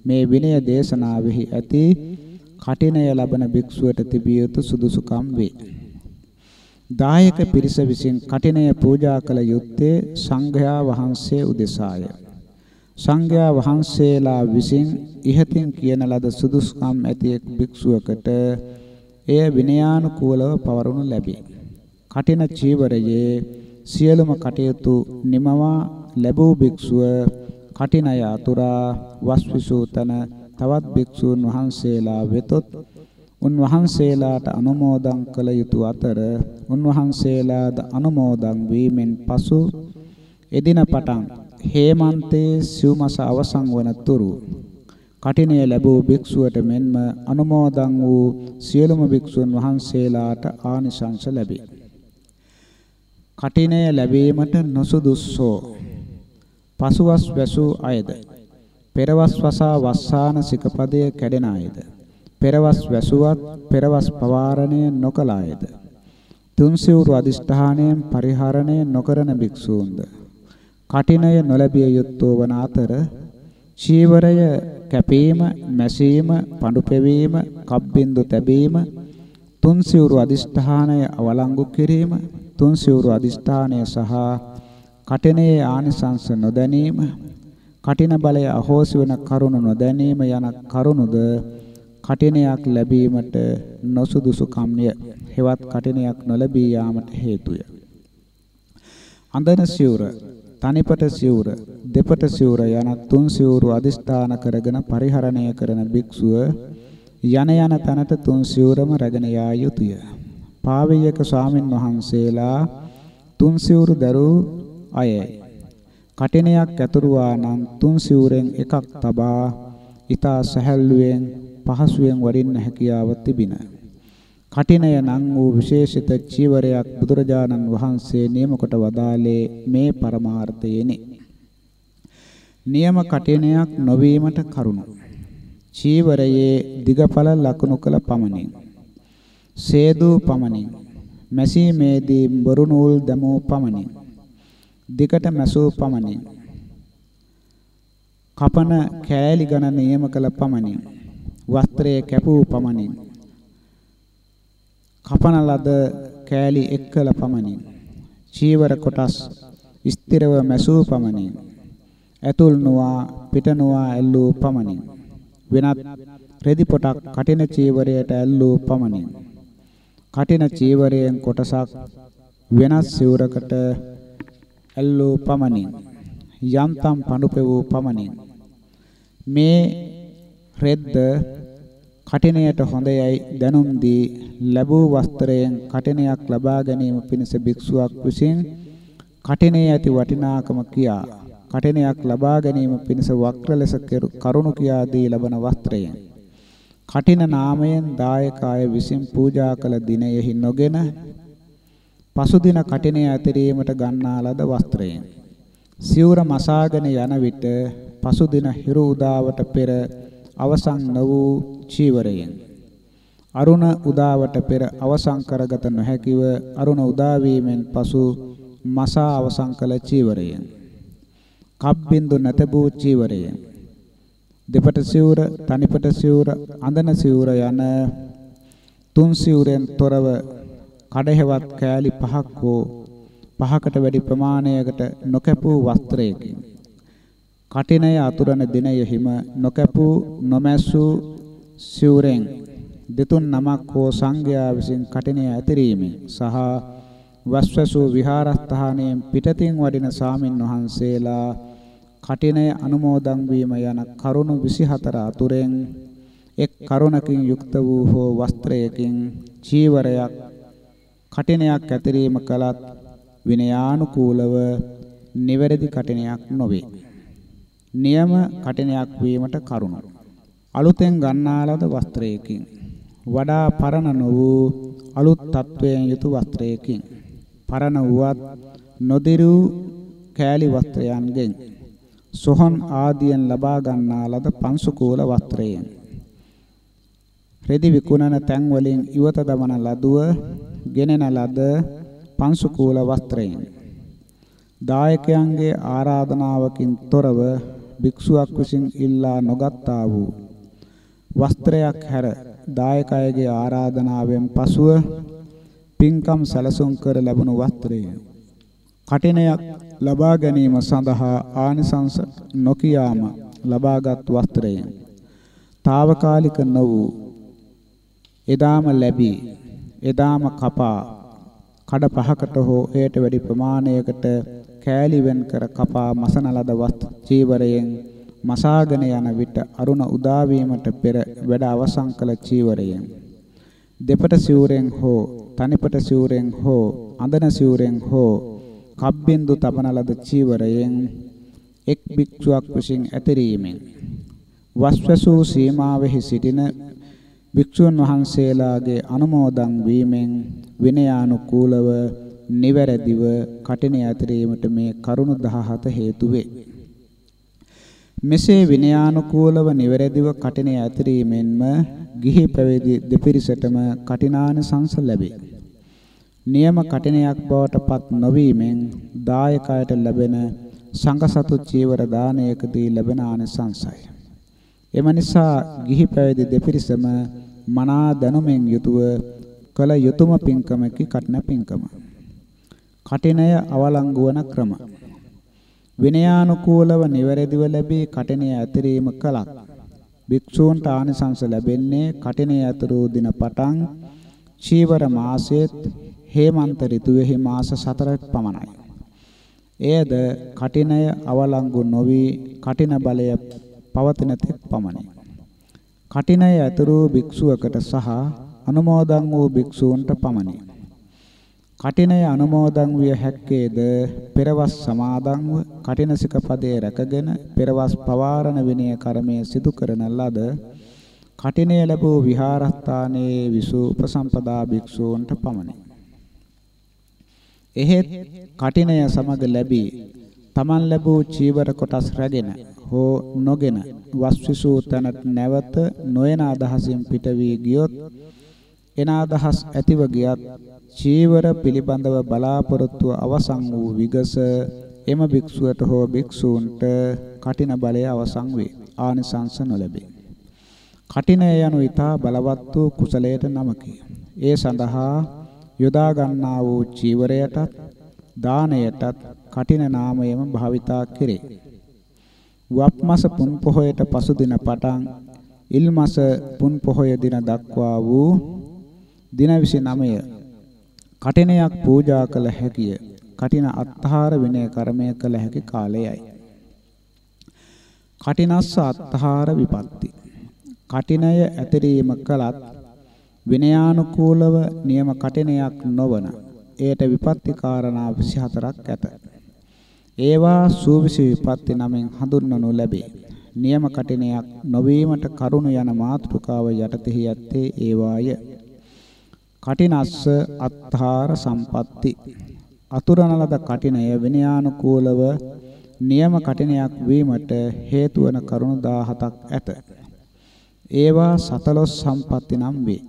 මේ විනය දේශනාවෙහි ඇති කටිනය ලබන භික්ෂුවට තිබිය යුතු සුදුසුකම් වේ. දායක පිරිස විසින් කටිනය පූජා කළ යුත්තේ සංඝයා වහන්සේ උදෙසාය. සංඝයා වහන්සේලා විසින් ඉහතින් කියන ලද සුදුසුකම් ඇති එක් භික්ෂුවකට එය විනයානුකූලව පවරනු ලැබේ. කටින චීවරයේ සියලුම කටයුතු නිමවා ලැබූ භික්ෂුව කටිනය අතුරා වස්විසූ තන තවත් භික්ෂූන් වහන්සේලා වෙතොත් උන්වහන්සේලාට අනුමෝදන් කළ යුතු අතර උන්වහන්සේලාද අනුමෝදන් වීමෙන් පසු එදින පටන් හේමන්තයේ සිව් මාස අවසන් වන තුරු කටිනය ලැබූ භික්ෂුවට මෙන්ම අනුමෝදන් වූ සියලුම භික්ෂුන් වහන්සේලාට ආනිසංස ලැබේ. කටිනය ලැබීමට නොසුදුස්සෝ. පසුවස් වැසූ අයද. පෙරවස් වසා වස්සාන සිකපදය කැඩෙන අයද. පෙරවස් වැසුවත් පෙරවස් පවාරණය නොකළ අයද. තුන්සිවුරු අදිෂ්ඨානයෙන් පරිහරණය නොකරන භික්ෂූන්ද. කටිනය නොලැබිය යුත්තෝ වන අතර චීවරය කැපීම, මැසීම, පඳු පෙවීම, කබ්බින්දු තැබීම, තුන්සිවුරු අදිෂ්ඨානය අවලංගු කිරීම, තුන්සිවුරු අදිෂ්ඨානය සහ කටිනයේ ආනිසංස නොදැනීම, කටින බලය අහෝසි වන කරුණ නොදැනීම යන කරුණුද කටිනයක් ලැබීමට නොසුදුසු කම්ය හෙවත් කටිනයක් නොලැබී යාමට හේතුය. අන්දන සිවුර තනිපට සිවුර, දෙපට සිවුර යන තුන් සිවුරු අදිස්ථාන කරගෙන පරිහරණය කරන භික්ෂුව යන යන තැනට තුන් සිවුරම රැගෙන යා යුතුය. පාවියක ස්වාමින් වහන්සේලා තුන් සිවුරු දරූ අයයි. කටිනයක් ඇතුරුවා නම් තුන් සිවුරෙන් එකක් තබා ඊතා සැහැල්ලුවෙන් පහසුවෙන් වඩින්න හැකියාව තිබිනා කටිනය නම් වූ විශේෂිත චීවරයක් බුදුරජාණන් වහන්සේ නියම කොට වදාළේ මේ පරමාර්ථයෙනි. නියම කටිනයක් නොවීමට කරුණු. චීවරයේ දිගපල ලකුණු කළ පමණින්. සේදූ පමණින්. මැසීමේදී බොරු නූල් දමූ පමණින්. දිකට මැසූ පමණින්. කපන කෑලි ගණන නියම කළ පමණින්. වස්ත්‍රයේ කැපූ පමණින් කපන ලද කෑලි එක්කල පමණින් චීවර කොටස් ස්ථිරව මැසූ පමණින් ඇතුල් නොවා පිට නොවා ඇල්ලූ පමණින් වෙනත් රෙදි පොටක් කටින චීවරයට ඇල්ලූ පමණින් කටින චීවරයෙන් කොටසක් වෙනස් සිවුරකට ඇල්ලූ පමණින් යම්තම් පඳුපෙවූ පමණින් මේ රෙද්ද කටිනයට හොඳයයි දැනුම් දී ලැබූ වස්ත්‍රයෙන් කටිනයක් ලබා ගැනීම පිණිස භික්ෂුවක් විසින් කටිනේ ඇති වටිනාකම කියා කටිනයක් ලබා ගැනීම පිණිස වක්‍ර ලෙස කරුණු කියා දී ලබන වස්ත්‍රයෙන් කටින නාමයෙන් දායකය විසින් පූජා කළ දිනයෙහි නොගෙන පසුදින කටිනේ ඇතිරීමට ගන්නා ලද වස්ත්‍රයෙන් සිවුර මසාගෙන යන විට පසුදින හිරු උදාවට පෙර අවසන් නො වූ චීවරයෙන්. අරුණ උදාවට පෙර අවසන් කරගත නොහැකිව අරුණ උදා වීමෙන් පසු මසා අවසන් කළ චීවරයෙන්. කබ්බින්දු නැතබූ චීවරයෙන්. දෙපට සිවුර තනිපට සිවුර අඳන සිවුර යන තුන් සිවුරෙන් තොරව කඩහෙවත් කෑලි පහක් හෝ පහකට වැඩි ප්‍රමාණයකට නොකැපූ වස්ත්‍රයකින්. කටිනය අතුරන දිනයෙහිම නොකැපූ නොමැස්සූ සිවුරෙන් දෙතුන් නමක් හෝ සංඝයා විසින් කටිනය ඇතිරීමෙන් සහ වස්වසූ විහාරස්ථානයෙන් පිටතින් වඩින සාමින් වහන්සේලා කටිනය අනුමෝදන් වීම යන කරුණු 24 අතුරෙන් එක් කරුණකින් යුක්ත වූ හෝ වස්ත්‍රයකින් චීවරයක් කටිනයක් ඇතිරීම කලත් විනයානුකූලව නිවැරදි කටිනයක් නොවේ. නියම කටිනයක් වීමට කරුණ. අලුතෙන් ගන්නා ලද වස්ත්‍රයකින්. වඩා පරණ නො වූ අලුත් තත්වයෙන් යුතු වස්ත්‍රයකින්. පරණ වුවත් නොදිරු කෑලි වස්ත්‍රයන්ගෙන්. සොහන් ආදියෙන් ලබා ගන්නා ලද පංසුකූල වස්ත්‍රයෙන්. රෙදි විකුණන තැන් වලින් ඉවත දමන ලදුව ගෙනෙන ලද පංසුකූල වස්ත්‍රයෙන්. දායකයන්ගේ ආරාධනාවකින් තොරව භික්ෂුවක් විසින් ඉල්ලා නොගත්තා වූ වස්ත්‍රයක් හැර දායකයගේ ආරාධනාවෙන් පසුව පින්කම් සැලසුම් කර ලැබුණු වස්ත්‍රය. කටිනයක් ලබා ගැනීම සඳහා ආනිසංස නොකියාම ලබාගත් වස්ත්‍රයෙන් తాවකාලික නො වූ එදාම ලැබී එදාම කපා කඩ පහකට හෝ එයට වැඩි ප්‍රමාණයකට කෑලි වෙන් කර කපා මසන ලද වස්තු චීවරයෙන් මසාගෙන යන විට අරුණ උදා වීමට පෙර වැඩ අවසන් කළ චීවරයෙන් දෙපට සිවුරෙන් හෝ තනිපට සිවුරෙන් හෝ අඳන සිවුරෙන් හෝ කබ්බින්දු තබන ලද චීවරයෙන් එක් භික්ෂුවක් විසින් ඇතිරීමෙන් වස්වසූ සීමාවෙහි සිටින භික්ෂුන් වහන්සේලාගේ අනුමෝදන් වීමෙන් විනයානුකූලව නිවැරදිව කටින ඇතිරීමට මේ කරුණු 17 හේතු වේ. මෙසේ විනයානුකූලව නිවැරදිව කටින ඇතිරීමෙන්ම ගිහි පැවිදි දෙපිරිසටම කටිනානිසංස ලැබේ. නියම කටිනයක් බවට පත් නොවීමෙන් දායකයට ලැබෙන සංඝසතු චීවර දානයකදී ලැබෙන ආනිසංසයි. එම නිසා ගිහි පැවිදි දෙපිරිසම මනා දැනුමෙන් යුතුව කළ යුතුයම පින්කමකි කටන පින්කම. කටිනය අවලංගු වන ක්‍රම. විනයානුකූලව නිවැරදිව ලැබී කටිනය ඇතිරීම කලක්. භික්ෂූන්ට ආනිසංස ලැබෙන්නේ කටිනය ඇතුළු දින පටන් චීවර මාසයේත් හේමන්ත ඍතුවේහි මාස 4ක් පමණයි. එයද කටිනය අවලංගු නොවි කටින බලය පවතින තෙක් පමණි. කටිනය ඇතුළු භික්ෂුවකට සහ අනුමෝදන් වූ භික්ෂූන්ට පමණි. කටිනය අනුමෝදන් විය හැක්කේද පෙරවස් සමාදන්ව කටිනසික පදයේ රැකගෙන පෙරවස් පවාරණ විනය කර්මය සිදු කරන ලද කටිනය ලැබූ විහාරස්ථානයේ විසූ උපසම්පදා භික්ෂූන්ට පමණි. එහෙත් කටිනය සමග ලැබී තමන් ලැබූ චීවර කොටස් රැගෙන හෝ නොගෙන වස්විසූ තැනට නැවත නොයන අදහසින් පිට වී ගියොත් එන අදහස් ඇතිව ගියත් චීවර පිළිබඳව බලාපොරොත්තු අවසන් වූ විගස එම භික්ෂුවට හෝ භික්ෂූන්ට කටින බලය අවසන් වේ. ආනිසංස නොලැබේ. කටිනය යනු ඊතා බලවත් වූ කුසලයට නමකි. ඒ සඳහා යොදා ගන්නා වූ චීවරයටත් දානයටත් කටින නාමයම භාවිතා කෙරේ. වප් මාස පුන් පොහොයට පසු දින පටන් ඉල් මාස පුන් පොහොය දින දක්වා වූ දින 29 කටිනයක් පූජා කළ හැකිය. කටින අත්හාර විනය කර්මය කළ හැකි කාලයයි. කටිනස්ස අත්හාර විපatti. කටිනය ඇතිරීම කලත් විනයානුකූලව නියම කටිනයක් නොවන. එයට විපatti කාරණා 24ක් ඇත. ඒවා සූවිසි විපatti නමින් හඳුන්වනු ලැබේ. නියම කටිනයක් නොවීමට කරුණ යන මාතෘකාව යටතෙහි ඇත්තේ ඒවාය. කටිනස්ස අත්හාර සම්පatti අතුරන ලද කටිනය විනයානුකූලව නියම කටිනයක් වීමට හේතු වන කරුණු 17ක් ඇත. ඒවා සතලොස් සම්පatti නම් වේ.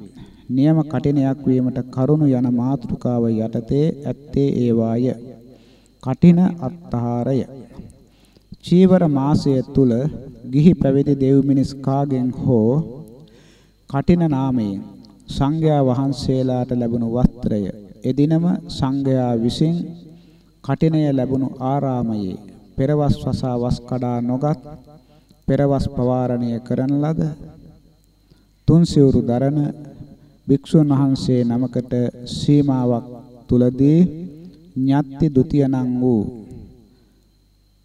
නියම කටිනයක් වීමට කරුණු යන මාතෘකාව යටතේ ඇත්තේ ඒවාය. කටින අත්හාරය චීවර මාසය තුල ගිහි පැවිදි දෙව් මිනිස් කාගෙන් හෝ කටින නාමයෙන් සංඝයා වහන්සේලාට ලැබුණු වස්ත්‍රය. එදිනම සංඝයා විසින් කටිනය ලැබුණු ආරාමයේ පෙරවස් වසා වස් කඩා නොගත් පෙරවස් පවාරණය කරන ලද තුන් සිවුරු දරන භික්ෂුන් වහන්සේ නමකට සීමාවක් තුලදී ඤත්ති ဒ ුතියනම් වූ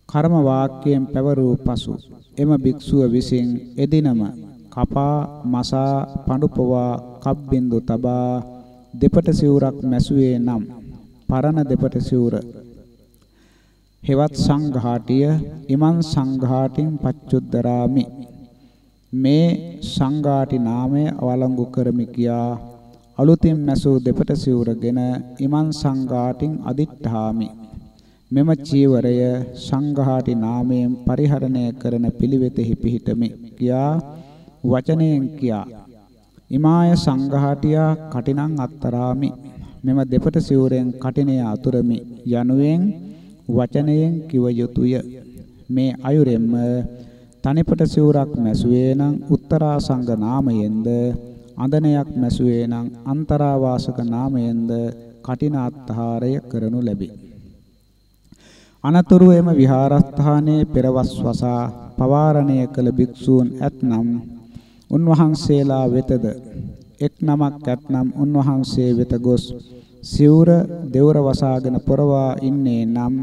කර්ම වාක්‍යයෙන් පැවරූ පසු එම භික්ෂුව විසින් එදිනම කපා මසා පඬුපවා කබ්බින්දු තබා දෙපට සිවුරක් මැසුවේ නම් පරණ දෙපට සිවුර. හෙවත් සංඝාටිය ඉමන් සංඝාටින් පච්චුද්දරාමි මේ සංඝාටි නාමය අවලංගු කරමි කියා අලුතින් මැසූ දෙපට සිවුරගෙන ඉමන් සංඝාටින් අදිත්තාමි. මෙම චීවරය සංඝාටි නාමයෙන් පරිහරණය කරන පිළිවෙතෙහි පිහිටමි කියා වචනයෙන් කියා. ඉමාය සංඝාටියා කටිනං අත්තරාමි. මෙම දෙපට සිවුරෙන් කටිනය අතුරමි. යනුවෙන් වචනයෙන් කිව යුතුය. මේ අයුරෙන්ම තනිපට සිවුරක් මැසුවේ නම් උත්තරා සංඝ නාමයෙන්ද අඳනයක් මැසුවේ නම් අන්තරාවාසක නාමයෙන්ද කටින අත්හාරය කරනු ලැබේ. අනතුරු එම විහාරස්ථානයේ පෙරවස් වසා පවාරණය කළ භික්ෂූන් ඇතනම් උන්වහන්සේලා වෙතද එක් නමක් ඇතනම් උන්වහන්සේ වෙත ගොස් සිවුර දෙවර වසාගෙන පොරවා ඉන්නේ නම්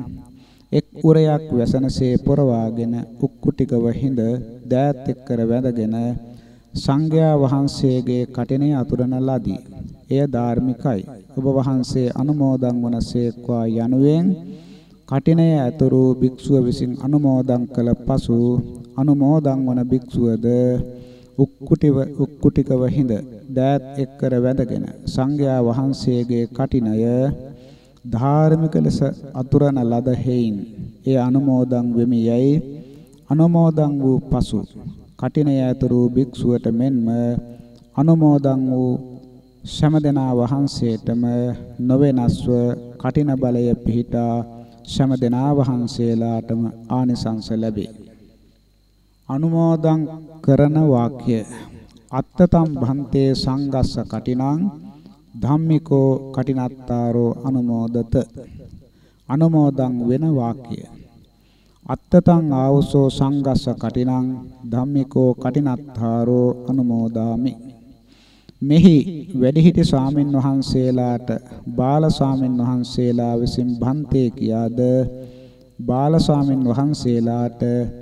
එක් උරයක් වැසනසේ පොරවාගෙන උක්කුටිකව හිඳ දෑත් එක්කර වැඳගෙන සංඝයා වහන්සේගේ කටිනේ අතුරන ලදී. එය ධාර්මිකයි. ඔබ වහන්සේ අනුමෝදන් වනසේක්වා යනුවෙන් කටිනය ඇතුරු භික්ෂුව විසින් අනුමෝදන් කළ පසු අනුමෝදන් වන භික්ෂුවද උක්කුටිව උක්කුටිකව හිඳ දෑත් එක්කර වැඳගෙන සංඝයා වහන්සේගේ කටිනය ධාර්මික ලෙස අතුරන ලද හේයින් ඒ අනුමෝදන් වෙමි යයි අනුමෝදන් වූ පසු කටිනය ඇතුරු භික්ෂුවට මෙන්ම අනුමෝදන් වූ සමදෙනා වහන්සේටම නොවෙනස්ව කටින බලය පිහිටා සමදෙනා වහන්සේලාටම ආනිසංස ලැබේ. අනුමෝදන් කරන වාක්‍ය. අත්තතම් භන්තේ සංගස්ස කටිනං ධම්මිකෝ කටිනත්තාරෝ අනුමෝදත. අනුමෝදන් වෙන වාක්‍ය. අත්තතං ආවසෝ සංගස්ස කටිනං ධම්මිකෝ කටිනත්තාරෝ අනුමෝදාමි. මෙහි වැඩිහිටි ස්වාමින් වහන්සේලාට බාල ස්වාමින් වහන්සේලා විසින් භන්තේ කියාද? බාල ස්වාමින් වහන්සේලාට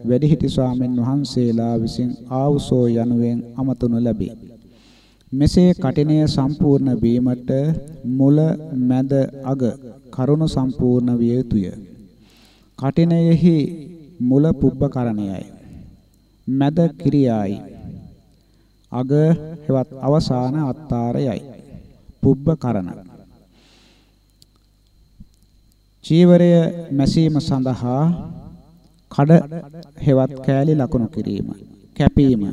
වැඩිහිටි ස්වාමින් වහන්සේලා විසින් ආවුසෝ යනුවෙන් අමතනු ලැබේ. මෙසේ කටිනය සම්පූර්ණ වීමට මුල මැද අග කරුණු සම්පූර්ණ විය යුතුය. කටිනයෙහි මුල පුබ්බකරණයයි. මැද ක්‍රියායි. අග හෙවත් අවසාන අත්තාරයයි. පුබ්බකරණ චීවරය මැසීම සඳහා කඩ හෙවත් කෑලි ලකුණු කිරීම කැපීම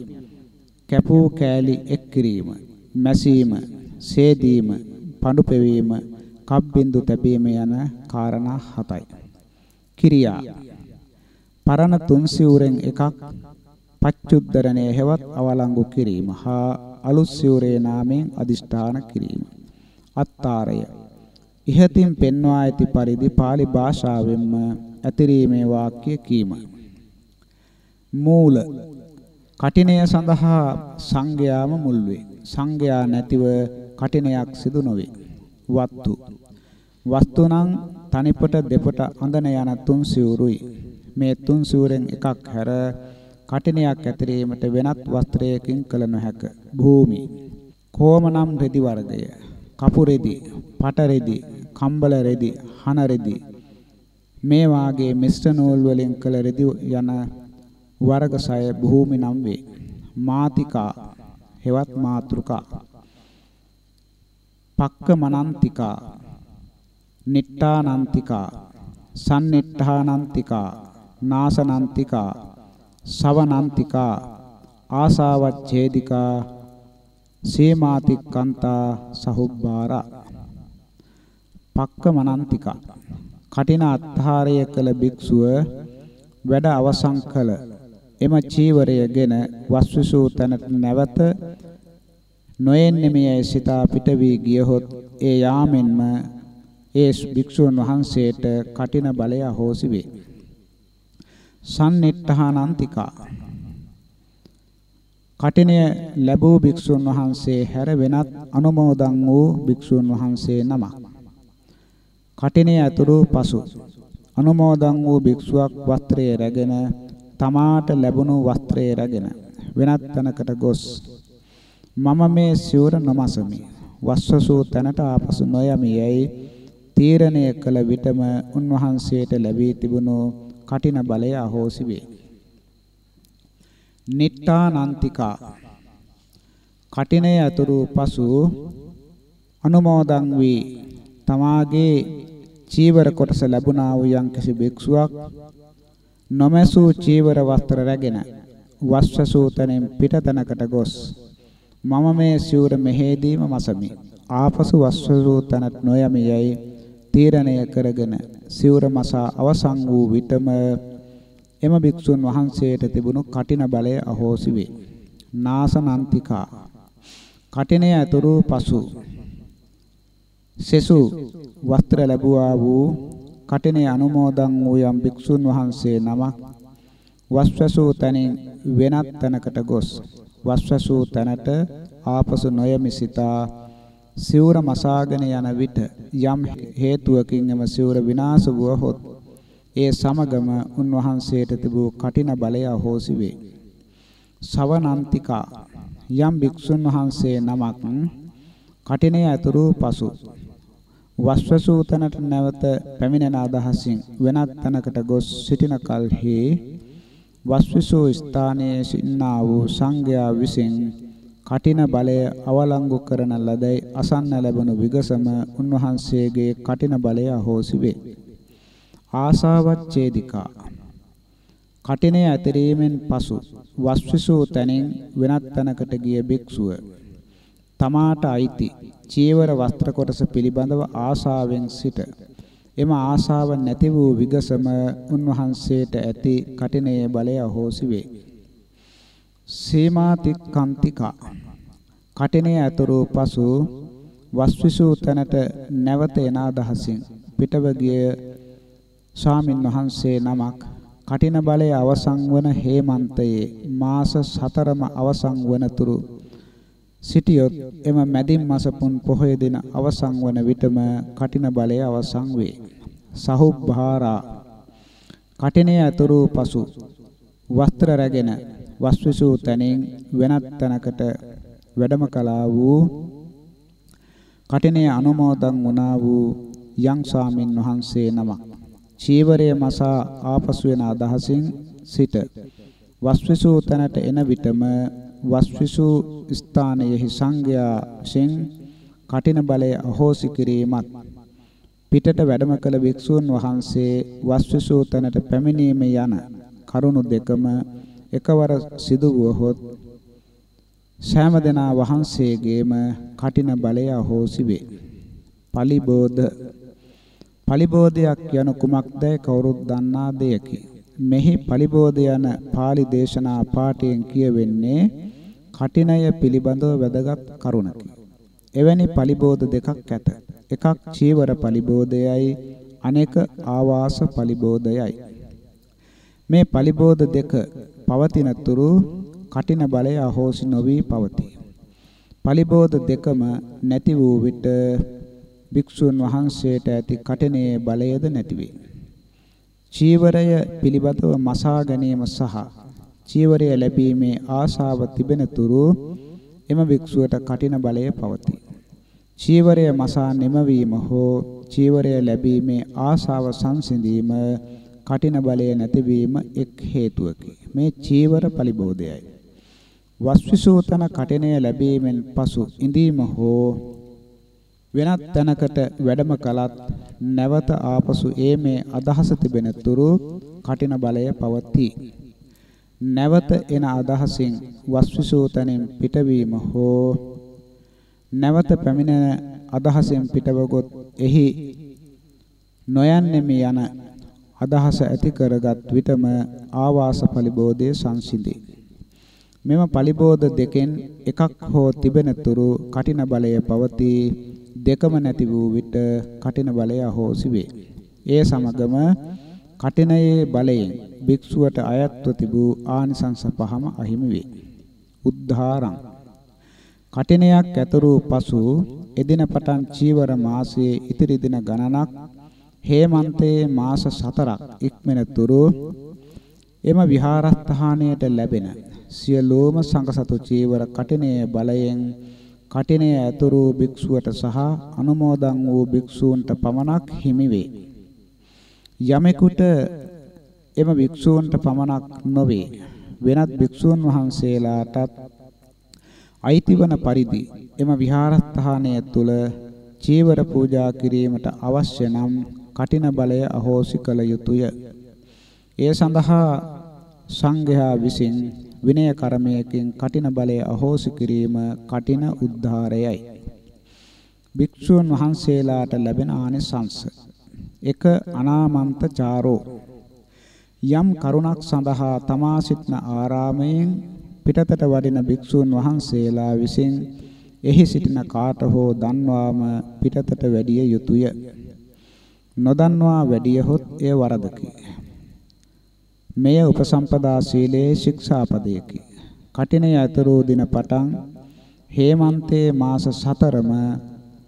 කැපූ කෑලි එක් කිරීම මැසීම සේදීම පඳු පෙවීම කබ්බින්දු තැබීම යන காரணා හතයි කිරියා පරණ තුන් සිවුරෙන් එකක් පච්චුද්දරණය හෙවත් අවලංගු කිරීම හා අලුත් සිවුරේ නාමයෙන් අදිෂ්ඨාන කිරීම අත්තාරය ඉහතින් පෙන්වා ඇති පරිදි pāli භාෂාවෙන්ම ඇතිරීමේ වාක්‍ය කීම. මූල කටිනය සඳහා සංගයාම මුල් වේ. සංගයා නැතිව කටිනයක් සිදු නොවේ. වත්තු වස්තුනම් තනිපට දෙපට අඳන යන තුන් සිවුරුයි. මේ තුන් සිවුරෙන් එකක් හැර කටිනයක් ඇතිරීමට වෙනත් වස්ත්‍රයකින් කළ නොහැක. භූමි කෝමනම් රෙදි වර්ගය කපු රෙදි, පට රෙදි, කම්බල රෙදි, හන රෙදි මේ වාගේ මිශ්‍ර නූල් වලින් කළ රෙදි යන වර්ග සය භූමි නම් වේ. මාතිකා හෙවත් මාත්‍රුකා පක්කමනන්තිකා නිට්ටානන්තිකා සම්නිට්ඨානන්තිකා නාසනන්තිකා සවනන්තිකා ආසාවච්ඡේදිකා සීමාතික්කන්තා සහුබ්බාරා. පක්කමනන්තික. කටින අත්හාරය කළ භික්ෂුව වැඩ අවසන් කළ. එම චීවරයගෙන වස්විසූ තැනට නැවත නොයෙන්නෙමියයි සිතා පිට වී ගියහොත් ඒ යාමෙන්ම ඒ භික්ෂුන් වහන්සේට කටින බලය අහෝසි වේ. සම්නිට්ඨානන්තිකා කටිනය ලැබූ භික්ෂුන් වහන්සේ හැර වෙනත් අනුමෝදන් වූ භික්ෂුන් වහන්සේ නමක්. කටිනය ඇතුළු පසු අනුමෝදන් වූ භික්ෂුවක් වස්ත්‍රය රැගෙන තමාට ලැබුණු වස්ත්‍රය රැගෙන වෙනත් තැනකට ගොස් මම මේ සිවුර නොමසමි. වස්සසූ තැනට ආපසු නොයමි යයි තීරණය කළ විටම උන්වහන්සේට ලැබී තිබුණු කටින බලය අහෝසි වේ. නිට්ටානන්තිකා කටිනේ අතුරු පසු අනුමෝදන් වී තමාගේ චීවර කොටස ලැබුණා වූ යම්කිසි භික්ෂුවක් නොමැසූ චීවර වස්ත්‍ර රැගෙන වස්සසූතනෙන් පිටතනකට ගොස් මම මේ සිවුර මෙහෙදීම මසමි. ආපසු වස්සසූතනත් නොයමි යයි තීරණය කරගෙන සිවුර මසා අවසන් වූ විටම එම භික්ෂුන් වහන්සේට තිබුණු කටින බලය අහෝසි වේ. නාසනන්තිකා කටිනේ ඇතුරු පසු සෙසු වස්ත්‍ර ලැබුවා වූ කටිනේ අනුමෝදන් වූ යම් භික්ෂුන් වහන්සේ නමක් වස්වසූ තැනින් වෙනත් තැනකට ගොස් වස්වසූ තැනට ආපසු නොයමි සිතා සිවුර මසාගෙන යන විට යම් හේතුවකින් එම සිවුර විනාශ වුවහොත් ඒ සමගම උන්වහන්සේට තිබූ කටින බලය අහෝසි වේ. සවනන්තිකා යම් භික්ෂුන් වහන්සේ නමක් කටිනේ ඇතුරු පසු වස්වසූතනට නැවත පැමිණෙන අදහසින් වෙනත් තැනකට ගොස් සිටින කල්හි වස්විසූ ස්ථානයේ සින්නා වූ සංඝයා විසින් කටින බලය අවලංගු කරන ලදයි අසන්න ලැබුණු විගසම උන්වහන්සේගේ කටින බලය අහෝසි වේ. ආසාවච්ඡේදිකා කටිනේ ඇතරීමෙන් පසු වස්විසූ තැනින් වෙනත් තැනකට ගිය භික්ෂුව තමාට අයිති චීවර වස්ත්‍ර කොටස පිළිබඳව ආශාවෙන් සිට එම ආශාව නැති වූ විගසම උන්වහන්සේට ඇති කටිනේ බලය අහෝසි වේ. සීමාතික්කන්තිකා කටිනේ ඇතුරු පසු වස්විසූ තැනට නැවත එන අදහසින් පිටව ගිය ස්වාමින් වහන්සේ නමක්. කටින බලය අවසන් වන හේමන්තයේ මාස 4ම අවසන් වනතුරු සිටියොත් එම මැදින් මාස පුන් පොහොය දින අවසන් වන විටම කටින බලය අවසන් වේ. සහුබ්භාරා කටිනේ අතුරු පසු වස්ත්‍ර රැගෙන වස්විසූ තැනින් වෙනත් තැනකට වැඩම කළා වූ කටිනේ අනුමෝදන් වුණා වූ යම් ස්වාමින් වහන්සේ නමක්. චීවරයේ මසා ආපසු වෙන අදහසින් සිට වස්විසූ තැනට එන විටම වස්විසූ ස්ථානයෙහි සංඝයාසෙන් කටින බලය අහෝසි කිරීමත් පිටට වැඩම කළ භික්ෂූන් වහන්සේ වස්විසූ තැනට පැමිණීම යන කරුණු දෙකම එකවර සිදු වුවහොත් සෑම දෙනා වහන්සේගේම කටින බලය අහෝසි වේ. පලිබෝධ පලිබෝධයක් යනු කුමක්දයි කවුරුත් දන්නා දෙයකි. මෙහි පලිබෝධ යන pāli දේශනා පාඨයෙන් කියවෙන්නේ කටිනය පිළිබඳව වැදගත් කරුණකි. එවැනි පලිබෝධ දෙකක් ඇත. එකක් චීවර පලිබෝධයයි අනෙක ආවාස පලිබෝධයයි. මේ පලිබෝධ දෙක පවතින තුරු කටින බලය අහෝසි නොවි පවතී. පලිබෝධ දෙකම නැති වූ විට භික්ෂුන් වහන්සේට ඇති කටිනේ බලයද නැති වේ. චීවරය පිළිබඳව මසා ගැනීම සහ චීවරය ලැබීමේ ආශාව තිබෙන තුරු එම භික්ෂුවට කටින බලය පවතී. චීවරය මසා නිමවීම හෝ චීවරය ලැබීමේ ආශාව සංසිඳීම කටින බලය නැතිවීම එක් හේතුවකි. මේ චීවර පරිබෝධයයි. වස්විසූතන කටිනය ලැබීමෙන් පසු ඉඳීම හෝ වෙනත් තැනකට වැඩම කලත් නැවත ආපසු ඒමේ අදහස තිබෙන තුරු කටින බලය පවතී. නැවත එන අදහසින් වස්විසූතනෙන් පිටවීම හෝ නැවත පැමිණෙන අදහසෙන් පිටවගොත් එහි නොයන්නෙමි යන අදහස ඇති කරගත් විටම ආවාස පරිබෝධයේ සංසිඳේ. මෙම පරිබෝධ දෙකෙන් එකක් හෝ තිබෙන තුරු කටින බලය පවතී දෙකම නැති වූ විට කටින බලය අහෝසි වේ. ඒ සමගම කටිනයේ බලයෙන් භික්ෂුවට අයත්ව තිබූ ආනිසංස පහම අහිමි වේ. උද්ධාරං කටිනයක් ඇතුරු පසු එදින පටන් චීවර මාසයේ ඉතිරි දින ගණනක් හේමන්තයේ මාස 4ක් ඉක්මන තුරු එම විහාරස්ථානයට ලැබෙන සියලුම සංඝසතු චීවර කටිනේ බලයෙන් කටිනේ ඇතුරු භික්ෂුවට සහ අනුමෝදන් වූ භික්ෂූන්ට පමණක් හිමි වේ. යමෙකුට එම භික්ෂූන්ට පමණක් නොවේ වෙනත් භික්ෂූන් වහන්සේලාටත් අයිතිවන පරිදි එම විහාරස්ථානය තුල චීවර පූජා කිරීමට අවශ්‍ය නම් කටින බලය අහෝසි කළ යුතුය. ඒ සඳහා සංඝයා විසින් විනය කර්මයකින් කටින බලය අහෝසි කිරීම කටින උද්ධාරයයි. භික්ෂුන් වහන්සේලාට ලැබෙන ආනිසංස එක අනාමන්ත චාරෝ යම් කරුණක් සඳහා තමා සිටන ආරාමයෙන් පිටතට වඩින භික්ෂූන් වහන්සේලා විසින් එහි සිටින කාට හෝ දන්වාම පිටතට වැඩිය යුතුය. නොදන්වා වැඩියහොත් එය වරදකි. මෙය උපසම්පදා සීලයේ ශික්ෂාපදයකි. කටිනේ අතරෝ දින පටන් හේමන්තයේ මාස 4ම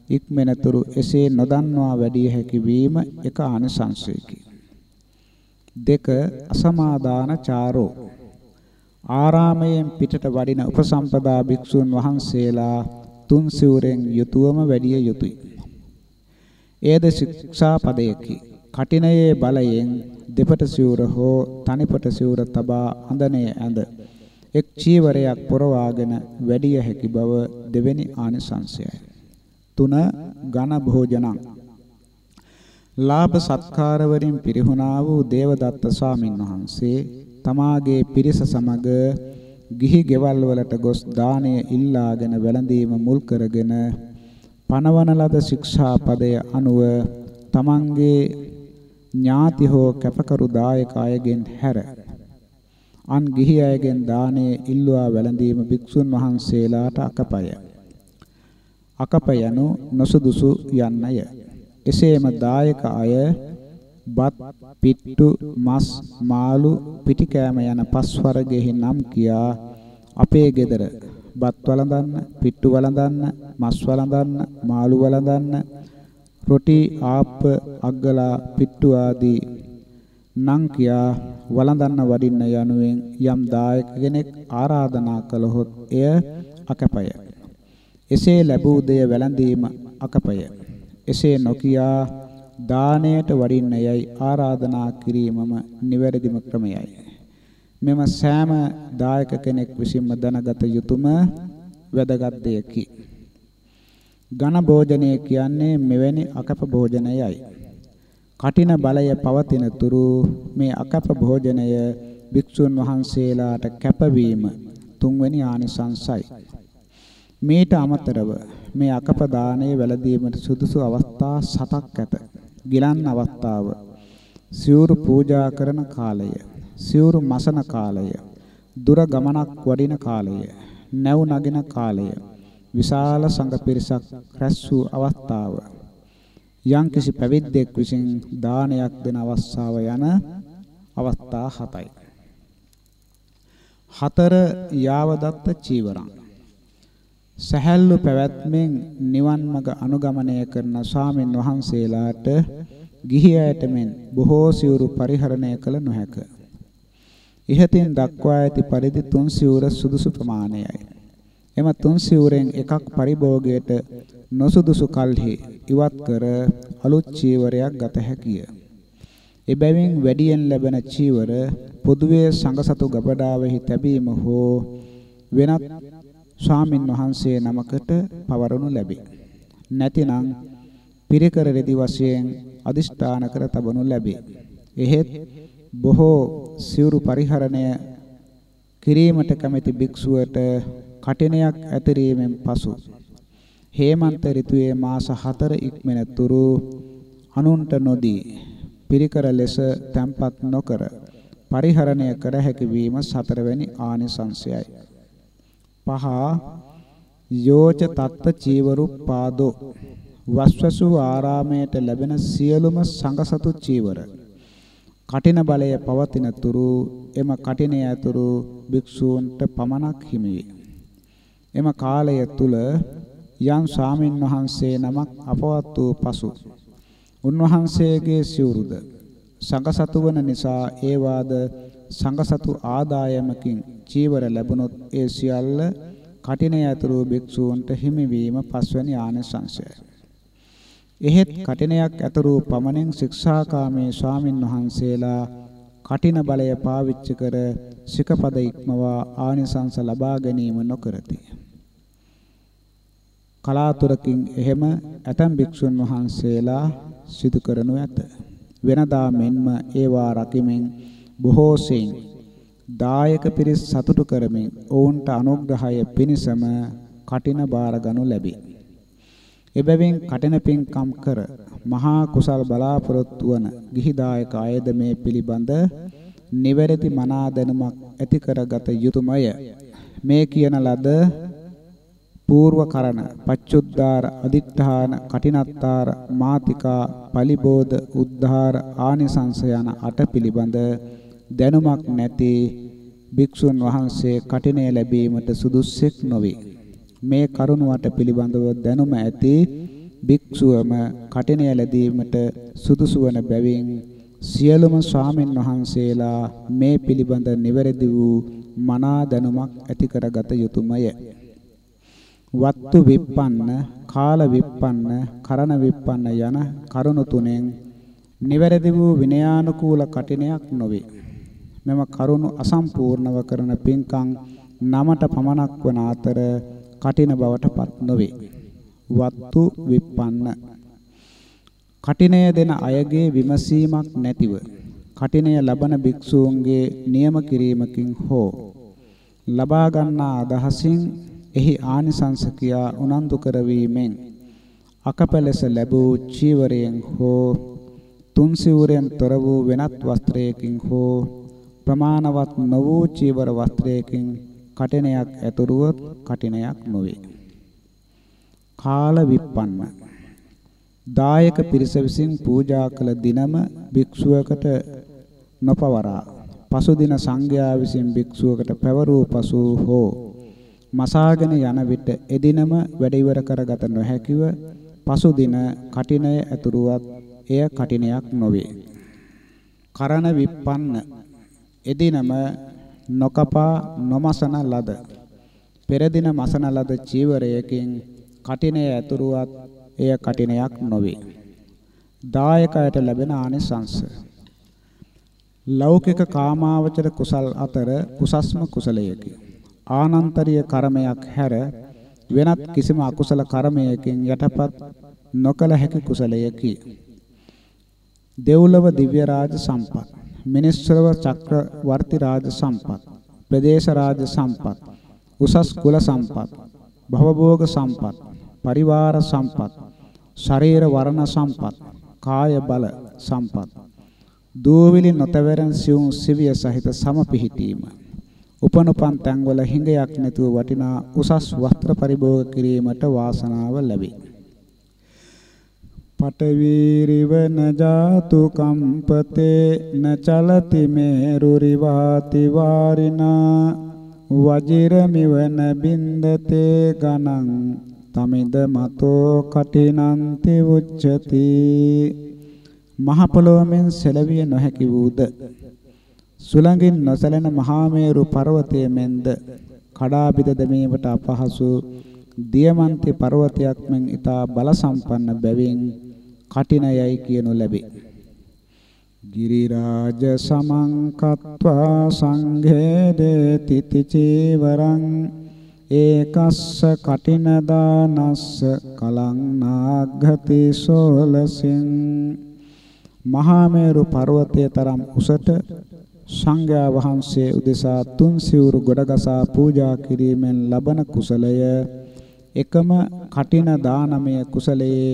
ඉක්මනතුරු එසේ නොදන්වා වැඩි හැකි වීම එක ආනිසංසයකි. දෙක අසමාදාන චාරෝ ආරාමයෙන් පිටට වඩින උපසම්පදා භික්ෂුන් වහන්සේලා තුන් සිවුරෙන් යුතුයම වැඩිය යුතුය. ඒද ශික්ෂා පදයකි. කටිනයේ බලයෙන් දෙපට සිවුර හෝ තනිපට සිවුර තබා අඳනේ ඇඳ එක් චීවරයක් පොරවාගෙන වැඩිය හැකි බව දෙවෙනි ආනිසංසයයි. තුන ඝන භෝජනං ලාභ සත්කාර වලින් පිරිහුණා වූ දේවදත්ත ස්වාමින් වහන්සේ තමාගේ පිරිස සමග ගිහි ගෙවල් වලට ගොස් දාණය ඉල්ලාගෙන වැළඳීම මුල් කරගෙන පනවන ලද ශික්ෂා පදය අනුව තමන්ගේ ඥාති හෝ කැපකරු දායක අයගෙන් හැර අන් ගිහි අයගෙන් දාණය ඉල්ලුවා වැළඳීම භික්ෂුන් වහන්සේලාට අකපය. අකප යනු නොසුදුසු යන්නය. එසේම දායක අය බත් පිට්ටු මස් මාළු පිටි කෑම යන පස් වර්ගයෙහි නම් කියා අපේ ගෙදර බත් වළඳන්න පිට්ටු වළඳන්න මස් වළඳන්න මාළු වළඳන්න රොටි ආප්ප අග්ගලා පිට්ටු ආදී නම් කියා වළඳන්න වඩින්න යනුවෙන් යම් දායක කෙනෙක් ආරාධනා කළහොත් එය අකපය. එසේ ලැබූ දෙය වැළඳීම අකපය. එසේ නොකියා දාණයට වඩින්න යයි ආරාධනා කිරීමම නිවැරදිම ක්‍රමයයි. මෙම සෑම දායක කෙනෙක් විසින්ම දැනගත යුතුම වැදගත් දෙයකි. ඝන භෝජනය කියන්නේ මෙවැනි අකප භෝජනයයි. කටින බලය පවතින තුරු මේ අකප භෝජනය භික්ෂුන් වහන්සේලාට කැපවීම තුන්වෙනි ආනිසංසයි. මේට අමතරව මේ අකප දාණය වැළඳීමට සුදුසු අවස්ථා සතක් ඇත. ගිලන් අවස්ථාව, සිවුරු පූජා කරන කාලය, සිවුරු මසන කාලය, දුර ගමනක් වඩින කාලය, නැව් නගින කාලය, විශාල සංඝ පිරිසක් රැස් වූ අවස්ථාව, යම්කිසි පැවිද්දෙක් විසින් දානයක් දෙන අවස්ථාව යන අවස්ථා හතයි. හතර යාවදත්ත චීවරං සහැල්ලු පැවැත්මෙන් නිවන් මඟ අනුගමනය කරන ස්වාමින් වහන්සේලාට ගිහි අයට මෙන් බොහෝ සිවුරු පරිහරණය කළ නොහැක. ඉහතින් දක්වා ඇති පරිදි තුන් සිවුර සුදුසු ප්‍රමාණයයි. එම තුන් සිවුරෙන් එකක් පරිභෝගයට නොසුදුසු කල්හි ඉවත් කර අලුත් චීවරයක් ගත හැකිය. එබැවින් වැඩියෙන් ලැබෙන චීවර පොදුවේ සංඝසතු ගබඩාවෙහි තැබීම හෝ වෙනත් ස්වාමින් වහන්සේ නමකට පවරනු ලැබේ. නැතිනම් පිරිකර රෙදි වශයෙන් අදිෂ්ඨාන කර තබනු ලැබේ. එහෙත් බොහෝ සිවුරු පරිහරණය කිරීමට කැමැති භික්ෂුවට කටිනයක් ඇතිරීමෙන් පසු හේමන්ත ඍතුවේ මාස 4 ඉක්මන තුරු අනුන්ට නොදී පිරිකර ලෙස තැම්පත් නොකර පරිහරණය කර හැකි වීම සතරවැනි ආනිසංසයයි. පහ යෝච තත්ත චීවරුප්පාදෝ වස්වසු ආරාමයට ලැබෙන සියලුම සංඝසතු චීවර කටින බලය පවතින තුරු එම කටිනය ඇතුරු භික්ෂූන්ට පමණක් හිමි වේ. එම කාලය තුල යම් ස්වාමින් වහන්සේ නමක් අපවත් වූ පසු උන්වහන්සේගේ සිවුරුද සංඝසතු වන නිසා ඒ වාද සංඝසතු ආදායමකින් චීවර ලැබුණොත් ඒ සියල්ල කටින යතුරු භික්ෂූන්ට හිමිවීම පස්වැනි ආනිසංසයයි. එහෙත් කටිනයක් ඇතුරු පමණෙන් ශික්ෂාකාමී ස්වාමින් වහන්සේලා කටින බලය පාවිච්චි කර සිකපද ඉක්මවා ආනිසංස ලබා ගැනීම නොකරති. කලාතුරකින් එහෙම ඇතම් භික්ෂුන් වහන්සේලා සිදු කරනු ඇත. වෙනදා මෙන්ම ඒවා රකිමින් බොහෝ සෙයින් දායක පිරිස් සතුටු කරමින් ඔවුන්ට අනුග්‍රහය පිණිසම කටින බාර ගනු ලැබේ. එබැවින් කටින පින්කම් කර මහා කුසල් බලාපොරොත්තු වන ගිහි දායක අයද මේ පිළිබඳ නිවැරදි මනා දැනුමක් ඇති කරගත යුතුයමය. මේ කියන ලද పూර්ව කරන පච්චුද්දාර අදිත්‍ථාන කටිනත්තාර මාතිකා පලිබෝධ උද්ධාර ආනිසංස යන අට පිළිබඳ දැනුමක් නැති භික්ෂුන් වහන්සේ කටිනය ලැබීමට සුදුස්සෙක් නොවේ මේ කරුණ වට පිළිබඳව දැනුම ඇති භික්ෂුවම කටිනය ලැබීමට සුදුසු වන බැවින් සියලුම ස්වාමින් වහන්සේලා මේ පිළිබඳ නිවැරදි වූ මනා දැනුමක් ඇති කරගත යුතුයමය. වත්තු විප්පන්න, කාල විප්පන්න, කරණ විප්පන්න යන කරුණු තුනෙන් නිවැරදි වූ විනයානුකූල කටිනයක් නොවේ. මෙම කරුණු අසම්පූර්ණව කරන පින්කම් නමට පමණක් වන අතර කටින බවට පත් නොවේ. වත්තු විප්පන්න කටිනය දෙන අයගේ විමසීමක් නැතිව කටිනය ලබන භික්ෂූන්ගේ නියම කිරීමකින් හෝ ලබා ගන්නා අදහසින් එහි ආනිසංස කියා උනන්දු කරවීමෙන් අකපැලස ලැබූ චීවරයෙන් හෝ තුන් සිවුරෙන් තොර වූ වෙනත් වස්ත්‍රයකින් හෝ ප්‍රමාණවත් නො වූ චීවර වස්ත්‍රයකින් කටිනයක් ඇතුරුවොත් කටිනයක් නොවේ. කාල විප්පන්න දායක පිරිස විසින් පූජා කළ දිනම භික්ෂුවකට නොපවරා පසුදින සංඝයා විසින් භික්ෂුවකට පැවරූ පසු හෝ මසාගෙන යන විට එදිනම වැඩ ඉවර කරගත නොහැකිව පසුදින කටිනය ඇතුරුවත් එය කටිනයක් නොවේ. කරන විප්පන්න එදිනම නොකපා නොමසන ලද පෙර දින මසන ලද චීවරයකින් කටිනය ඇතුරුවත් එය කටිනයක් නොවේ. දායකයට ලැබෙන ආනිසංස ලෞකික කාමාවචර කුසල් අතර කුසස්ම කුසලයකි. ආනන්තරීය කර්මයක් හැර වෙනත් කිසිම අකුසල කර්මයකින් යටපත් නොකල හැකි කුසලයකි. දෙව්ලොව දිව්‍ය රාජ සම්පත්, මිනිස්සරව චක්‍රවර්ති රාජ සම්පත්, ප්‍රදේශ රාජ සම්පත්, උසස් කුල සම්පත්, භවභෝග සම්පත්, පරිවාර සම්පත්, ශරීර වර්ණ සම්පත්, කාය බල සම්පත්, දූවිලි නොතවරන් සිවුම් සිවිය සහිත සම පිහිටීම උපනුපන් තැන්වල හිඟයක් නැතුව වටිනා උසස් වස්ත්‍ර පරිභෝග කිරීමට වාසනාව ලැබේ. පටවීරිවන ජාතු කම්පතේ න චලති මේරුරිවාති වාරිනා වජිරමිවන බින්දතේ ගණං තමිද මතෝ කටිනන්ති උච්චති මහ පොළොවෙන් සැලවිය නොහැකි වූද සුළඟින් නොසැලෙන මහා මේරු පර්වතයේ මෙන්ද කඩා බිද දැමීමට අපහසු දියමන්ති පර්වතයක් මෙන් ඊතා බල සම්පන්න බැවින් කටිනයයි කියනු ලැබේ. ගිරිරාජ සමංකත්වා සංඝේදේ තිතිචීවරං ඒකස්ස කටින දානස්ස කලං නාග්ගති සෝලසින් මහා මේරු පර්වතය තරම් උසට සංඝයා වහන්සේ උදෙසා තුන් සිවුරු ගොඩගසා පූජා කිරීමෙන් ලබන කුසලය එකම කටින දානමය කුසලයේ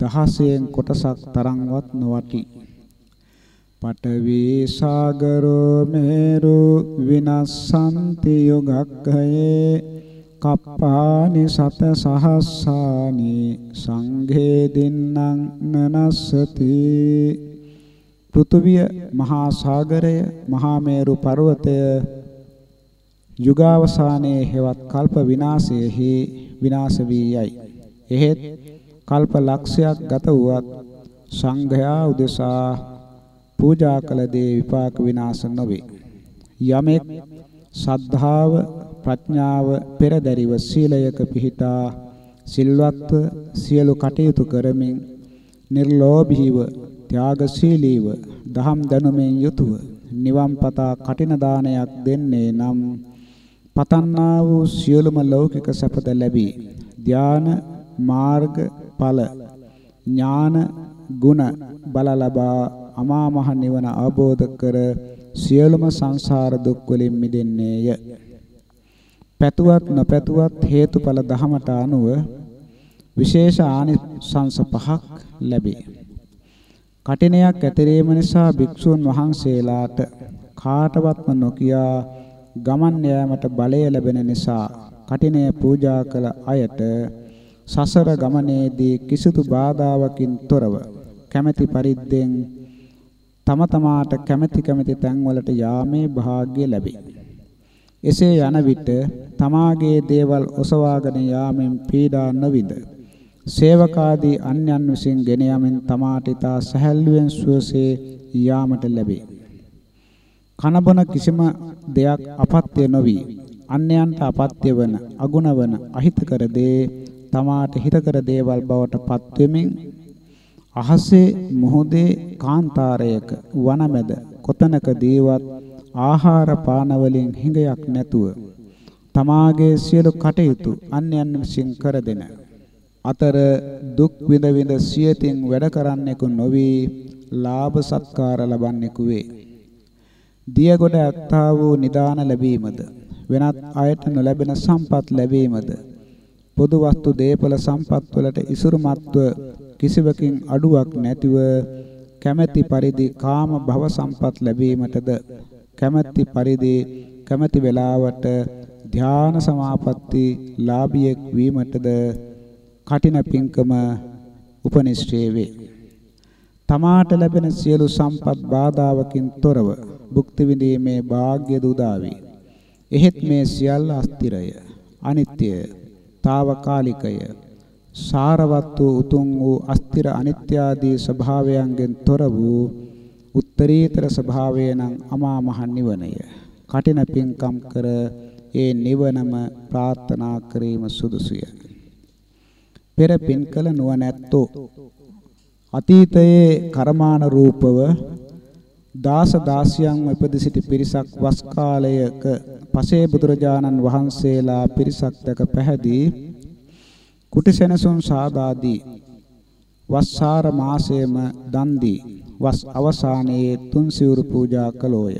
දහසයෙන් කොටසක් තරම්වත් නොවටි. පඨවි සාගරෝ මේරු විනස්සන්ති යුගක්ඛයේ කප්පානි සත සහස්සානි සංඝේ දින්නම් නනස්සති පෘථුවිය මහා සාගරය මහා මේරු පර්වතය යුගාවසානයේ හෙවත් කල්ප විනාශයේහි විනාශ වී යයි. එහෙත් කල්ප ලක්ෂයක් ගත වුවත් සංඝයා උදෙසා පූජා කළ දේ විපාක විනාශ නොවේ. යමෙක් සද්ධාව ප්‍රඥාව පෙරදරිව සීලයක පිහිටා සිල්වත්ව සියලු කටයුතු කරමින් නිර්ලෝභීව ත්‍යාගශීලීව දහම් දැනුමෙන් යුතුව නිවන් පතා කටින දානයක් දෙන්නේ නම් පතන්නා වූ සියලුම ලෞකික සැපත ලැබී ධාන මාර්ග ඵල ඥාන ගුණ බල ලබා අමා මහ නිවන අවබෝධ කර සියලුම සංසාර දුක් වලින් මිදෙන්නේය. පැතුවත් නොපැතුවත් හේතුඵල ධමයට අනුව විශේෂ ආනිසංස පහක් ලැබේ. කටිනයක් ඇතිරීම නිසා භික්ෂුන් වහන්සේලාට කාටවත්ම නොකියා ගමන් යාමට බලය ලැබෙන නිසා කටිනය පූජා කළ අයට සසර ගමනේදී කිසිදු බාධාවකින් තොරව කැමැති පරිද්දෙන් තම තමාට කැමැති කැමැති තැන්වලට යාමේ වාග්ය ලැබේ. එසේ යන විට තමාගේ දේවල් ඔසවාගෙන යාමෙන් පීඩා නොවිඳ සේවකාදී අන්‍යයන් විසින් ගෙන යමින් තමාට ඊතා සැහැල්ලුවෙන් සුවසේ යාමට ලැබේ. කනබන කිසිම දෙයක් අපත්‍ය නොවි අන්‍යයන්ට අපත්‍ය වන අගුණ වන අහිතකර දේ තමාට හිතකර දේවල් බවට පත්වෙමින් අහසේ මුහුදේ කාන්තාරයක වනමැද කොතනකදීවත් ආහාර පාන වලින් හිඟයක් නැතුව තමාගේ සියලු කටයුතු අන්‍යයන් විසින් කර දෙන අතර දුක් විඳ විඳ සියතින් වැඩ කරන්නෙකු නොවි ලාභ සත්කාර ලබන්නෙකු වේ. දියගොඩ ඇත්තා වූ නිදාන ලැබීමද? වෙනත් අයට නොලැබෙන සම්පත් ලැබීමද? පොදු වස්තු දේපල සම්පත් වලට ඉසුරුමත්ව කිසිවකින් අඩුවක් නැතිව කැමැති පරිදි කාම භව සම්පත් ලැබීමටද? කැමැති පරිදි කැමැති වේලාවට ධාන සමාපatti ලාභියෙක් වීමටද කටින පිංකම උපනිශ්‍රේ වේ. තමාට ලැබෙන සියලු සම්පත් බාධාවකින් තොරව භුක්ති විඳීමේ වාග්ය දුදාවේ. එහෙත් මේ සියල්ල අස්තිරය, අනිත්‍යය, తాවකාලිකය, සාරවත් වූ උතුම් වූ අස්තිර අනිත්‍ය ආදී ස්වභාවයන්ගෙන් තොර වූ උත්තරීතර ස්වභාවය නම් අමා මහ නිවනය. කටින පිංකම් කර ඒ නිවනම ප්‍රාර්ථනා කිරීම සුදුසුය. පෙර පින් කළ නුවණැත්තෝ අතීතයේ කර්මාන රූපව දාස දාසියන් ඉපද සිටි පිරිසක් වස් කාලයක පසේ බුදුරජාණන් වහන්සේලා පිරිසක් දැක පැහැදී කුටිසෙනසුන් සාදාදී වස්සාර මාසයේම දන් දී වස් අවසානයේ තුන් සිවුරු පූජා කළෝය.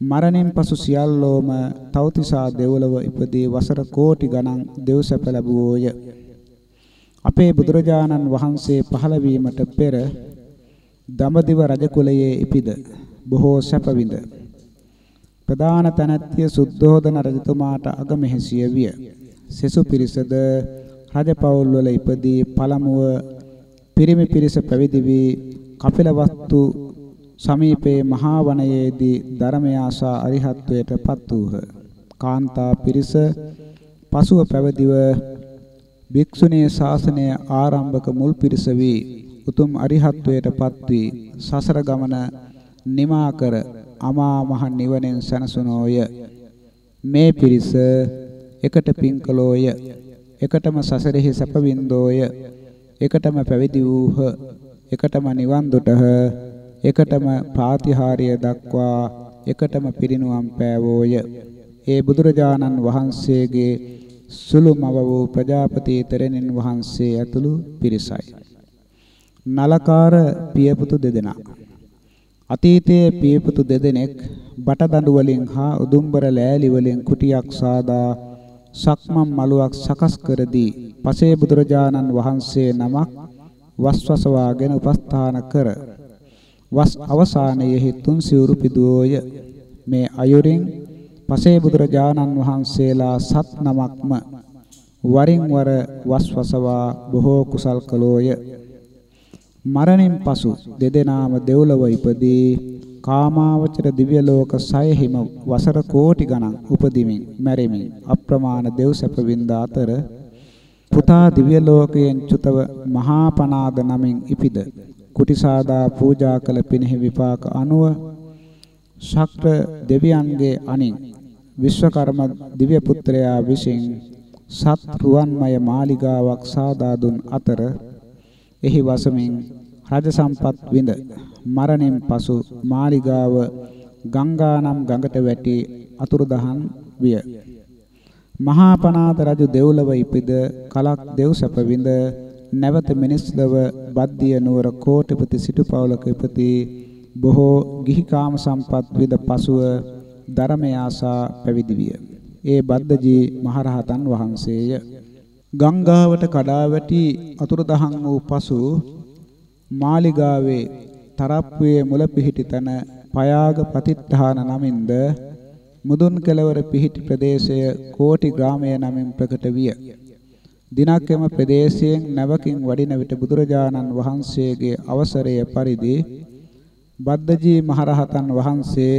මරණින් පසු සියල්ලෝම තවතිසා දෙවලව ඉපදී වසර කෝටි ගණන් දෙව්සැප ලැබුවෝය. අපේ බුදුරජාණන් වහන්සේ පහළ වීමට පෙර දඹදිව රජ කුලයේ ඉපිද බොහෝ සැප විඳ ප්‍රධාන තනත්තිය සුද්ධෝදන රජතුමාට අගමෙහිසිය විය. සෙසු පිරිසද රජපෞල් වල ඉපදී පළමුව පිරිමි පිරිස පැවිදි වී කපිලවස්තු සමීපයේ මහා වනයේදී ධර්මය ආසා අරිහත්වයට පත් වූහ. කාන්තා පිරිස පසුව පැවිදිව භික්ෂුණී ශාසනය ආරම්භක මුල් පිරිස වී උතුම් අරිහත්වයට පත් වී සසර ගමන නිමා කර අමා මහ නිවනෙන් සැනසුනෝය. මේ පිරිස එකට පින්කලෝය. එකටම සසරෙහි සැප වින්දෝය. එකටම පැවිදි වූහ. එකටම නිවන් දුටහ. එකටම ප්‍රාතිහාර්ය දක්වා එකටම පිරිනුවම් පෑවෝය. ඒ බුදුරජාණන් වහන්සේගේ සුළු මව වූ ප්‍රජාපති තෙරණින් වහන්සේ ඇතුළු පිරිසයි. නලකාර පියපුතු දෙදෙනා. අතීතයේ පියපුතු දෙදෙනෙක් බටදඬු වලින් හා උදුම්බර ලෑලි වලින් කුටියක් සාදා සක්මන් මළුවක් සකස් කර දී පසේ බුදුරජාණන් වහන්සේ නමක් වස්වසවාගෙන උපස්ථාන කර වස් අවසානයේ තුන් සිවුරු පිදුවෝය මේ අයුරින් පසේ බුදුරජාණන් වහන්සේලා සත් නමක්ම වරින් වර වස්වසවා බොහෝ කුසල් කළෝය. මරණින් පසු දෙදෙනාම දෙව්ලොව ඉපදී කාමාවචර දිව්‍ය ලෝක සයහිම වසර කෝටි ගණන් උපදිමින් මැරෙමින් අප්‍රමාණ දෙව් සැප වින්ද අතර පුතා දිව්‍ය ලෝකයෙන් චුතව මහා පනාද නමින් ඉපිද. කුටිසාදා පූජා කළ පිනෙහි විපාක අනුව ශක්‍ර දෙවියන්ගේ අනින් විශ්වකර්ම දිව්‍ය පුත්‍රයා විසින් සත් රුවන්මය මාලිගාවක් සාදා දුන් අතර එහි වසමින් රජ සම්පත් විඳ මරණින් පසු මාලිගාව ගංගා නම් ගඟට වැටි අතුරුදහන් විය. මහා පනාත රජු දෙව්ලොව ඉපිද කලක් දෙව් සැප විඳ නැවත මිනිස්ලව බද්දිය නුවර කෝටිපති සිටු පවුලක ඉපදී බොහෝ ගිහි කාම සම්පත් විඳ පසුව ධර්මය ආසා පැවිදි විය. ඒ බද්දජී මහරහතන් වහන්සේය. ගංගාවට කඩා වැටි අතුරුදහන් වූ පසු මාලිගාවේ තරප්පුවේ මුල පිහිටි තන පයාග ප්‍රතිත්ථාන නමින්ද මුදුන් කෙළවර පිහිටි ප්‍රදේශය කෝටි ග්‍රාමය නමින් ප්‍රකට විය. දිනක් එම ප්‍රදේශයෙන් නැවකින් වඩින විට බුදුරජාණන් වහන්සේගේ අවසරය පරිදි බද්දජී මහරහතන් වහන්සේ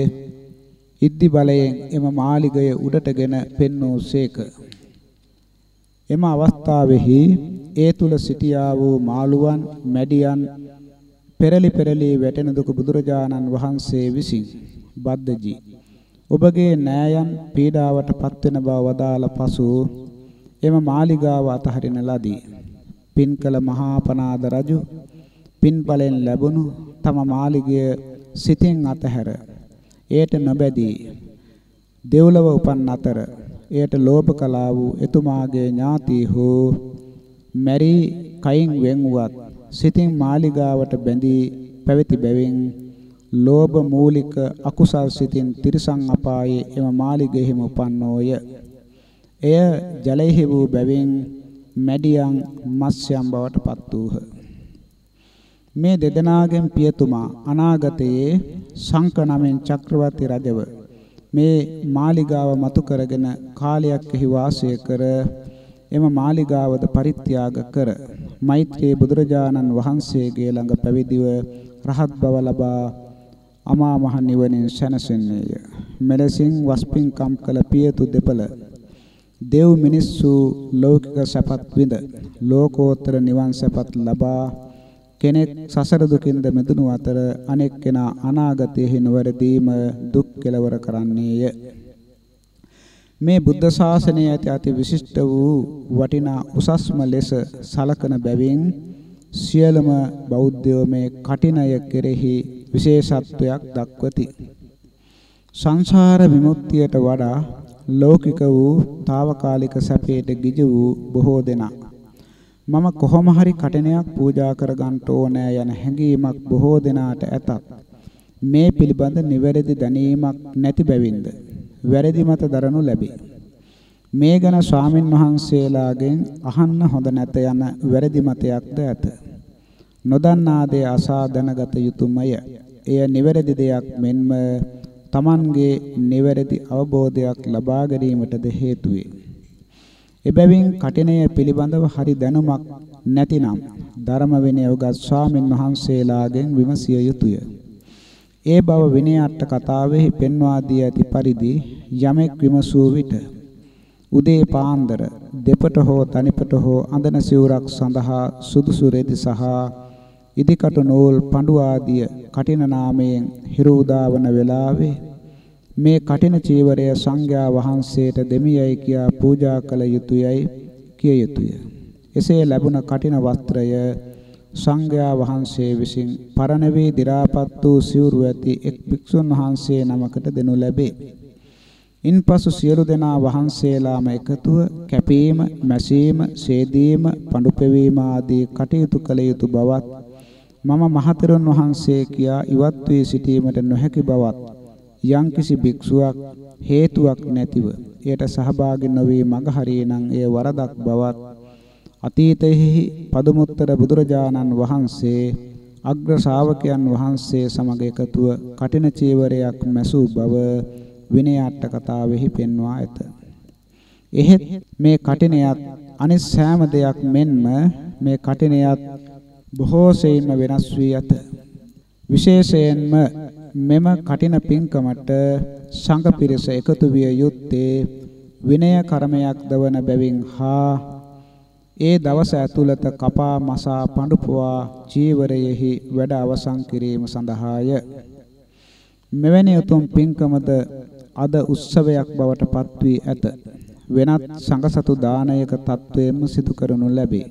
ඉද්දි බලයෙන් එම මාලිගය උඩටගෙන පෙන්වූසේක. එම අවස්ථාවෙහි ඒ තුල සිටියා වූ මාළුවන්, මැඩියන් පෙරලි පෙරලි වැටෙන දුක බුදුරජාණන් වහන්සේ විසින් බද්දජී ඔබගේ නෑයන් පීඩාවට පත්වෙන බව වදාළ පසු එම මාලිගාව අතහරින ලදී. පින් කළ මහා පනාද රජු පින්පලෙන් ලැබුණු තම මාලිගය සිතින් අතහැර එයට නොබැදී දෙව්ලොව උපන් අතර එයට ලෝභ කළා වූ එතුමාගේ ඥාතීහු මැරි කයින් වෙන්වත් සිතින් මාලිගාවට බැඳී පැවති බැවින් ලෝභ මූලික අකුසල් සිතින් තිරිසං අපායේ එම මාලිගෙහිම උපන්නෝය. එය ජලයෙහි වූ බැවින් මැඩියන් මත්ස්‍යම් බවට පත් වූහ. මේ දෙදෙනාගෙන් පියතුමා අනාගතයේ සංක නමෙන් චක්‍රවර්ති රජව මේ මාලිගාව මතු කරගෙන කාලයක් එහි වාසය කර එම මාලිගාවද පරිත්‍යාග කර මෛත්‍රී බුදුරජාණන් වහන්සේගේ ළඟ පැවිදිව රහත් බව ලබා අමා මහ නිවනින් සැනසෙන්නේය. මෙලෙසින් වස්පින්කම් කළ පියතු දෙපළ දෙව් මිනිස්සු ලෞකික සැපත් විඳ ලෝකෝත්තර නිවන් සැපත් ලබා කෙනෙක් සසර දුකින්ද මිදුණු අතර අනෙක් කෙනා අනාගතයේ නොවැරදීම දුක් කෙලවර කරන්නේය. මේ බුද්ධ ශාසනය ඇති අති විශිෂ්ට වූ වටිනා උසස්ම ලෙස සලකන බැවින් සියලුම බෞද්ධයෝ මේ කටිනය කෙරෙහි විශේෂත්වයක් දක්වති. සංසාර විමුක්තියට වඩා ලෞකික වූ తాවකාලික සැපයට ගිජ වූ බොහෝ දෙනා මම කොහොම හරි කටනයක් පූජා කරගන්න ඕනෑ යන හැඟීමක් බොහෝ දෙනාට ඇතත් මේ පිළිබඳ නිවැරදි දැනීමක් නැති බැවින්ද වැරදි මත දරනු ලැබේ. මේ ගැන ස්වාමින් වහන්සේලාගෙන් අහන්න හොඳ නැත යන වැරදි මතයක්ද ඇත. නොදන්නා දේ අසා දැනගත යුතුයමය. එය නිවැරදි දෙයක් මෙන්ම Tamanගේ නිවැරදි අවබෝධයක් ලබා ගැනීමටද හේතු වේ. එබැවින් කටිනය පිළිබඳව හරි දැනුමක් නැතිනම් ධර්ම විනය උගත් ස්වාමින් වහන්සේලාගෙන් විමසිය යුතුය. ඒ බව විනය අට කතාවෙහි පෙන්වා දී ඇති පරිදි යමෙක් විමසූ විට උදේ පාන්දර දෙපට හෝ තනිපට හෝ අඳන සිවුරක් සඳහා සුදුසු රෙදි සහ ඉදිකටු නූල් පඬු ආදිය කටින නාමයෙන් හිරු උදාවන වෙලාවේ මේ කටින චීවරය සංඝයා වහන්සේට දෙමියයි කියා පූජා කළ යුතුයයි කිය යුතුය. එසේ ලැබුණ කටින වස්ත්‍රය සංඝයා වහන්සේ විසින් පරණ වේ දි รา පත් වූ සිවුරු ඇති එක් භික්ෂුන් වහන්සේ නමකට දෙනු ලැබේ. ඉන්පසු සියලු දෙනා වහන්සේලාම එකතුව කැපීම, මැසීම, සේදීම, පඳු පෙවීම ආදී කටයුතු කළ යුතු බවත් මම මහතෙරුන් වහන්සේ කියා ඉවත් වී සිටීමට නොහැකි බවත් යම්කිසි භික්ෂුවක් හේතුවක් නැතිව එයට සහභාගී නොවී මඟ හරිනම් එය වරදක් බවත් අතීතයෙහි පදුමුත්තර බුදුරජාණන් වහන්සේ අග්‍ර ශාවකයන් වහන්සේ සමග එකතුව කටින චීවරයක් මැසූ බව විනය අට කතාවෙහි පෙන්වා ඇත. එහෙත් මේ කටිනයත් අනිත් සෑම දෙයක් මෙන්ම මේ කටිනයත් බොහෝ සෙයින්ම වෙනස් වී ඇත. විශේෂයෙන්ම මෙම කටින පින්කමට සංඝ පිරිස එකතු විය යුත්තේ විනය කර්මයක් දවන බැවින් හා ඒ දවස ඇතුළත කපා මසා පඬුපුවා චීවරයෙහි වැඩ අවසන් කිරීම සඳහාය. මෙවැනි උතුම් පින්කමද අද උත්සවයක් බවට පත් වී ඇත. වෙනත් සංඝසතු දානයක තත්වයෙන්ම සිදු කරනු ලැබේ.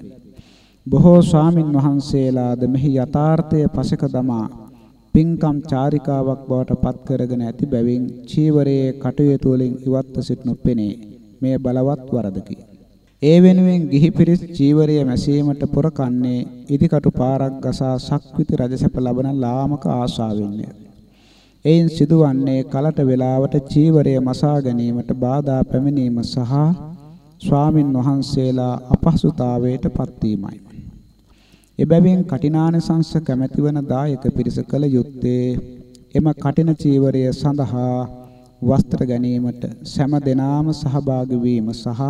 බොහෝ ස්වාමින් වහන්සේලාද මෙහි යථාර්ථය පසක දමා පින්කම් චාරිකාවක් බවට පත් කරගෙන ඇති බැවින් චීවරයේ කටයුතු වලින් ඉවත්ව සිටනු පෙනේ. මේ බලවත් වරදකි. ඒ වෙනුවෙන් ගිහි පිරිස් චීවරය මැසීමට පුරකන්නේ ඉදිකටු පාරක් ගසා සක්විති රජසැප ලබන ලාමක ආශාවෙන්ය. එයින් සිදුවන්නේ කලට වේලාවට චීවරය මසා ගැනීමට බාධා පැමිණීම සහ ස්වාමින් වහන්සේලා අපහසුතාවයට පත්වීමයි. එබැවින් කටිනානසංශ කැමැතිවන දායක පිරිස කළ යුත්තේ එම කටින චීවරය සඳහා වස්ත්‍ර ගැනීමට සෑම දිනාම සහභාගී වීම සහ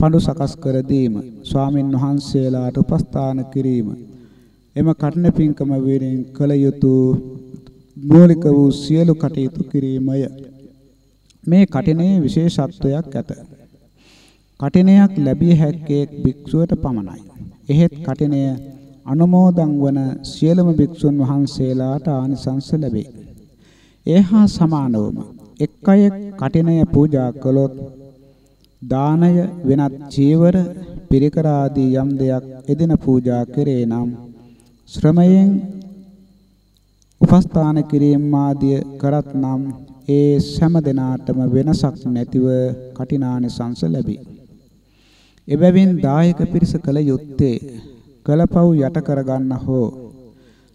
පඬු සකස් කර දීම ස්වාමින් වහන්සේලාට උපස්ථාන කිරීම. එම කඨින පින්කම වේරෙන් කළ යුතු මූලික වූ සියලු කටයුතු කිරීමය. මේ කඨිනයේ විශේෂත්වයක් ඇත. කඨිනයක් ලැබිය හැක්කේ භික්ෂුවට පමණයි. එහෙත් කඨිනය අනුමෝදන් වන සියලුම භික්ෂුන් වහන්සේලාට ආනිසංස ලැබේ ඒ හා සමානවම එක් අයෙක් කටිනය පූජා කළොත් දානය වෙනත් චීවර පිරිකර ආදී යම් දෙයක් එදින පූජා කරේ නම් ශ්‍රමයෙන් උපස්ථාන කිරීම ආදිය කරත් නම් ඒ සෑම දිනාටම වෙනසක් නැතිව කටිනානිසංස ලැබේ. එබැවින් දායක පිරිස කල යුත්තේ කලපව් යට කරගන්න හෝ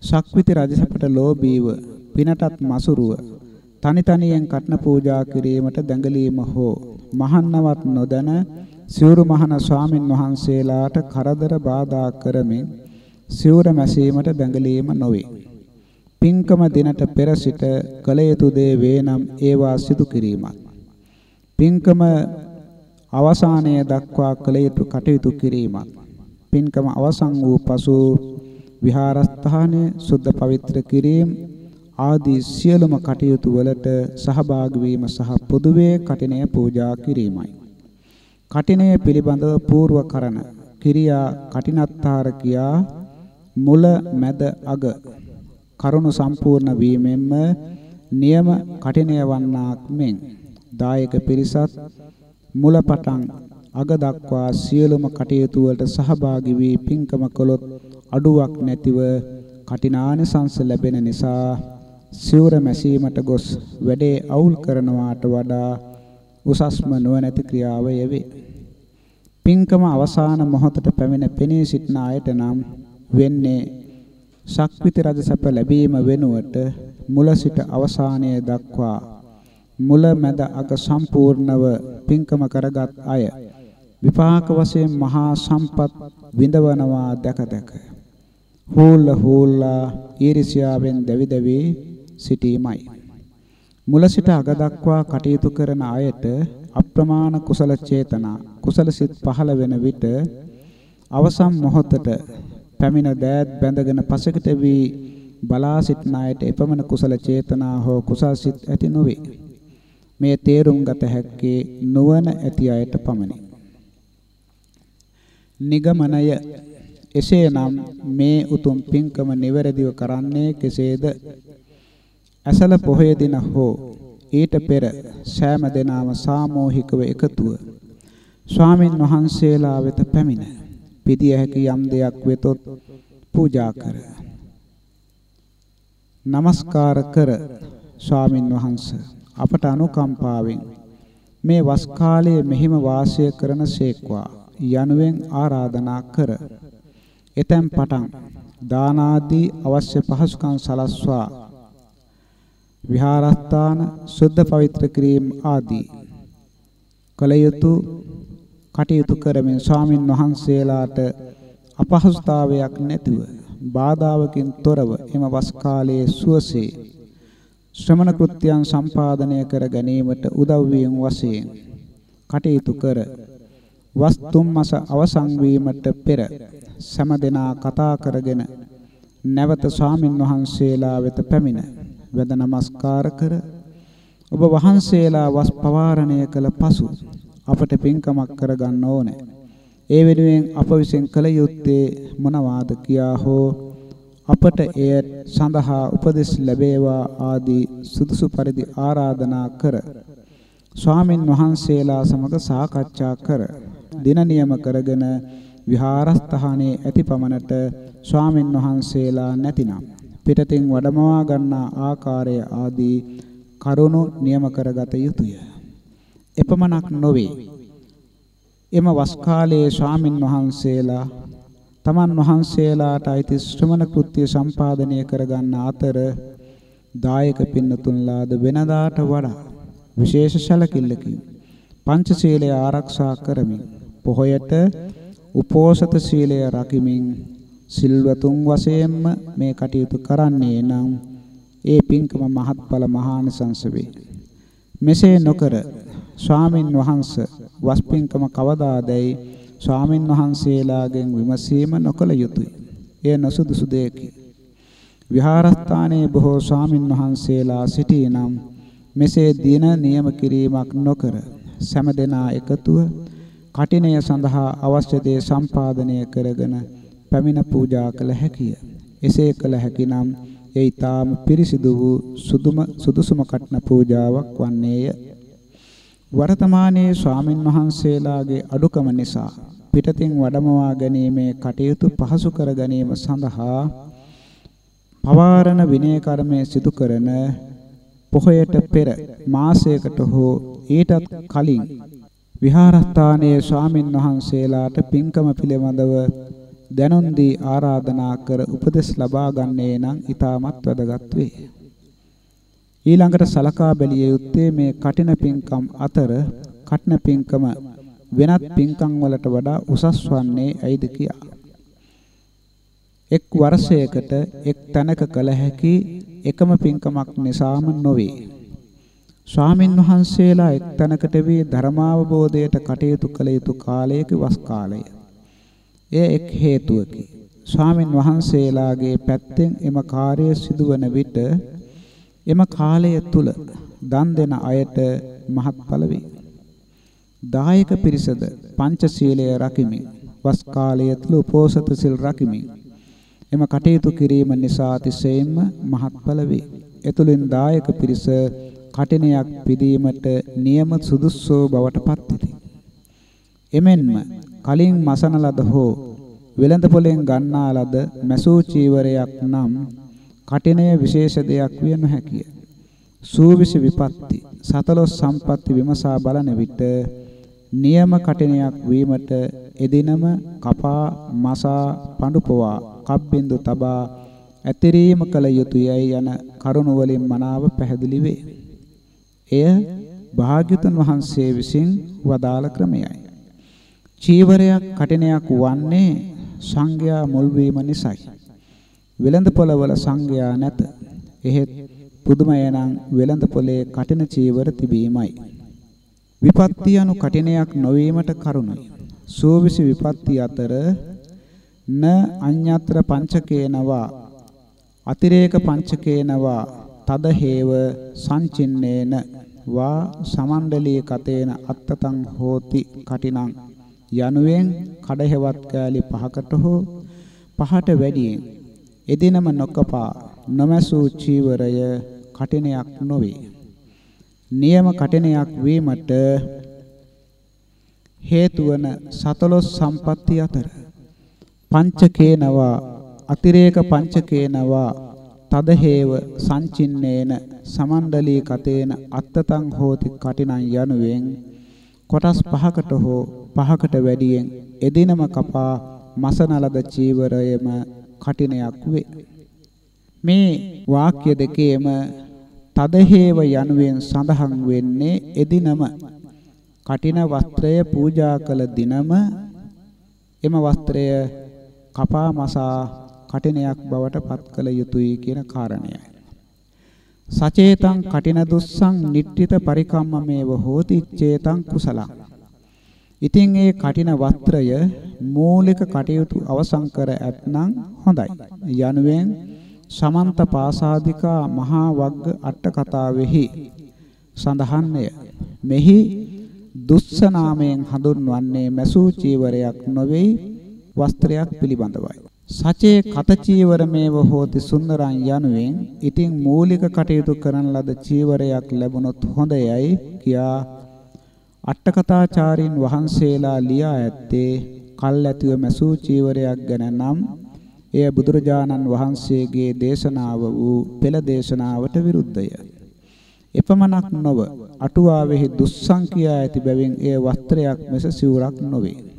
ශක්විති රජසපට ලෝභීව පිනටත් මසුරුව තනි තනියෙන් කටන පූජා කිරීමට දැඟලීම හෝ මහන්නවත් නොදැන සිවුරු මහන ස්වාමින් වහන්සේලාට කරදර බාධා කරමින් සිවුර මැසීමට දැඟලීම නොවේ. පින්කම දිනට පෙර සිට කල යුතු දේ වේනම් ඒවා සිදු කිරීමත්. පින්කම අවසානයේ දක්වා කල යුතු කටයුතු කිරීමත්. පින්කම අවසන් වූ පසු විහාරස්ථානයේ සුද්ධ පවිත්‍ර කිරීම ආදී සියලුම කටයුතු වලට සහභාගී වීම සහ පොදුවේ කටිනය පූජා කිරීමයි. කටිනය පිළිබඳව పూర్ව කරන කිරියා කටිනත්තාර කියා මුල මැද අග කරුණු සම්පූර්ණ වීමෙන්ම නියම කටිනය වන්නාක් මෙන් දායක පිරිසත් මුලපටන් අග දක්වා සියලුම කටයුතු වලට සහභාගී වී පින්කම කළොත් අඩුවක් නැතිව කටිනානිසංස ලැබෙන නිසා සිවුර මැසීමට ගොස් වැඩේ අවුල් කරනවාට වඩා උසස්ම නොනැති ක්‍රියාව යෙවේ. පින්කම අවසාන මොහොතට පැමිණ පෙනී සිටින අයට නම් වෙන්නේ ශක්විති රජ සැප ලැබීම වෙනුවට මුල සිට අවසානයේ දක්වා මුල මැද අග සම්පූර්ණව පින්කම කරගත් අය විපාක වශයෙන් මහා සම්පත් විඳවනවා දැක දැක හූල්ල හූල්ලා ඊර්ෂ්‍යාවෙන් දැවි දැවි සිටීමයි. මුල සිට අග දක්වා කටයුතු කරන අයට අප්‍රමාණ කුසල චේතනා කුසල සිත් පහළ වෙන විට අවසන් මොහොතට පැමිණ දෑත් බැඳගෙන පසෙකට වී බලා සිටන අයට එපමණ කුසල චේතනා හෝ කුසල් සිත් ඇති නොවේ. මේ තේරුම් ගත හැක්කේ නුවණ ඇති අයට පමණි. නිගමනය. එසේනම් මේ උතුම් පින්කම නිවැරදිව කරන්නේ කෙසේද? ඇසල පොහොය දින හෝ ඊට පෙර සෑම දිනම සාමූහිකව එකතුව ස්වාමින් වහන්සේලා වෙත පැමිණ පිටිය හැකි යම් දෙයක් වෙතොත් පූජා කර. নমස්කාර කර ස්වාමින් වහන්සේ. අපට අනුකම්පාවෙන් මේ වස් කාලයේ මෙහිම වාසය කරන සේක්වා. යනුවෙන් ආරාධනා කර. එතෙන් පටන් දාන ආදී අවශ්‍ය පහසුකම් සලස්වා. විහාරස්ථාන සුද්ධ පවිත්‍ර කිරීම ආදී කල යුතු කටයුතු කරමින් ස්වාමින් වහන්සේලාට අපහසුතාවයක් නැතිව බාධාවකින් තොරව එම වස් කාලයේ සුවසේ ශ්‍රමණ කෘත්‍යයන් සම්පාදනය කර ගැනීමට උදව් වීම වශයෙන් කටයුතු කර වස්තුම් මාස අවසන් වීමට පෙර සෑම දෙනා කතා කරගෙන නැවත ස්වාමින් වහන්සේලා වෙත පැමිණ වැඳ නමස්කාර කර ඔබ වහන්සේලා වස් පවාරණය කළ පසු අපට පින්කමක් කරගන්න ඕනේ. ඒ වෙනුවෙන් අප විසින් කළ යුත්තේ මොනවාද කියා හෝ අපට එය සඳහා උපදෙස් ලැබේවා ආදී සුදුසු පරිදි ආරාධනා කර ස්වාමින් වහන්සේලා සමග සාකච්ඡා කර දින නියම කරගෙන විහාරස්ථානයේ ඇති පමණට ස්වාමින් වහන්සේලා නැතිනම් පිටතින් වඩමවා ගන්නා ආකාරය ආදී කරුණු නියම කරගත යුතුය. එපමණක් නොවේ. එම වස් කාලයේ ස්වාමින් වහන්සේලා තමන් වහන්සේලාට අයිති ශ්‍රමණ කෘත්‍ය සම්පාදනය කරගන්න අතර දායක පින්නතුන්ලාද වෙනදාට වඩා විශේෂ සැලකිල්ලකින් පංචශීලය ආරක්ෂා කරමින් පොහොයට උපෝසත සීලය රකිමින් සිල්වතුන් වශයෙන්ම මේ කටයුතු කරන්නේ නම් ඒ පින්කම මහත්ඵල මහානිසංස වේ. මෙසේ නොකර ස්වාමින් වහන්සේ වස්පින්කම කවදාදැයි ස්වාමින් වහන්සේලාගෙන් විමසීම නොකළ යුතුය. එය නොසුදුසු දෙයකි. විහාරස්ථානයේ බොහෝ ස්වාමින් වහන්සේලා සිටීනම් මෙසේ දින නියම කිරීමක් නොකර සෑම දෙනා එකතුව කටිනය සඳහා අවශ්‍ය දේ සම්පාදනය කරගෙන පැමිණ පූජා කළ හැකිය. එසේ කළ හැකිනම් ඒ ඊටාම පිරිසිදු වූ සුදුම සුදුසුම කටන පූජාවක් වන්නේය. වර්තමානයේ ස්වාමින් වහන්සේලාගේ අඩුකම නිසා පිටතින් වඩමවා ගැනීමේ කටයුතු පහසු කර ගැනීම සඳහා පවාරණ විනය කර්මයේ සිදු කරන පොහොයට පෙර මාසයකට හෝ ඊටත් කලින් විහාරස්ථානයේ ස්වාමින් වහන්සේලාට පින්කම පිළිබඳව දැනුම් දී ආරාධනා කර උපදෙස් ලබා ගන්නේ නම් ඊටමත් වැදගත් වේ. ඊළඟට සලකා බැලිය යුත්තේ මේ කටින පින්කම් අතර කටන පින්කම වෙනත් පින්කම් වලට වඩා උසස් වන්නේ ඇයිද කියා. එක් වර්ෂයකට එක් තැනක කළ හැකි එකම පින්කමක් නිසාම නොවේ. ස්වාමින් වහන්සේලා එක් තැනකට වී ධර්මාවබෝධයට කටයුතු කළ යුතු කාලයක වස් කාලය. එය එක් හේතුවකි. ස්වාමින් වහන්සේලාගේ පැත්තෙන් එම කාර්යය සිදුවන විට එම කාලය තුල දන් දෙන අයට මහත්ඵල වේ. දායක පිරිසද පංචශීලය රකිමින් වස් කාලය තුල උපෝසත සිල් රකිමින් එම කටයුතු කිරීම නිසා අතිශයින්ම මහත්ඵල වේ. එතුලින් දායක පිරිස කටිනයක් පිදීමට නියම සුදුස්සෝ බවට පත් වෙති. එමෙන්ම කලින් මසන ලද හෝ වෙළඳ පොලෙන් ගන්නා ලද මසූ චීවරයක් නම් කටිනය විශේෂ දෙයක් විය නොහැකිය. සූවිසි විපත්ති සතලොස් සම්පatti විමසා බලන විට නියම කටිනයක් වීමට එදිනම කපා මසා පඬුපවා කබ්බින්දු තබා ඇතිරීම කළ යුතුයයි යන කරුණ වලින් මනාව පැහැදිලි වේ. එය භාග්‍යතුන් වහන්සේ විසින් වදාළ ක්‍රමයයි. චීවරයක් කටිනයක් වන්නේ සංඝයා මුල් වීම නිසායි. වෙළඳ පොළවල සංඝයා නැත. එහෙත් පුදුමය නම් වෙළඳ පොලේ කටින චීවර තිබීමයි. විපත්ති anu කටිනයක් නොවීමට කරුණයි. සෝවිසි විපත්ති අතර න අඤ්ඤත්‍ර පංචකේනවා අතිරේක පංචකේනවා තද හේව සංචින්නේන වා සමණ්ඩලී කතේන අත්තතං හෝති කටිනං යනුවෙන් කඩහෙවත් කෑලි පහකට හෝ පහට වැඩියෙන් එදිනම නොකපා නොමැසූ චීවරය කටිනයක් නොවේ. නියම කටිනයක් වීමට හේතු වන සතලොස් සම්පatti අතර පංචකේනවා අතිරේක පංචකේනවා තදහේව සංචින්නේන සමණ්ඩලී කතේන අත්තතං හෝති කටිනං යනුවෙන් කොටස් පහකට හෝ පහකට වැඩියෙන් එදිනම කපා මසනලද චීවරයම කටිනයක් වේ. මේ වාක්‍ය දෙකේම තදහේව යනුවෙන් සඳහන් වෙන්නේ එදිනම කටින වස්ත්‍රය පූජා කළ දිනම එම වස්ත්‍රය කපා මසා කටිනයක් බවට පත් කළ යුතුයි කියන කාරණයයි. සචේතං කටින දුස්සං නිට්ඨිත පරිකම්මමේව හෝති චේතං කුසලං. ඉතින් ඒ කටින වස්ත්‍රය මූලික කටයුතු අවසන් කර ඇතනම් හොඳයි. යනුවෙන් සමන්ත පාසාදිකා මහා වග්ග අට කතාවෙහි සඳහන්ය. මෙහි දුස්ස නාමයෙන් හඳුන්වන්නේ මසූ චීවරයක් නොවේ වස්ත්‍රයක් පිළිබඳවයි. සචේ කත චීවරමේව හෝති සුන්දරං යනුවෙන් ඉතින් මූලික කටයුතු කරන ලද චීවරයක් ලැබුණොත් හොඳයයි කියා අට්ඨකථාචාරින් වහන්සේලා ලියා ඇත්තේ කල් ඇතිව මසූ චීවරයක් ගැන නම් එය බුදුරජාණන් වහන්සේගේ දේශනාව වූ පෙළ දේශනාවට විරුද්ධය. එපමණක් නොව අටුවාවෙහි දුස්සං කියා ඇති බැවින් එය වස්ත්‍රයක් මෙස සිවුරක් නොවේ.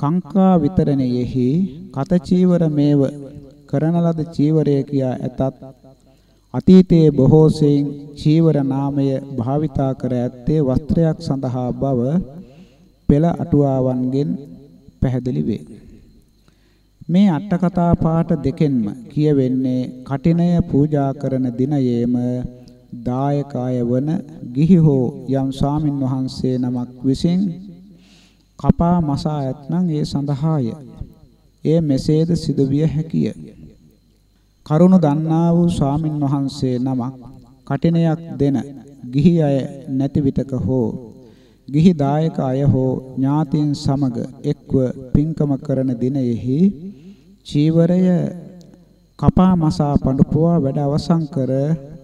කාංකා විතරණයෙහි කත චීවර මේව කරන ලද චීවරය කියා ඇතත් අතීතයේ බොහෝ සෙයින් චීවර නාමය භාවිතා කර ඇත්තේ වස්ත්‍රයක් සඳහා බව පෙළ අටුවාවන්ගෙන් පැහැදිලි වේ. මේ අට කතා පාඨ දෙකෙන්ම කියවෙන්නේ කටිනය පූජා කරන දිනයේම දායකය වන ගිහි හෝ යම් ස්වාමින් වහන්සේ නමක් විසින් කපා මසා ඇතනම් ඒ සඳහාය. එය මෙසේද සිදුවිය හැකිය. කරුණ දන්නා වූ ස්වාමින් වහන්සේ නමක් කටිනයක් දෙන ගිහි අය නැති විටක හෝ ගිහි දායක අය හෝ ඥාතීන් සමග එක්ව පින්කම කරන දිනෙහි චීවරය කපා මසා පඬුපුවා වැඩ අවසන් කර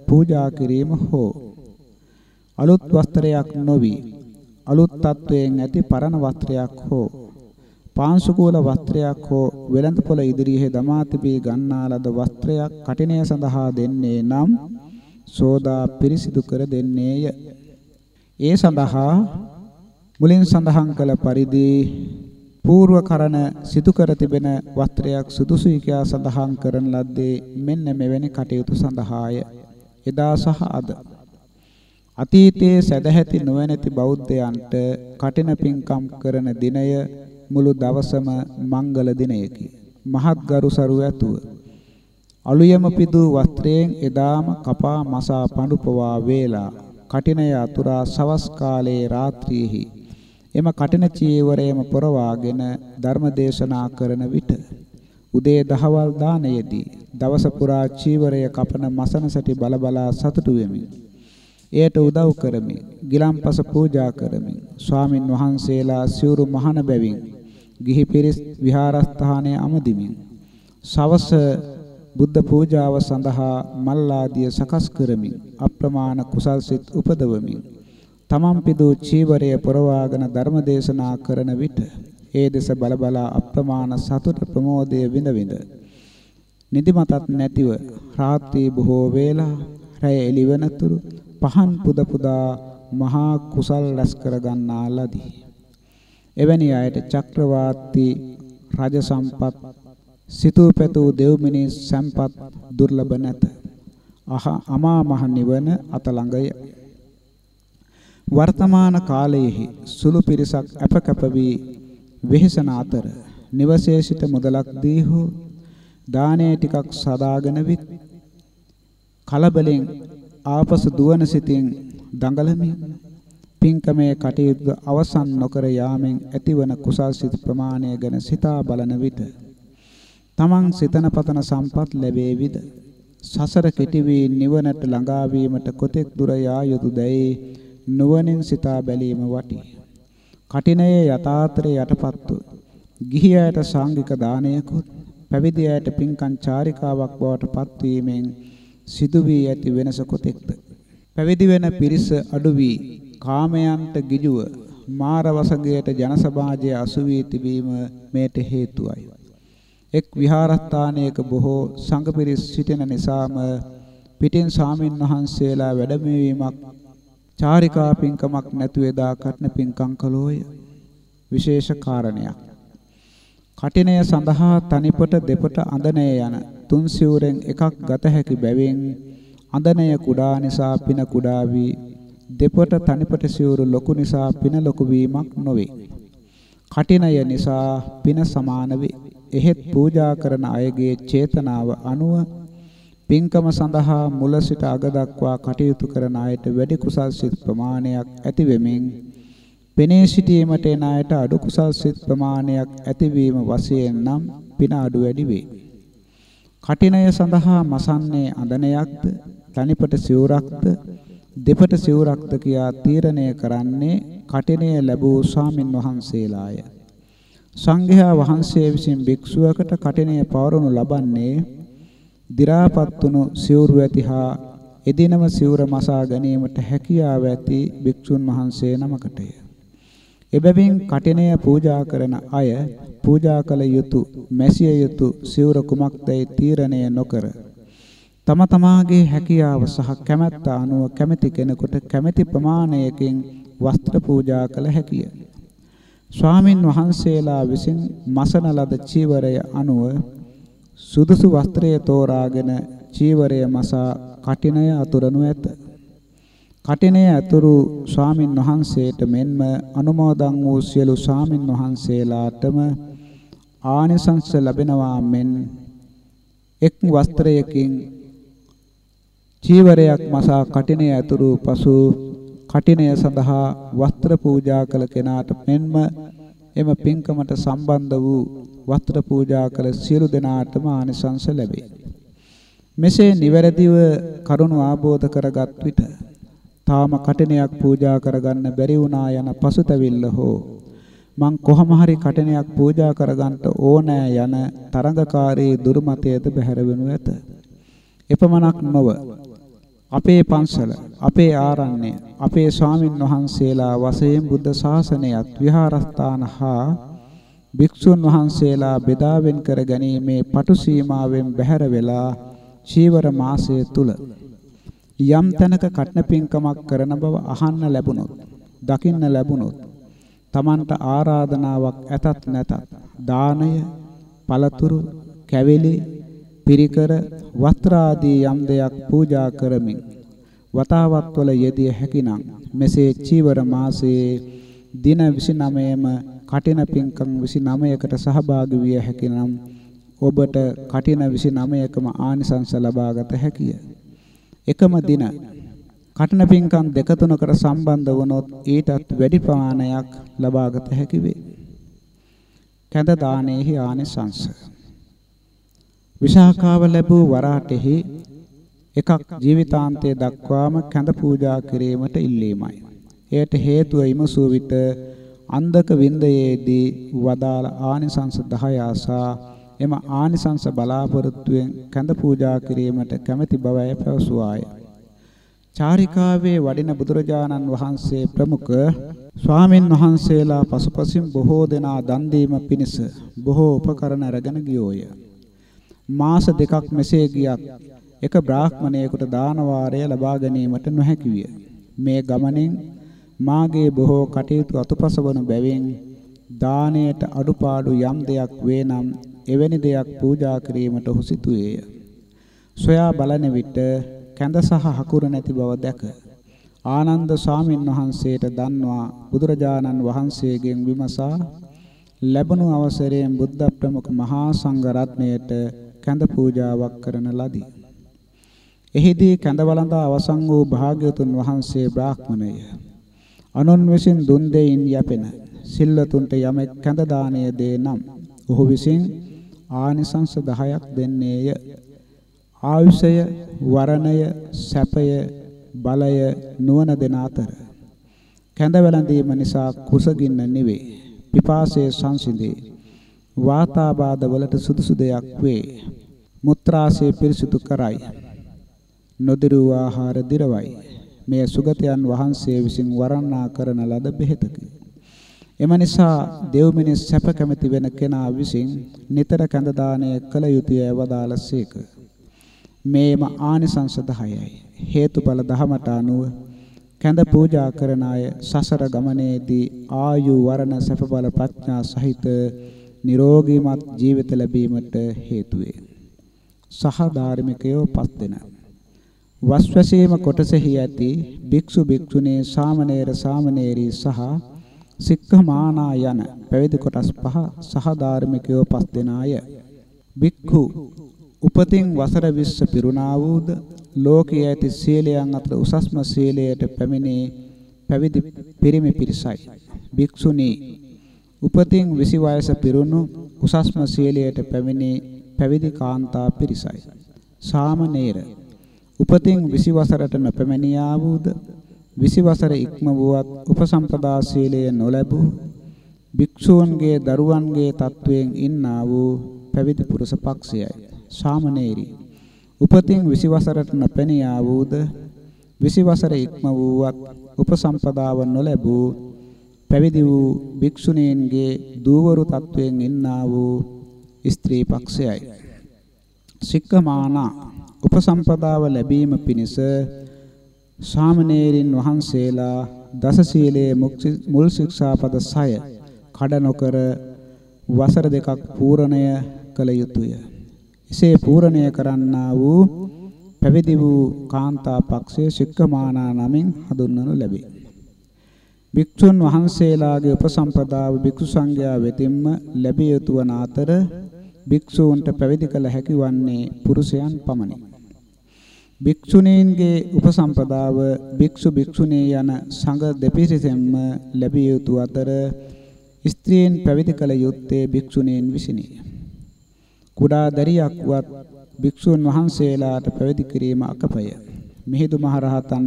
පූජා කිරීම හෝ අලුත් වස්ත්‍රයක් නොවි අලුත් තත්වයෙන් ඇති පරණ වස්ත්‍රයක් හෝ පාංශුකූල වස්ත්‍රයක් හෝ වෙළඳ පොළ ඉදිරියේ දමා තිබී ගන්නා ලද වස්ත්‍රයක් කටිනය සඳහා දෙන්නේ නම් සෝදා පිරිසිදු කර දෙන්නේය. ඒ සඳහා මුලින් සඳහන් කළ පරිදි పూర్ව කරන සිදු කර තිබෙන වස්ත්‍රයක් සුදුසුයි කියා සඳහන් කරන ලද්දේ මෙන්න මෙවැනි කටයුතු සඳහාය. එදා සහ අද අතීතයේ සැදැහැති නොවැනති බෞද්ධයන්ට කටින පින්කම් කරන දිනය මුළු දවසම මංගල දිනයකි. මහත් ගරු සරු ඇතුව අලුයම පිදූ වස්ත්‍රයෙන් එදාම කපා මසා පඳු පවා වේලා කටිනය අතුරා සවස් කාලයේ රාත්‍රියේහි එම කටින චීවරයම පොරවාගෙන ධර්ම දේශනා කරන විට උදේ දහවල් දානයේදී දවස පුරා චීවරය කපන මසන සැටි බලබලා සතුටු වෙමි. එයට උදව් කරමි. ගිලම්පස පූජා කරමි. ස්වාමින් වහන්සේලා සිවුරු මහන බැවින් ගිහි පිරිස් විහාරස්ථානයේ අමදිමින් සවස බුද්ධ පූජාව සඳහා මල් ආදිය සකස් කරමින් අප්‍රමාණ කුසල් සිත් උපදවමින් තමන් පිදූ චීවරය පොරවාගෙන ධර්ම දේශනා කරන විට ඒ දෙස බලබලා අප්‍රමාණ සතුට ප්‍රමෝදය විඳ විඳ නිදිමතත් නැතිව රාත්‍රී බොහෝ වේලා රැය එළිවෙනතුරු පහන් පුද පුදා මහා කුසල් රැස් කර ගන්නා ලදී. එවැනි අයට චක්‍රවර්ති රජ සම්පත් සිතූ පැතූ දෙව් මිනිස් සම්පත් දුර්ලභ නැත. අහ අමා මහ නිවන අත ළඟය. වර්තමාන කාලයේහි සුළු පිරිසක් අපකප වී වෙහෙසන අතර නිවසේ සිට මුදලක් දී හෝ දානය ටිකක් සදාගෙන විත් කලබලෙන් ආපසු දුවන සිතින් දඟලමින් පින්කමේ කටයුතු අවසන් නොකර යාමෙන් ඇතිවන කුසල් සිත් ප්‍රමාණය ගැන සිතා බලන විට තමන් සිතන පතන සම්පත් ලැබේවිද සසර කෙටි වී නිවනට ළඟා වීමට කොතෙක් දුර යා යුතුදැයි නුවණින් සිතා බැලීම වටී. කටිනයේ යථාර්ථයේ යටපත්තු ගිහියයට සාංගික දානයකුත් පැවිදියයට පින්කම් චාරිකාවක් බවට පත්වීමෙන් සිදු වී ඇති වෙනස කොතෙක්ද? පැවිදි වෙන පිරිස අඩු වී කාමයන්ට ගිජුව මාර වසඟයට ජන සමාජයේ අසු වී තිබීම මේට හේතුවයි. එක් විහාරස්ථානයක බොහෝ සංඝ පිරිස් සිටින නිසාම පිටින් සාමින් වහන්සේලා වැඩමවීමක් චාරිකා පින්කමක් නැතු එදා කටන පින්කම් කළෝය. විශේෂ කාරණයක්. කටිනය සඳහා තනිපට දෙපට අඳනය යන තුන් සිවුරෙන් එකක් ගත හැකි බැවින් අඳනය කුඩා නිසා පින කුඩා වී දෙපට තනිපට සිවුරු ලොකු නිසා පින ලොකු වීමක් නොවේ. කටිනය නිසා පින සමාන වේ. එහෙත් පූජා කරන අයගේ චේතනාව අනුව පින්කම සඳහා මුල සිට අග දක්වා කටයුතු කරන අයට වැඩි කුසල් සිත් ප්‍රමාණයක් ඇති වෙමින් පෙනී සිටීමට එන අයට අඩු කුසල් සිත් ප්‍රමාණයක් ඇතිවීම වශයෙන් නම් පින අඩු වැඩි වේ. කටිනය සඳහා මසන්නේ අඳනයක්ද තනිපට සිවුරක්ද දෙපට සිවුරක්ද කියා තීරණය කරන්නේ කටිනය ලැබූ ස්වාමින් වහන්සේලාය. සංඝයා වහන්සේ විසින් භික්ෂුවකට කටිනය පවරනු ලබන්නේ දි รา පත් වුණු සිවුරු ඇතිහා එදිනම සිවුර මසා ගැනීමට හැකියාව ඇති භික්ෂුන් වහන්සේ නමකටය. එබැවින් කටිනය පූජා කරන අය පූජා කළ යුතු මැසිය යුතු සිවුර කුමක්දයි තීරණය නොකර තම තමාගේ හැකියාව සහ කැමැත්ත අනුව කැමැති කෙනෙකුට කැමැති ප්‍රමාණයකින් වස්ත්‍ර පූජා කළ හැකිය. ස්වාමින් වහන්සේලා විසින් මසන ලද චීවරය අනුව සුදුසු වස්ත්‍රය තෝරාගෙන චීවරය මසා කටිනය අතුරනු ඇත. කටිනය අතුරු ස්වාමින් වහන්සේට මෙන්ම අනුමෝදන් වූ සියලු ස්වාමින් වහන්සේලාටම ආනිසංස ලැබෙනවා මෙන් එක් වස්ත්‍රයකින් චීවරයක් මසා කටිනේ ඇතුළු පසු කටිනය සඳහා වස්ත්‍ර පූජා කළ කෙනාට මෙන්ම එම පින්කමට සම්බන්ධ වූ වස්ත්‍ර පූජා කළ සියලු දෙනාටම ආනිසංස ලැබේ. මෙසේ නිවැරදිව කරුණ ආબોධ කරගත් විට තාම කටිනයක් පූජා කරගන්න බැරි වුණා යන පසුතැවිල්ල හෝ මං කොහොම හරි කටිනයක් පූජා කරගන්න ඕනෑ යන තරඟකාරී දුර්මතයද බැහැර වෙනු ඇත. එපමණක් නොව අපේ පන්සල, අපේ ආරණ්‍ය, අපේ ස්වාමින් වහන්සේලා වශයෙන් බුද්ධ ශාසනයත් විහාරස්ථාන හා භික්ෂුන් වහන්සේලා බෙදාවෙන් කර ගැනීමේ පටු සීමාවෙන් බැහැර වෙලා චීවර මාසය තුල යම් තැනක කටන පින්කමක් කරන බව අහන්න ලැබුණොත් දකින්න ලැබුණොත් Tamanට ආරාධනාවක් ඇතත් නැතත් දානය පළතුරු කැවිලි පිරිකර වස්ත්‍ර ආදී යම් දෙයක් පූජා කරමින් වතාවත් වල යෙදිය හැකිනම් මෙසේ චීවර මාසයේ දින 29ම කටින පින්කම් 29කට සහභාගී විය හැකිනම් ඔබට කටින 29කම ආනිසංස ලබාගත හැකිය. එකම දින කටන පින්කම් දෙක තුනකට සම්බන්ධ වුණොත් ඊටත් වැඩි ප්‍රමාණයක් ලබාගත හැකි වේ. කැඳ දානයේහි ආනිසංස. විශාඛාව ලැබූ වරාටෙහි එකක් ජීවිතාන්තය දක්වාම කැඳ පූජා කිරීමට ඉල්ලීමයි. එයට හේතුව ඉමසූ විට අන්දක වින්දයේදී වදාළ ආනිසංස 10 ආසා එම ආනිසංස බලාපොරොත්තුවෙන් කැඳ පූජා කිරීමට කැමැති බවයි පැවසුවාය. චාරිකාවේ වඩින බුදුරජාණන් වහන්සේ ප්‍රමුඛ ස්වාමින් වහන්සේලා පසුපසින් බොහෝ දෙනා දන් දීම පිණිස බොහෝ උපකරණ අරගෙන ගියෝය. මාස දෙකක් මෙසේ ගියත් එක බ්‍රාහ්මණයෙකුට දාන වාරය ලබා ගැනීමට නොහැකි විය. මේ ගමනින් මාගේ බොහෝ කටයුතු අතුපස වනු බැවින් දාණයට අඩුපාඩු යම් දෙයක් වේ නම් එවැනි දෙයක් පූජා කිරීමට හුසිතුයේය. සොයා බලන විට කැඳ සහ හකුර නැති බව දැක ආනන්ද ස්වාමීන් වහන්සේට දන්වා බුදුරජාණන් වහන්සේගෙන් විමසා ලැබුණු අවසරයෙන් බුද්ධ ප්‍රමුඛ මහා සංඝ රත්නයට කැඳ පූජාවක් කරන ලදී. එහිදී කැඳ වළඳා අවසන් වූ භාග්‍යතුන් වහන්සේ බ්‍රාහ්මණය අනුන් විසින් දුන් දෙයින් යැපෙන සිල්වතුන්ට යමෙක් කැඳ දාණය දේ නම් ඔහු විසින් ආනිසංස 10ක් දෙන්නේය. ආයුෂය, වරණය, සැපය, බලය නුවණ දෙන අතර කැඳ වැළඳීම නිසා කුසගින්න නිවේ. පිපාසයේ සංසිඳේ. වාතාබාධ වලට සුදුසු දෙයක් වේ. මුත්‍රාශය පිරිසුදු කරයි. නොදිරු ආහාර දිරවයි. මේ සුගතයන් වහන්සේ විසින් වරණා කරන ලද බෙහෙතකි. එම නිසා දෙව් මිනිස් සැප කැමති වෙන කෙනා විසින් නිතර කඳ දාණය කළ යුතුය වදාළසේක. මේම ආනිසංස 10යි. හේතුඵල දහමට අනුව කැඳ පූජා කරන අය සසර ගමනේදී ආයු වරණ සැප බල ප්‍රඥා සහිත නිරෝගීමත් ජීවිත ලැබීමට හේතු වේ. සහ ධාර්මිකයෝ පස් දෙනා වස්වැසීම කොටසෙහි ඇති භික්ෂු භික්ෂුණී සාමණේර සාමණේරී සහ සික්ඛමානා යන පැවිදි කොටස් පහ සහ ධාර්මිකයෝ පස් දෙනාය. භික්ඛු උපතින් වසර 20 පිරුණා වූද ලෝකයේ ඇති සීලයන් අතර උසස්ම සීලයට පැමිණි පැවිදි පිරිමි පිරිසයි. භික්ෂුණී උපතින් 20 වයස පිරුණු උසස්ම සීලයට පැමිණි පැවිදි කාන්තා පිරිසයි. සාමණේර උපතින් 20 වසරට නොපැමිණියා වූද 20 වසර ඉක්ම වුවත් උපසම්පදා සීලය නොලැබූ භික්ෂූන්ගේ දරුවන්ගේ තත්වයෙන් ඉන්නා වූ පැවිදි පුරුෂ පක්ෂයයි. සාමණේරි උපතින් 20 වසරට නොපැමිණියා වූද 20 වසර ඉක්ම වූවත් උපසම්පදාව නොලැබූ පැවිදි වූ භික්ෂුණීන්ගේ දූවරු තත්වයෙන් ඉන්නා වූ ස්ත්‍රී පක්ෂයයි. සික්කමානා උපසම්පදාව ලැබීම පිණිස ශාමණේරින් වහන්සේලා දස සීලයේ මුල් ශික්ෂාපද 6 කඩ නොකර වසර දෙකක් පූර්ණය කළ යුතුය. එසේ පූර්ණය කරන්නා වූ පැවිදි වූ කාන්තා පක්ෂයේ සික්කමානා නමින් හඳුන්වනු ලැබේ. භික්ෂුන් වහන්සේලාගේ උපසම්පදාව භික්ෂු සංඝයා වෙතින්ම ලැබිය යුතු වන අතර භික්ෂූන්ට පැවිදි කළ හැකි වන්නේ පුරුෂයන් පමණි. භික්ෂුණීන්ගේ උපසම්පදාව භික්ෂු භික්ෂුණී යන සංඝ දෙපිරිසෙන්ම ලැබිය යුතු අතර ස්ත්‍රීන් පැවිදි කළ යුත්තේ භික්ෂුණීන් විසිනි. කුඩා දරියක් වත් භික්ෂුන් වහන්සේලාට පැවිදි කිරීම අකපය. මිහිඳු මහරහතන්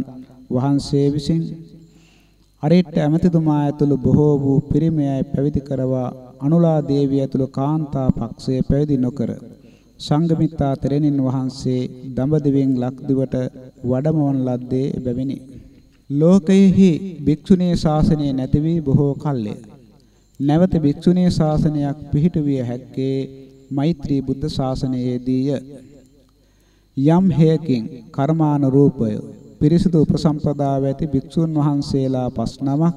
වහන්සේ විසින් අරිට්ඨ ඇමතිතුමා ඇතුළු බොහෝ වූ පිරිමියයි පැවිදි කරවා අනුලා දේවිය ඇතුළු කාන්තා පක්ෂයේ පැවිදි නොකර සංගමිත්තා තෙරණින් වහන්සේ දඹදිවෙන් ලක්දිවට වඩමවන ලද්දේ බැවිනි. ලෝකයෙහි භික්ෂුණී ශාසනය නැති වී බොහෝ කල්ය. නැවත භික්ෂුණී ශාසනයක් පිහිටුවිය හැක්කේ මෛත්‍රී බුද්ධ ශාසනයේදීය. යම් හේකින් කර්මානුරූපය පිරිසුදු උපසම්පදාව ඇති භික්ෂුන් වහන්සේලා පස් නමක්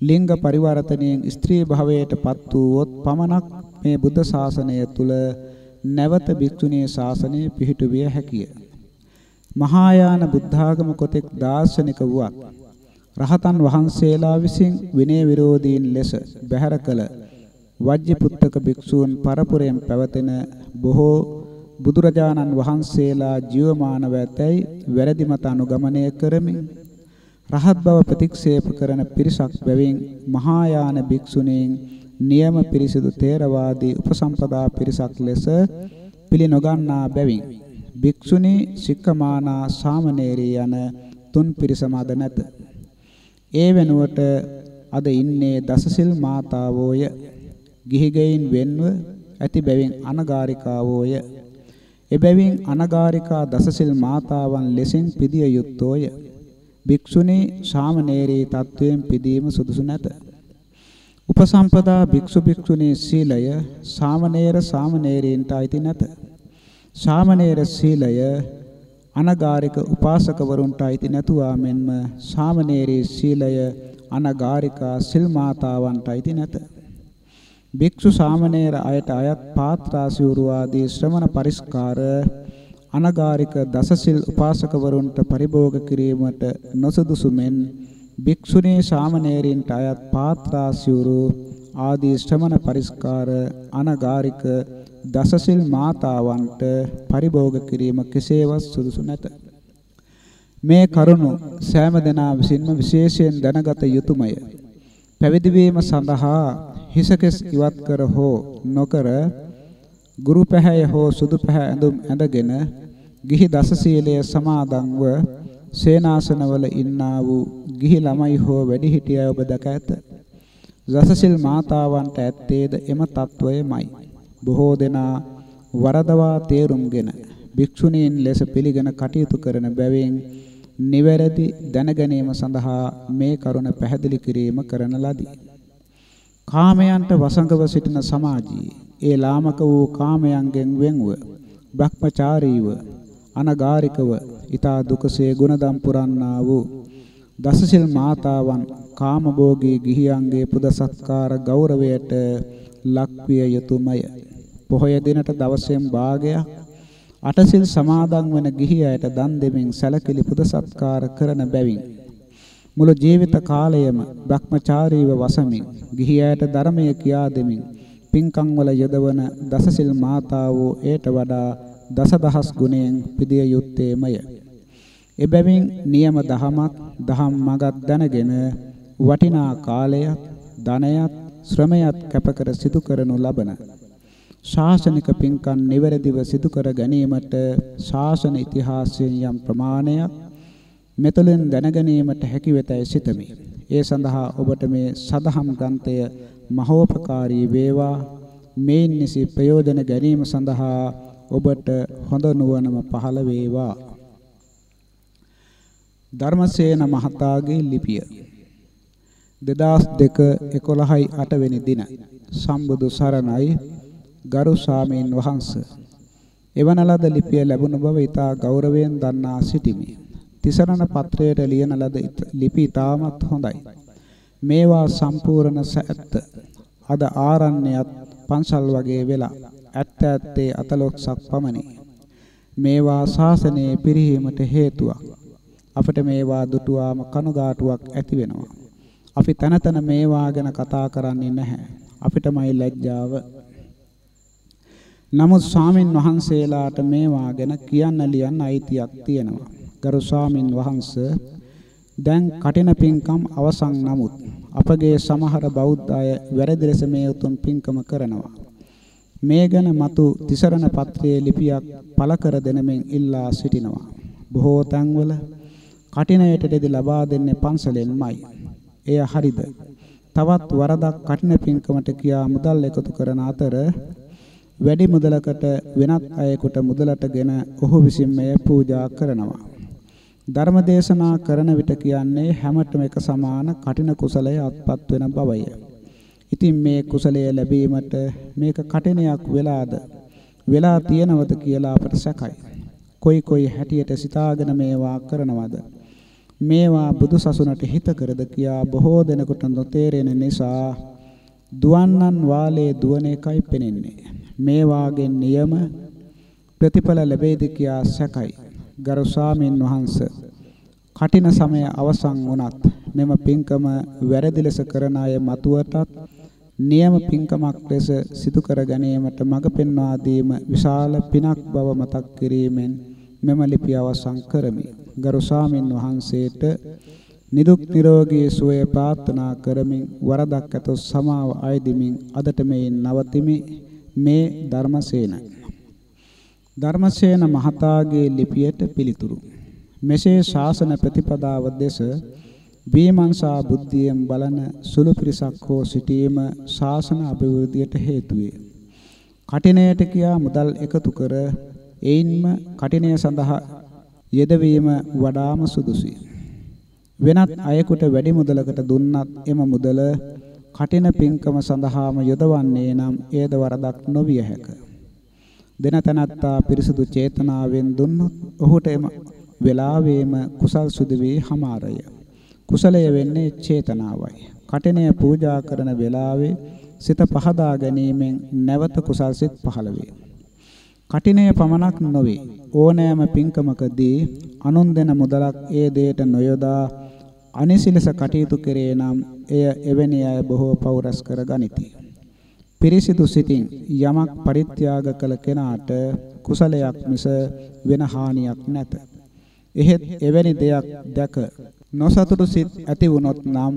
ලිංග පරිවර්තනයෙන් ස්ත්‍රී භවයට පත් වූවොත් පමණක් මේ බුද්ධ ශාසනය තුල නැවත භික්ෂුණී ශාසනය පිහිටුවිය හැකිය. මහායාන බුද්ධාගම කොතෙක් දාර්ශනික වුවත් රහතන් වහන්සේලා විසින් විනය විරෝධීන් ලෙස බැහැර කළ වජ්ජි පුත්තක භික්ෂූන් පරපුරයෙන් පැවතෙන බොහෝ බුදුරජාණන් වහන්සේලා ජීවමානව ඇතැයි වැරදි මත අනුගමනය කරමින් රහත් බව ප්‍රතික්ෂේප කරන පිරිසක් බැවින් මහායාන භික්ෂුණීන් නියම පිරිසිදු තේරවාදී උපසම්පදා පිරිසක් ලෙස පිළි නොගන්නා බැවින් භික්ෂුනි සික්කමානා සාමණේරී යන තුන් පිරිසම අද නැත. ඒ වෙනුවට අද ඉන්නේ දසසිල් මාතාවෝය. ගිහිගෙයින් වෙන්ව ඇති බැවින් අනගාരികාවෝය. එබැවින් අනගාരികා දසසිල් මාතාවන් ලෙසින් පිදිය යුත්තෝය. භික්ෂුනි සාමණේරී තත්වයෙන් පිදීම සුදුසු නැත. උපසම්පදා භික්ෂු භික්ෂුණී සීලය සාමණේර සාමණේරීන්ට අයිති නැත. සාමණේර සීලය අනගාരിക උපාසකවරුන්ට අයිති නැතුවා මෙන්ම සාමණේරී සීලය අනගාരികා සිල් මාතාවන්ට අයිති නැත. භික්ෂු සාමණේර අයට අයත් පාත්‍රා සිවුරු ආදී ශ්‍රමණ පරිස්කාර අනගාരിക දසසිල් උපාසකවරුන්ට පරිභෝග කිරීමට නොසුදුසු මෙන් භික්ෂුණී සාමණේරින්ට අයත් පාත්‍රාසිවුරු ආදී ශ්‍රමණ පරිස්කාර අනගාരിക දසසිල් මාතාවන්ට පරිභෝග කිරීම කෙසේවත් සුදුසු නැත. මේ කරුණු සෑම දෙනා විසින්ම විශේෂයෙන් දැනගත යුතුයමය. පැවිදි වීම සඳහා හිසකෙස් ඉවත් කර හෝ නොකර ගුරු පැහැය හෝ සුදු පැහැ ඇඳුම් ඇඳගෙන ගිහි දස සීලය සමාදන්ව සේනාසනවල ඉන්නා වූ ගිහි ළමයි හෝ වැඩිහිටියය ඔබ දැක ඇත. රසසිල් මාතාවන්ට ඇත්තේද එම తත්වයමයි. බොහෝ දෙනා වරදවා තේරුම්ගෙන භික්ෂුණීන් ලෙස පිළිගෙන කටයුතු කරන බැවින් නිවැරදි දැනගැනීම සඳහා මේ කරුණ පැහැදිලි කිරීම කරන ලදී. කාමයන්ට වසඟව සිටින සමාජයේ ඒ ලාමක වූ කාමයන්ගෙන් වෙන්ව භ්‍රමචාරීව අනගාരികව ඊතා දුකසේ ගුණදම් පුරන්නා වූ දසසිල් මාතාවන් කාමභෝගී ගිහියන්ගේ පුද සත්කාර ගෞරවයට ලක්විය යුතුයමය. පොහොය දිනට දවසෙන් භාගයක් අටසිල් සමාදන් වන ගිහියයට දන් දෙමින් සැලකිලි පුද සත්කාර කරන බැවින් මුළු ජීවිත කාලයම භ්‍රමචාරීව වසමින් ගිහියයට ධර්මය කියා දෙමින් පින්කම් වල යදවන දසසිල් මාතාවෝ ඒට වඩා දසදහස් ගුණයෙන් පිදිය යුත්තේමය. එබැවින් නියම දහමක් දහම් මගක් දැනගෙන වටිනා කාලයත් ධනයත් ශ්‍රමයත් කැපකර සිදු කරනු ලබන ශාසනික පින්කම් නිවැරදිව සිදු කර ගැනීමට ශාසන ඉතිහාසයෙන් යම් ප්‍රමාණයක් මෙතුලින් දැනගැනීමට හැකි වෙතයි සිතමි. ඒ සඳහා ඔබට මේ සදහම් ග්‍රන්ථය මහෝපකාරී වේවා. මේන් නිසි ප්‍රයෝජන ගැනීම සඳහා ඔබට හොඳ නුවණම පහළ වේවා. ධර්මසේන මහතාගේ ලිපිය 2002 11යි 8 වෙනි දින සම්බුදු සරණයි ගරු ස්වාමීන් වහන්ස එවන ලද ලිපිය ලැබුණ බව ඉතා ගෞරවයෙන් දන්නා සිටිමි. තිසරණ පත්‍රයට ලියන ලද ලිපි ඉතාමත් හොඳයි. මේවා සම්පූර්ණ සැත්ත. අද ආරණ්‍යයත් පන්සල් වගේ වෙලා ඇත්ත ඇත්තේ අතලොක්සක් පමණි. මේවා ශාසනයේ පිරිහීමට හේතුවක්. අපිට මේවා දුටුවාම කනුගාටුවක් ඇති වෙනවා. අපි තන තන මේවා ගැන කතා කරන්නේ නැහැ. අපිටමයි ලැජ්ජාව. නමුත් ස්වාමින් වහන්සේලාට මේවා ගැන කියන්න ලියන්න අයිතියක් තියෙනවා. ගරු ස්වාමින් වහන්සේ දැන් කටින පින්කම් අවසන් නමුත් අපගේ සමහර බෞද්ධ අය වැරදි ලෙස මේ උතුම් පින්කම කරනවා. මේ ගැන මතු තිසරණ පත්‍රයේ ලිපියක් පළ කර දෙනමින් ඉල්ලා සිටිනවා. බොහෝ තැන්වල කටිනයට දෙදි ලබා දෙන්නේ පන්සලෙන්මයි. එය හරිද? තවත් වරදක් කටින පින්කමට කියා මුදල් එකතු කරන අතර වැඩි මුදලකට වෙනත් අයෙකුට මුදලටගෙන ඔහු විසින් මෙය පූජා කරනවා. ධර්මදේශනා කරන විට කියන්නේ හැමතෙම එක සමාන කටින කුසලයේ අත්පත් වෙන බවය. ඉතින් මේ කුසලය ලැබීමට මේක කටිනයක් වෙලාද වෙලා තියෙනවද කියලා අපට සැකයි. කොයි කොයි හැටියට සිතාගෙන මේවා කරනවද? මේවා බුදුසසුනට හිත කරද කියා බොහෝ දෙනෙකුට නොතේරෙන නිසා දුවන්නන් වාලේ දුවන එකයි පෙනෙන්නේ. මේ වාගෙන් නියම ප්‍රතිඵල ලැබෙයිද කියා සැකයි. ගරු ස්වාමීන් වහන්ස කටින සමය අවසන් වුණත් මෙම පින්කම වැරදි ලෙස කරන අය මතුවටත් නියම පින්කමක් ලෙස සිදු කර ගැනීමට මඟ පෙන්වා දීම විශාල පිනක් බව මතක් කිරීමෙන් මෙම ලිපිය අවසන් කරමි. ගරු ස්වාමින් වහන්සේට නිදුක් නිරෝගී සුවය ප්‍රාර්ථනා කරමින් වරදක් ඇතොත් සමාව අයදිමින් අදට මෙයින් නවතිමි. මේ ධර්මසේන. ධර්මසේන මහතාගේ ලිපියට පිළිතුරු. මෙසේ ශාසන ප්‍රතිපදාව දෙස විමර්ශා බුද්ධියෙන් බලන සුළු පිරිසක් හෝ සිටීම ශාසන අභිවෘද්ධියට හේතු වේ. කටිනයට කියා මුදල් එකතු කර එයින්ම කටිනය සඳහා යෙදවීම වඩාම සුදුසුයි. වෙනත් අයෙකුට වැඩි මුදලකට දුන්නත් එම මුදල කටින පින්කම සඳහාම යොදවන්නේ නම් එයද වරදක් නොවිය හැකිය. දෙන තනත්තා පිරිසුදු චේතනාවෙන් දුන්නොත් ඔහුට එම වේලාවේම කුසල් සිදු වී හමාරය. කුසලය වෙන්නේ චේතනාවයි. කටිනය පූජා කරන වේලාවේ සිත පහදා ගැනීමෙන් නැවත කුසල් සිත් පහළ වේ. කටිනය පමණක් නොවේ ඕනෑම පින්කමකදී අනුන් දෙන මුදලක් ඒ දෙයට නොයොදා අනිසිලස කටයුතු කරේ නම් එය එවැනි අය බොහෝ පෞරස් කර ගනිති. පිරිසිදු සිතින් යමක් පරිත්‍යාග කළ කෙනාට කුසලයක් මිස වෙන හානියක් නැත. එහෙත් එවැනි දෙයක් දැක නොසතුටු සිත් ඇති වුනොත් නම්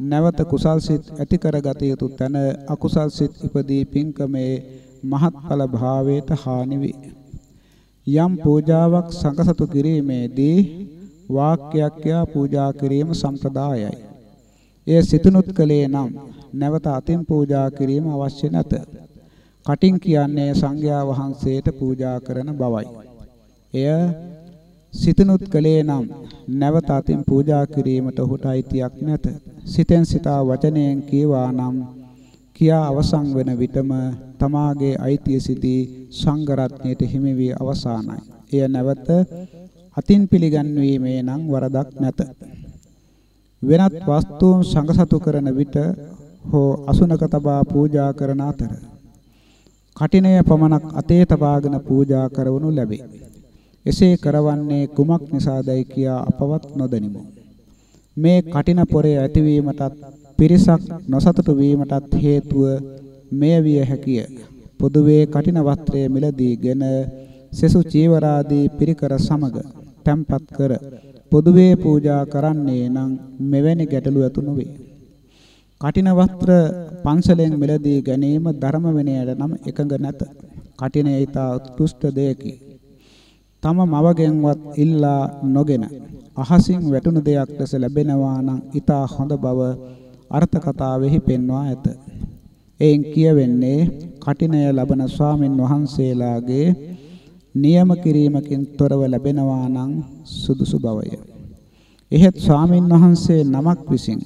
නැවත කුසල් සිත් ඇති කරගත යුතු තැන අකුසල් සිත් ඉපදී පින්කමේ මහත්ඵල භාවයට හානි වේ. යම් පූජාවක් සංඝසතු කිරීමේදී වාක්‍යයක් යා පූජා කිරීම සම්ප්‍රදායයි. එය සිතනුත් කලේ නම් නැවත අතින් පූජා කිරීම අවශ්‍ය නැත. කටින් කියන්නේ සංඝයා වහන්සේට පූජා කරන බවයි. එය සිතනුත් කලේ නම් නැවත අතින් පූජා කිරීමට ඔහුට අයිතියක් නැත. සිතෙන් සිතා වචනයෙන් කීවා නම් කියා අවසන් වෙන විටම තමාගේ අයිතිය සිටී සංඝ රත්නයට හිමි වී අවසానයි. එය නැවත අතින් පිළිගන්වීමේ නම් වරදක් නැත. වෙනත් වස්තුන් සංඝසතු කරන විට හෝ අසුනක තබා පූජා කරන අතර කටිනය පමණක් අතේ තබාගෙන පූජා කරවනු ලැබේ. එසේ කරවන්නේ කුමක් නිසාදයි කියා අපවත් නොදනිමු. මේ කටින පොරේ ඇතිවීමටත් පිරිසක් නොසතුටු වීමටත් හේතුව මෙය විය හැකිය. පොදුවේ කටින වස්ත්‍රය මිලදීගෙන සෙසු චීවරාදී පිරිකර සමග තැම්පත් කර පොදුවේ පූජා කරන්නේ නම් මෙවැනි ගැටලු ඇතු නොවේ. කටින වස්ත්‍ර පන්සලෙන් මිලදී ගැනීම ධර්ම විනයට නම් එකඟ නැත. කටින ඊතා උත්කෘෂ්ඨ දෙයකි. තම මවගෙන්වත් ඉල්ලා නොගෙන අහසින් වැටුණු දෙයක් ලෙස ලැබෙනවා නම් ඊතා හොඳ බව අර්ථ කතාවෙහි පෙන්වා ඇත. එයින් කියවෙන්නේ කටිනය ලබන ස්වාමින් වහන්සේලාගේ නියම කිරීමකින් තොරව ලැබෙනවා නම් සුදුසු බවය. එහෙත් ස්වාමින් වහන්සේ නමක් විසින්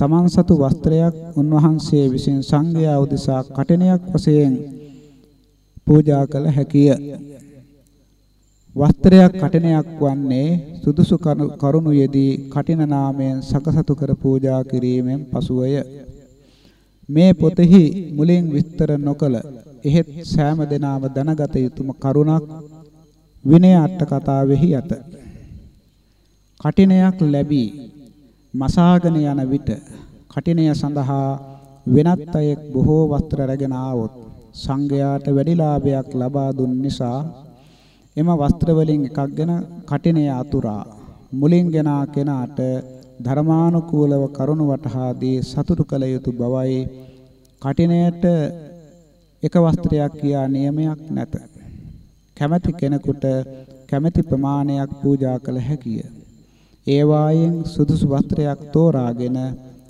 තමන් සතු වස්ත්‍රයක් උන්වහන්සේ විසින් සංඝයා උදෙසා කටනයක් වශයෙන් පූජා කළ හැකිය. වස්ත්‍රයක් කටනයක් වන්නේ සුදුසු කරුණු යෙදී කටින නාමයෙන් සකසතු කර පූජා කිරීමෙන් පසුවය. මේ පොතෙහි මුලින් විස්තර නොකළ එහෙත් සෑම දිනාම දැනගත යුතුම කරුණක් විනය අට කතාවෙහි ඇත. කටිනයක් ලැබී මසාගෙන යන විට කටිනය සඳහා වෙනත් අයෙක් බොහෝ වස්ත්‍ර රැගෙන ආවොත් සංඝයාට වැඩි ලාභයක් ලබා දුන් නිසා එම වස්ත්‍ර වලින් එකක් ගැන කටිනේ අතුරා මුලින් ගෙනා කෙනාට ධර්මානුකූලව කරුණ වටහාදී සතුටු කළ යුතු බවයි කටිනයට එක වස්ත්‍රයක් කියා නියමයක් නැත. කැමැති කෙනෙකුට කැමැති ප්‍රමාණයක් පූජා කළ හැකිය. ඒ වායෙන් සුදුසු වස්ත්‍රයක් තෝරාගෙන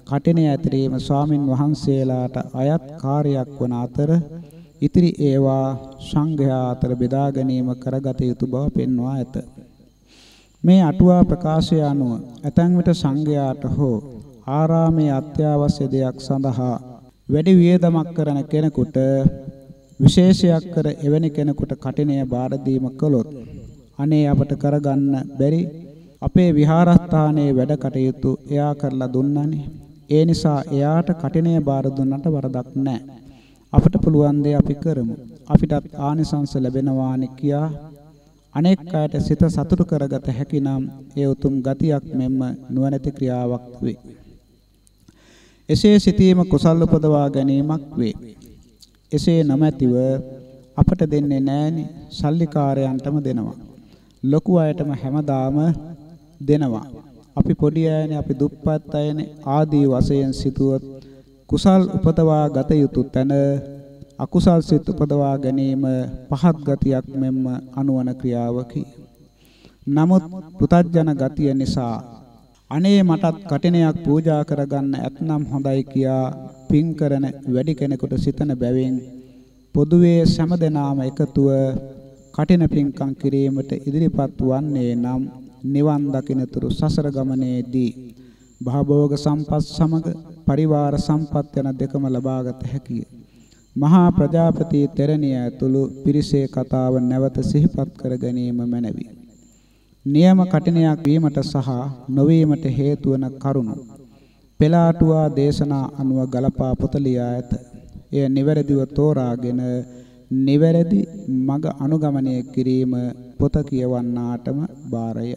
කටිනේ ඇතිරීම ස්වාමින් වහන්සේලාට අයත් කාර්යයක් වන අතර ඉතිරි ඒවා සංඝයා අතර බෙදා ගැනීම කරගත යුතු බව පෙන්වා ඇත. මේ අටුවා ප්‍රකාශය අනුව ඇතැම් විට සංඝයාට හෝ ආරාමයේ අත්‍යවශ්‍ය දෙයක් සඳහා වැඩි වියදමක් කරන කෙනෙකුට විශේෂයක් කර එවැනි කෙනෙකුට කටිනය බාර දීම කළොත් අනේ අපට කරගන්න බැරි අපේ විහාරස්ථානයේ වැඩ කටයුතු එයා කරලා දුන්නනේ ඒ නිසා එයාට කටිනය බාර දුන්නට වරදක් නැහැ අපට පුළුවන් දේ අපි කරමු අපිටත් ආනිසංස ලැබෙනවානි කියා අනෙක් අයට සිත සතුටු කරගත හැකි නම් ඒ උතුම් ගතියක් මෙන්ම නුවණැති ක්‍රියාවක් වේ එසේ සිටීම කුසල් උපදවා ගැනීමක් වේ එසේ නොමැතිව අපට දෙන්නේ නැහෙනි සල්ලිකාරයන්ටම දෙනවා. ලොකු අයටම හැමදාම දෙනවා. අපි පොඩි අයනේ අපි දුප්පත් අයනේ ආදී වශයෙන් සිටුවොත් කුසල් උපදවා ගත යුතු තැන අකුසල් සිත් උපදවා ගැනීම පහත් ගතියක් මෙන්ම අනුවන ක්‍රියාවකි. නමුත් පුතත්ජන ගතිය නිසා අනේ මටත් කටිනයක් පූජා කරගන්න ඇතනම් හොඳයි කියා පින් කරන වැඩි කෙනෙකුට සිතන බැවින් පොදුවේ සෑමදෙනාම එකතුව කටින පින්කම් කිරීමට ඉදිරිපත් වන්නේ නම් නිවන් දකින්නතුරු සසර ගමනේදී භවභෝග සම්පත් සමග පරිවාර සම්පත් යන දෙකම ලබාගත හැකිය. මහා ප්‍රජාපති තෙරණිය ඇතුළු පිරිසේ කතාව නැවත සිහිපත් කර ගැනීම මැනවි. නියම කටිනයක් වීමට සහ නොවීමට හේතු වන කරුණු පෙළාටුවා දේශනා අනුව ගලපා පොත ලියා ඇත. එය නිවැරදිව තෝරාගෙන නිවැරදි මඟ අනුගමනය කිරීම පොත කියවන්නාටම බාරය.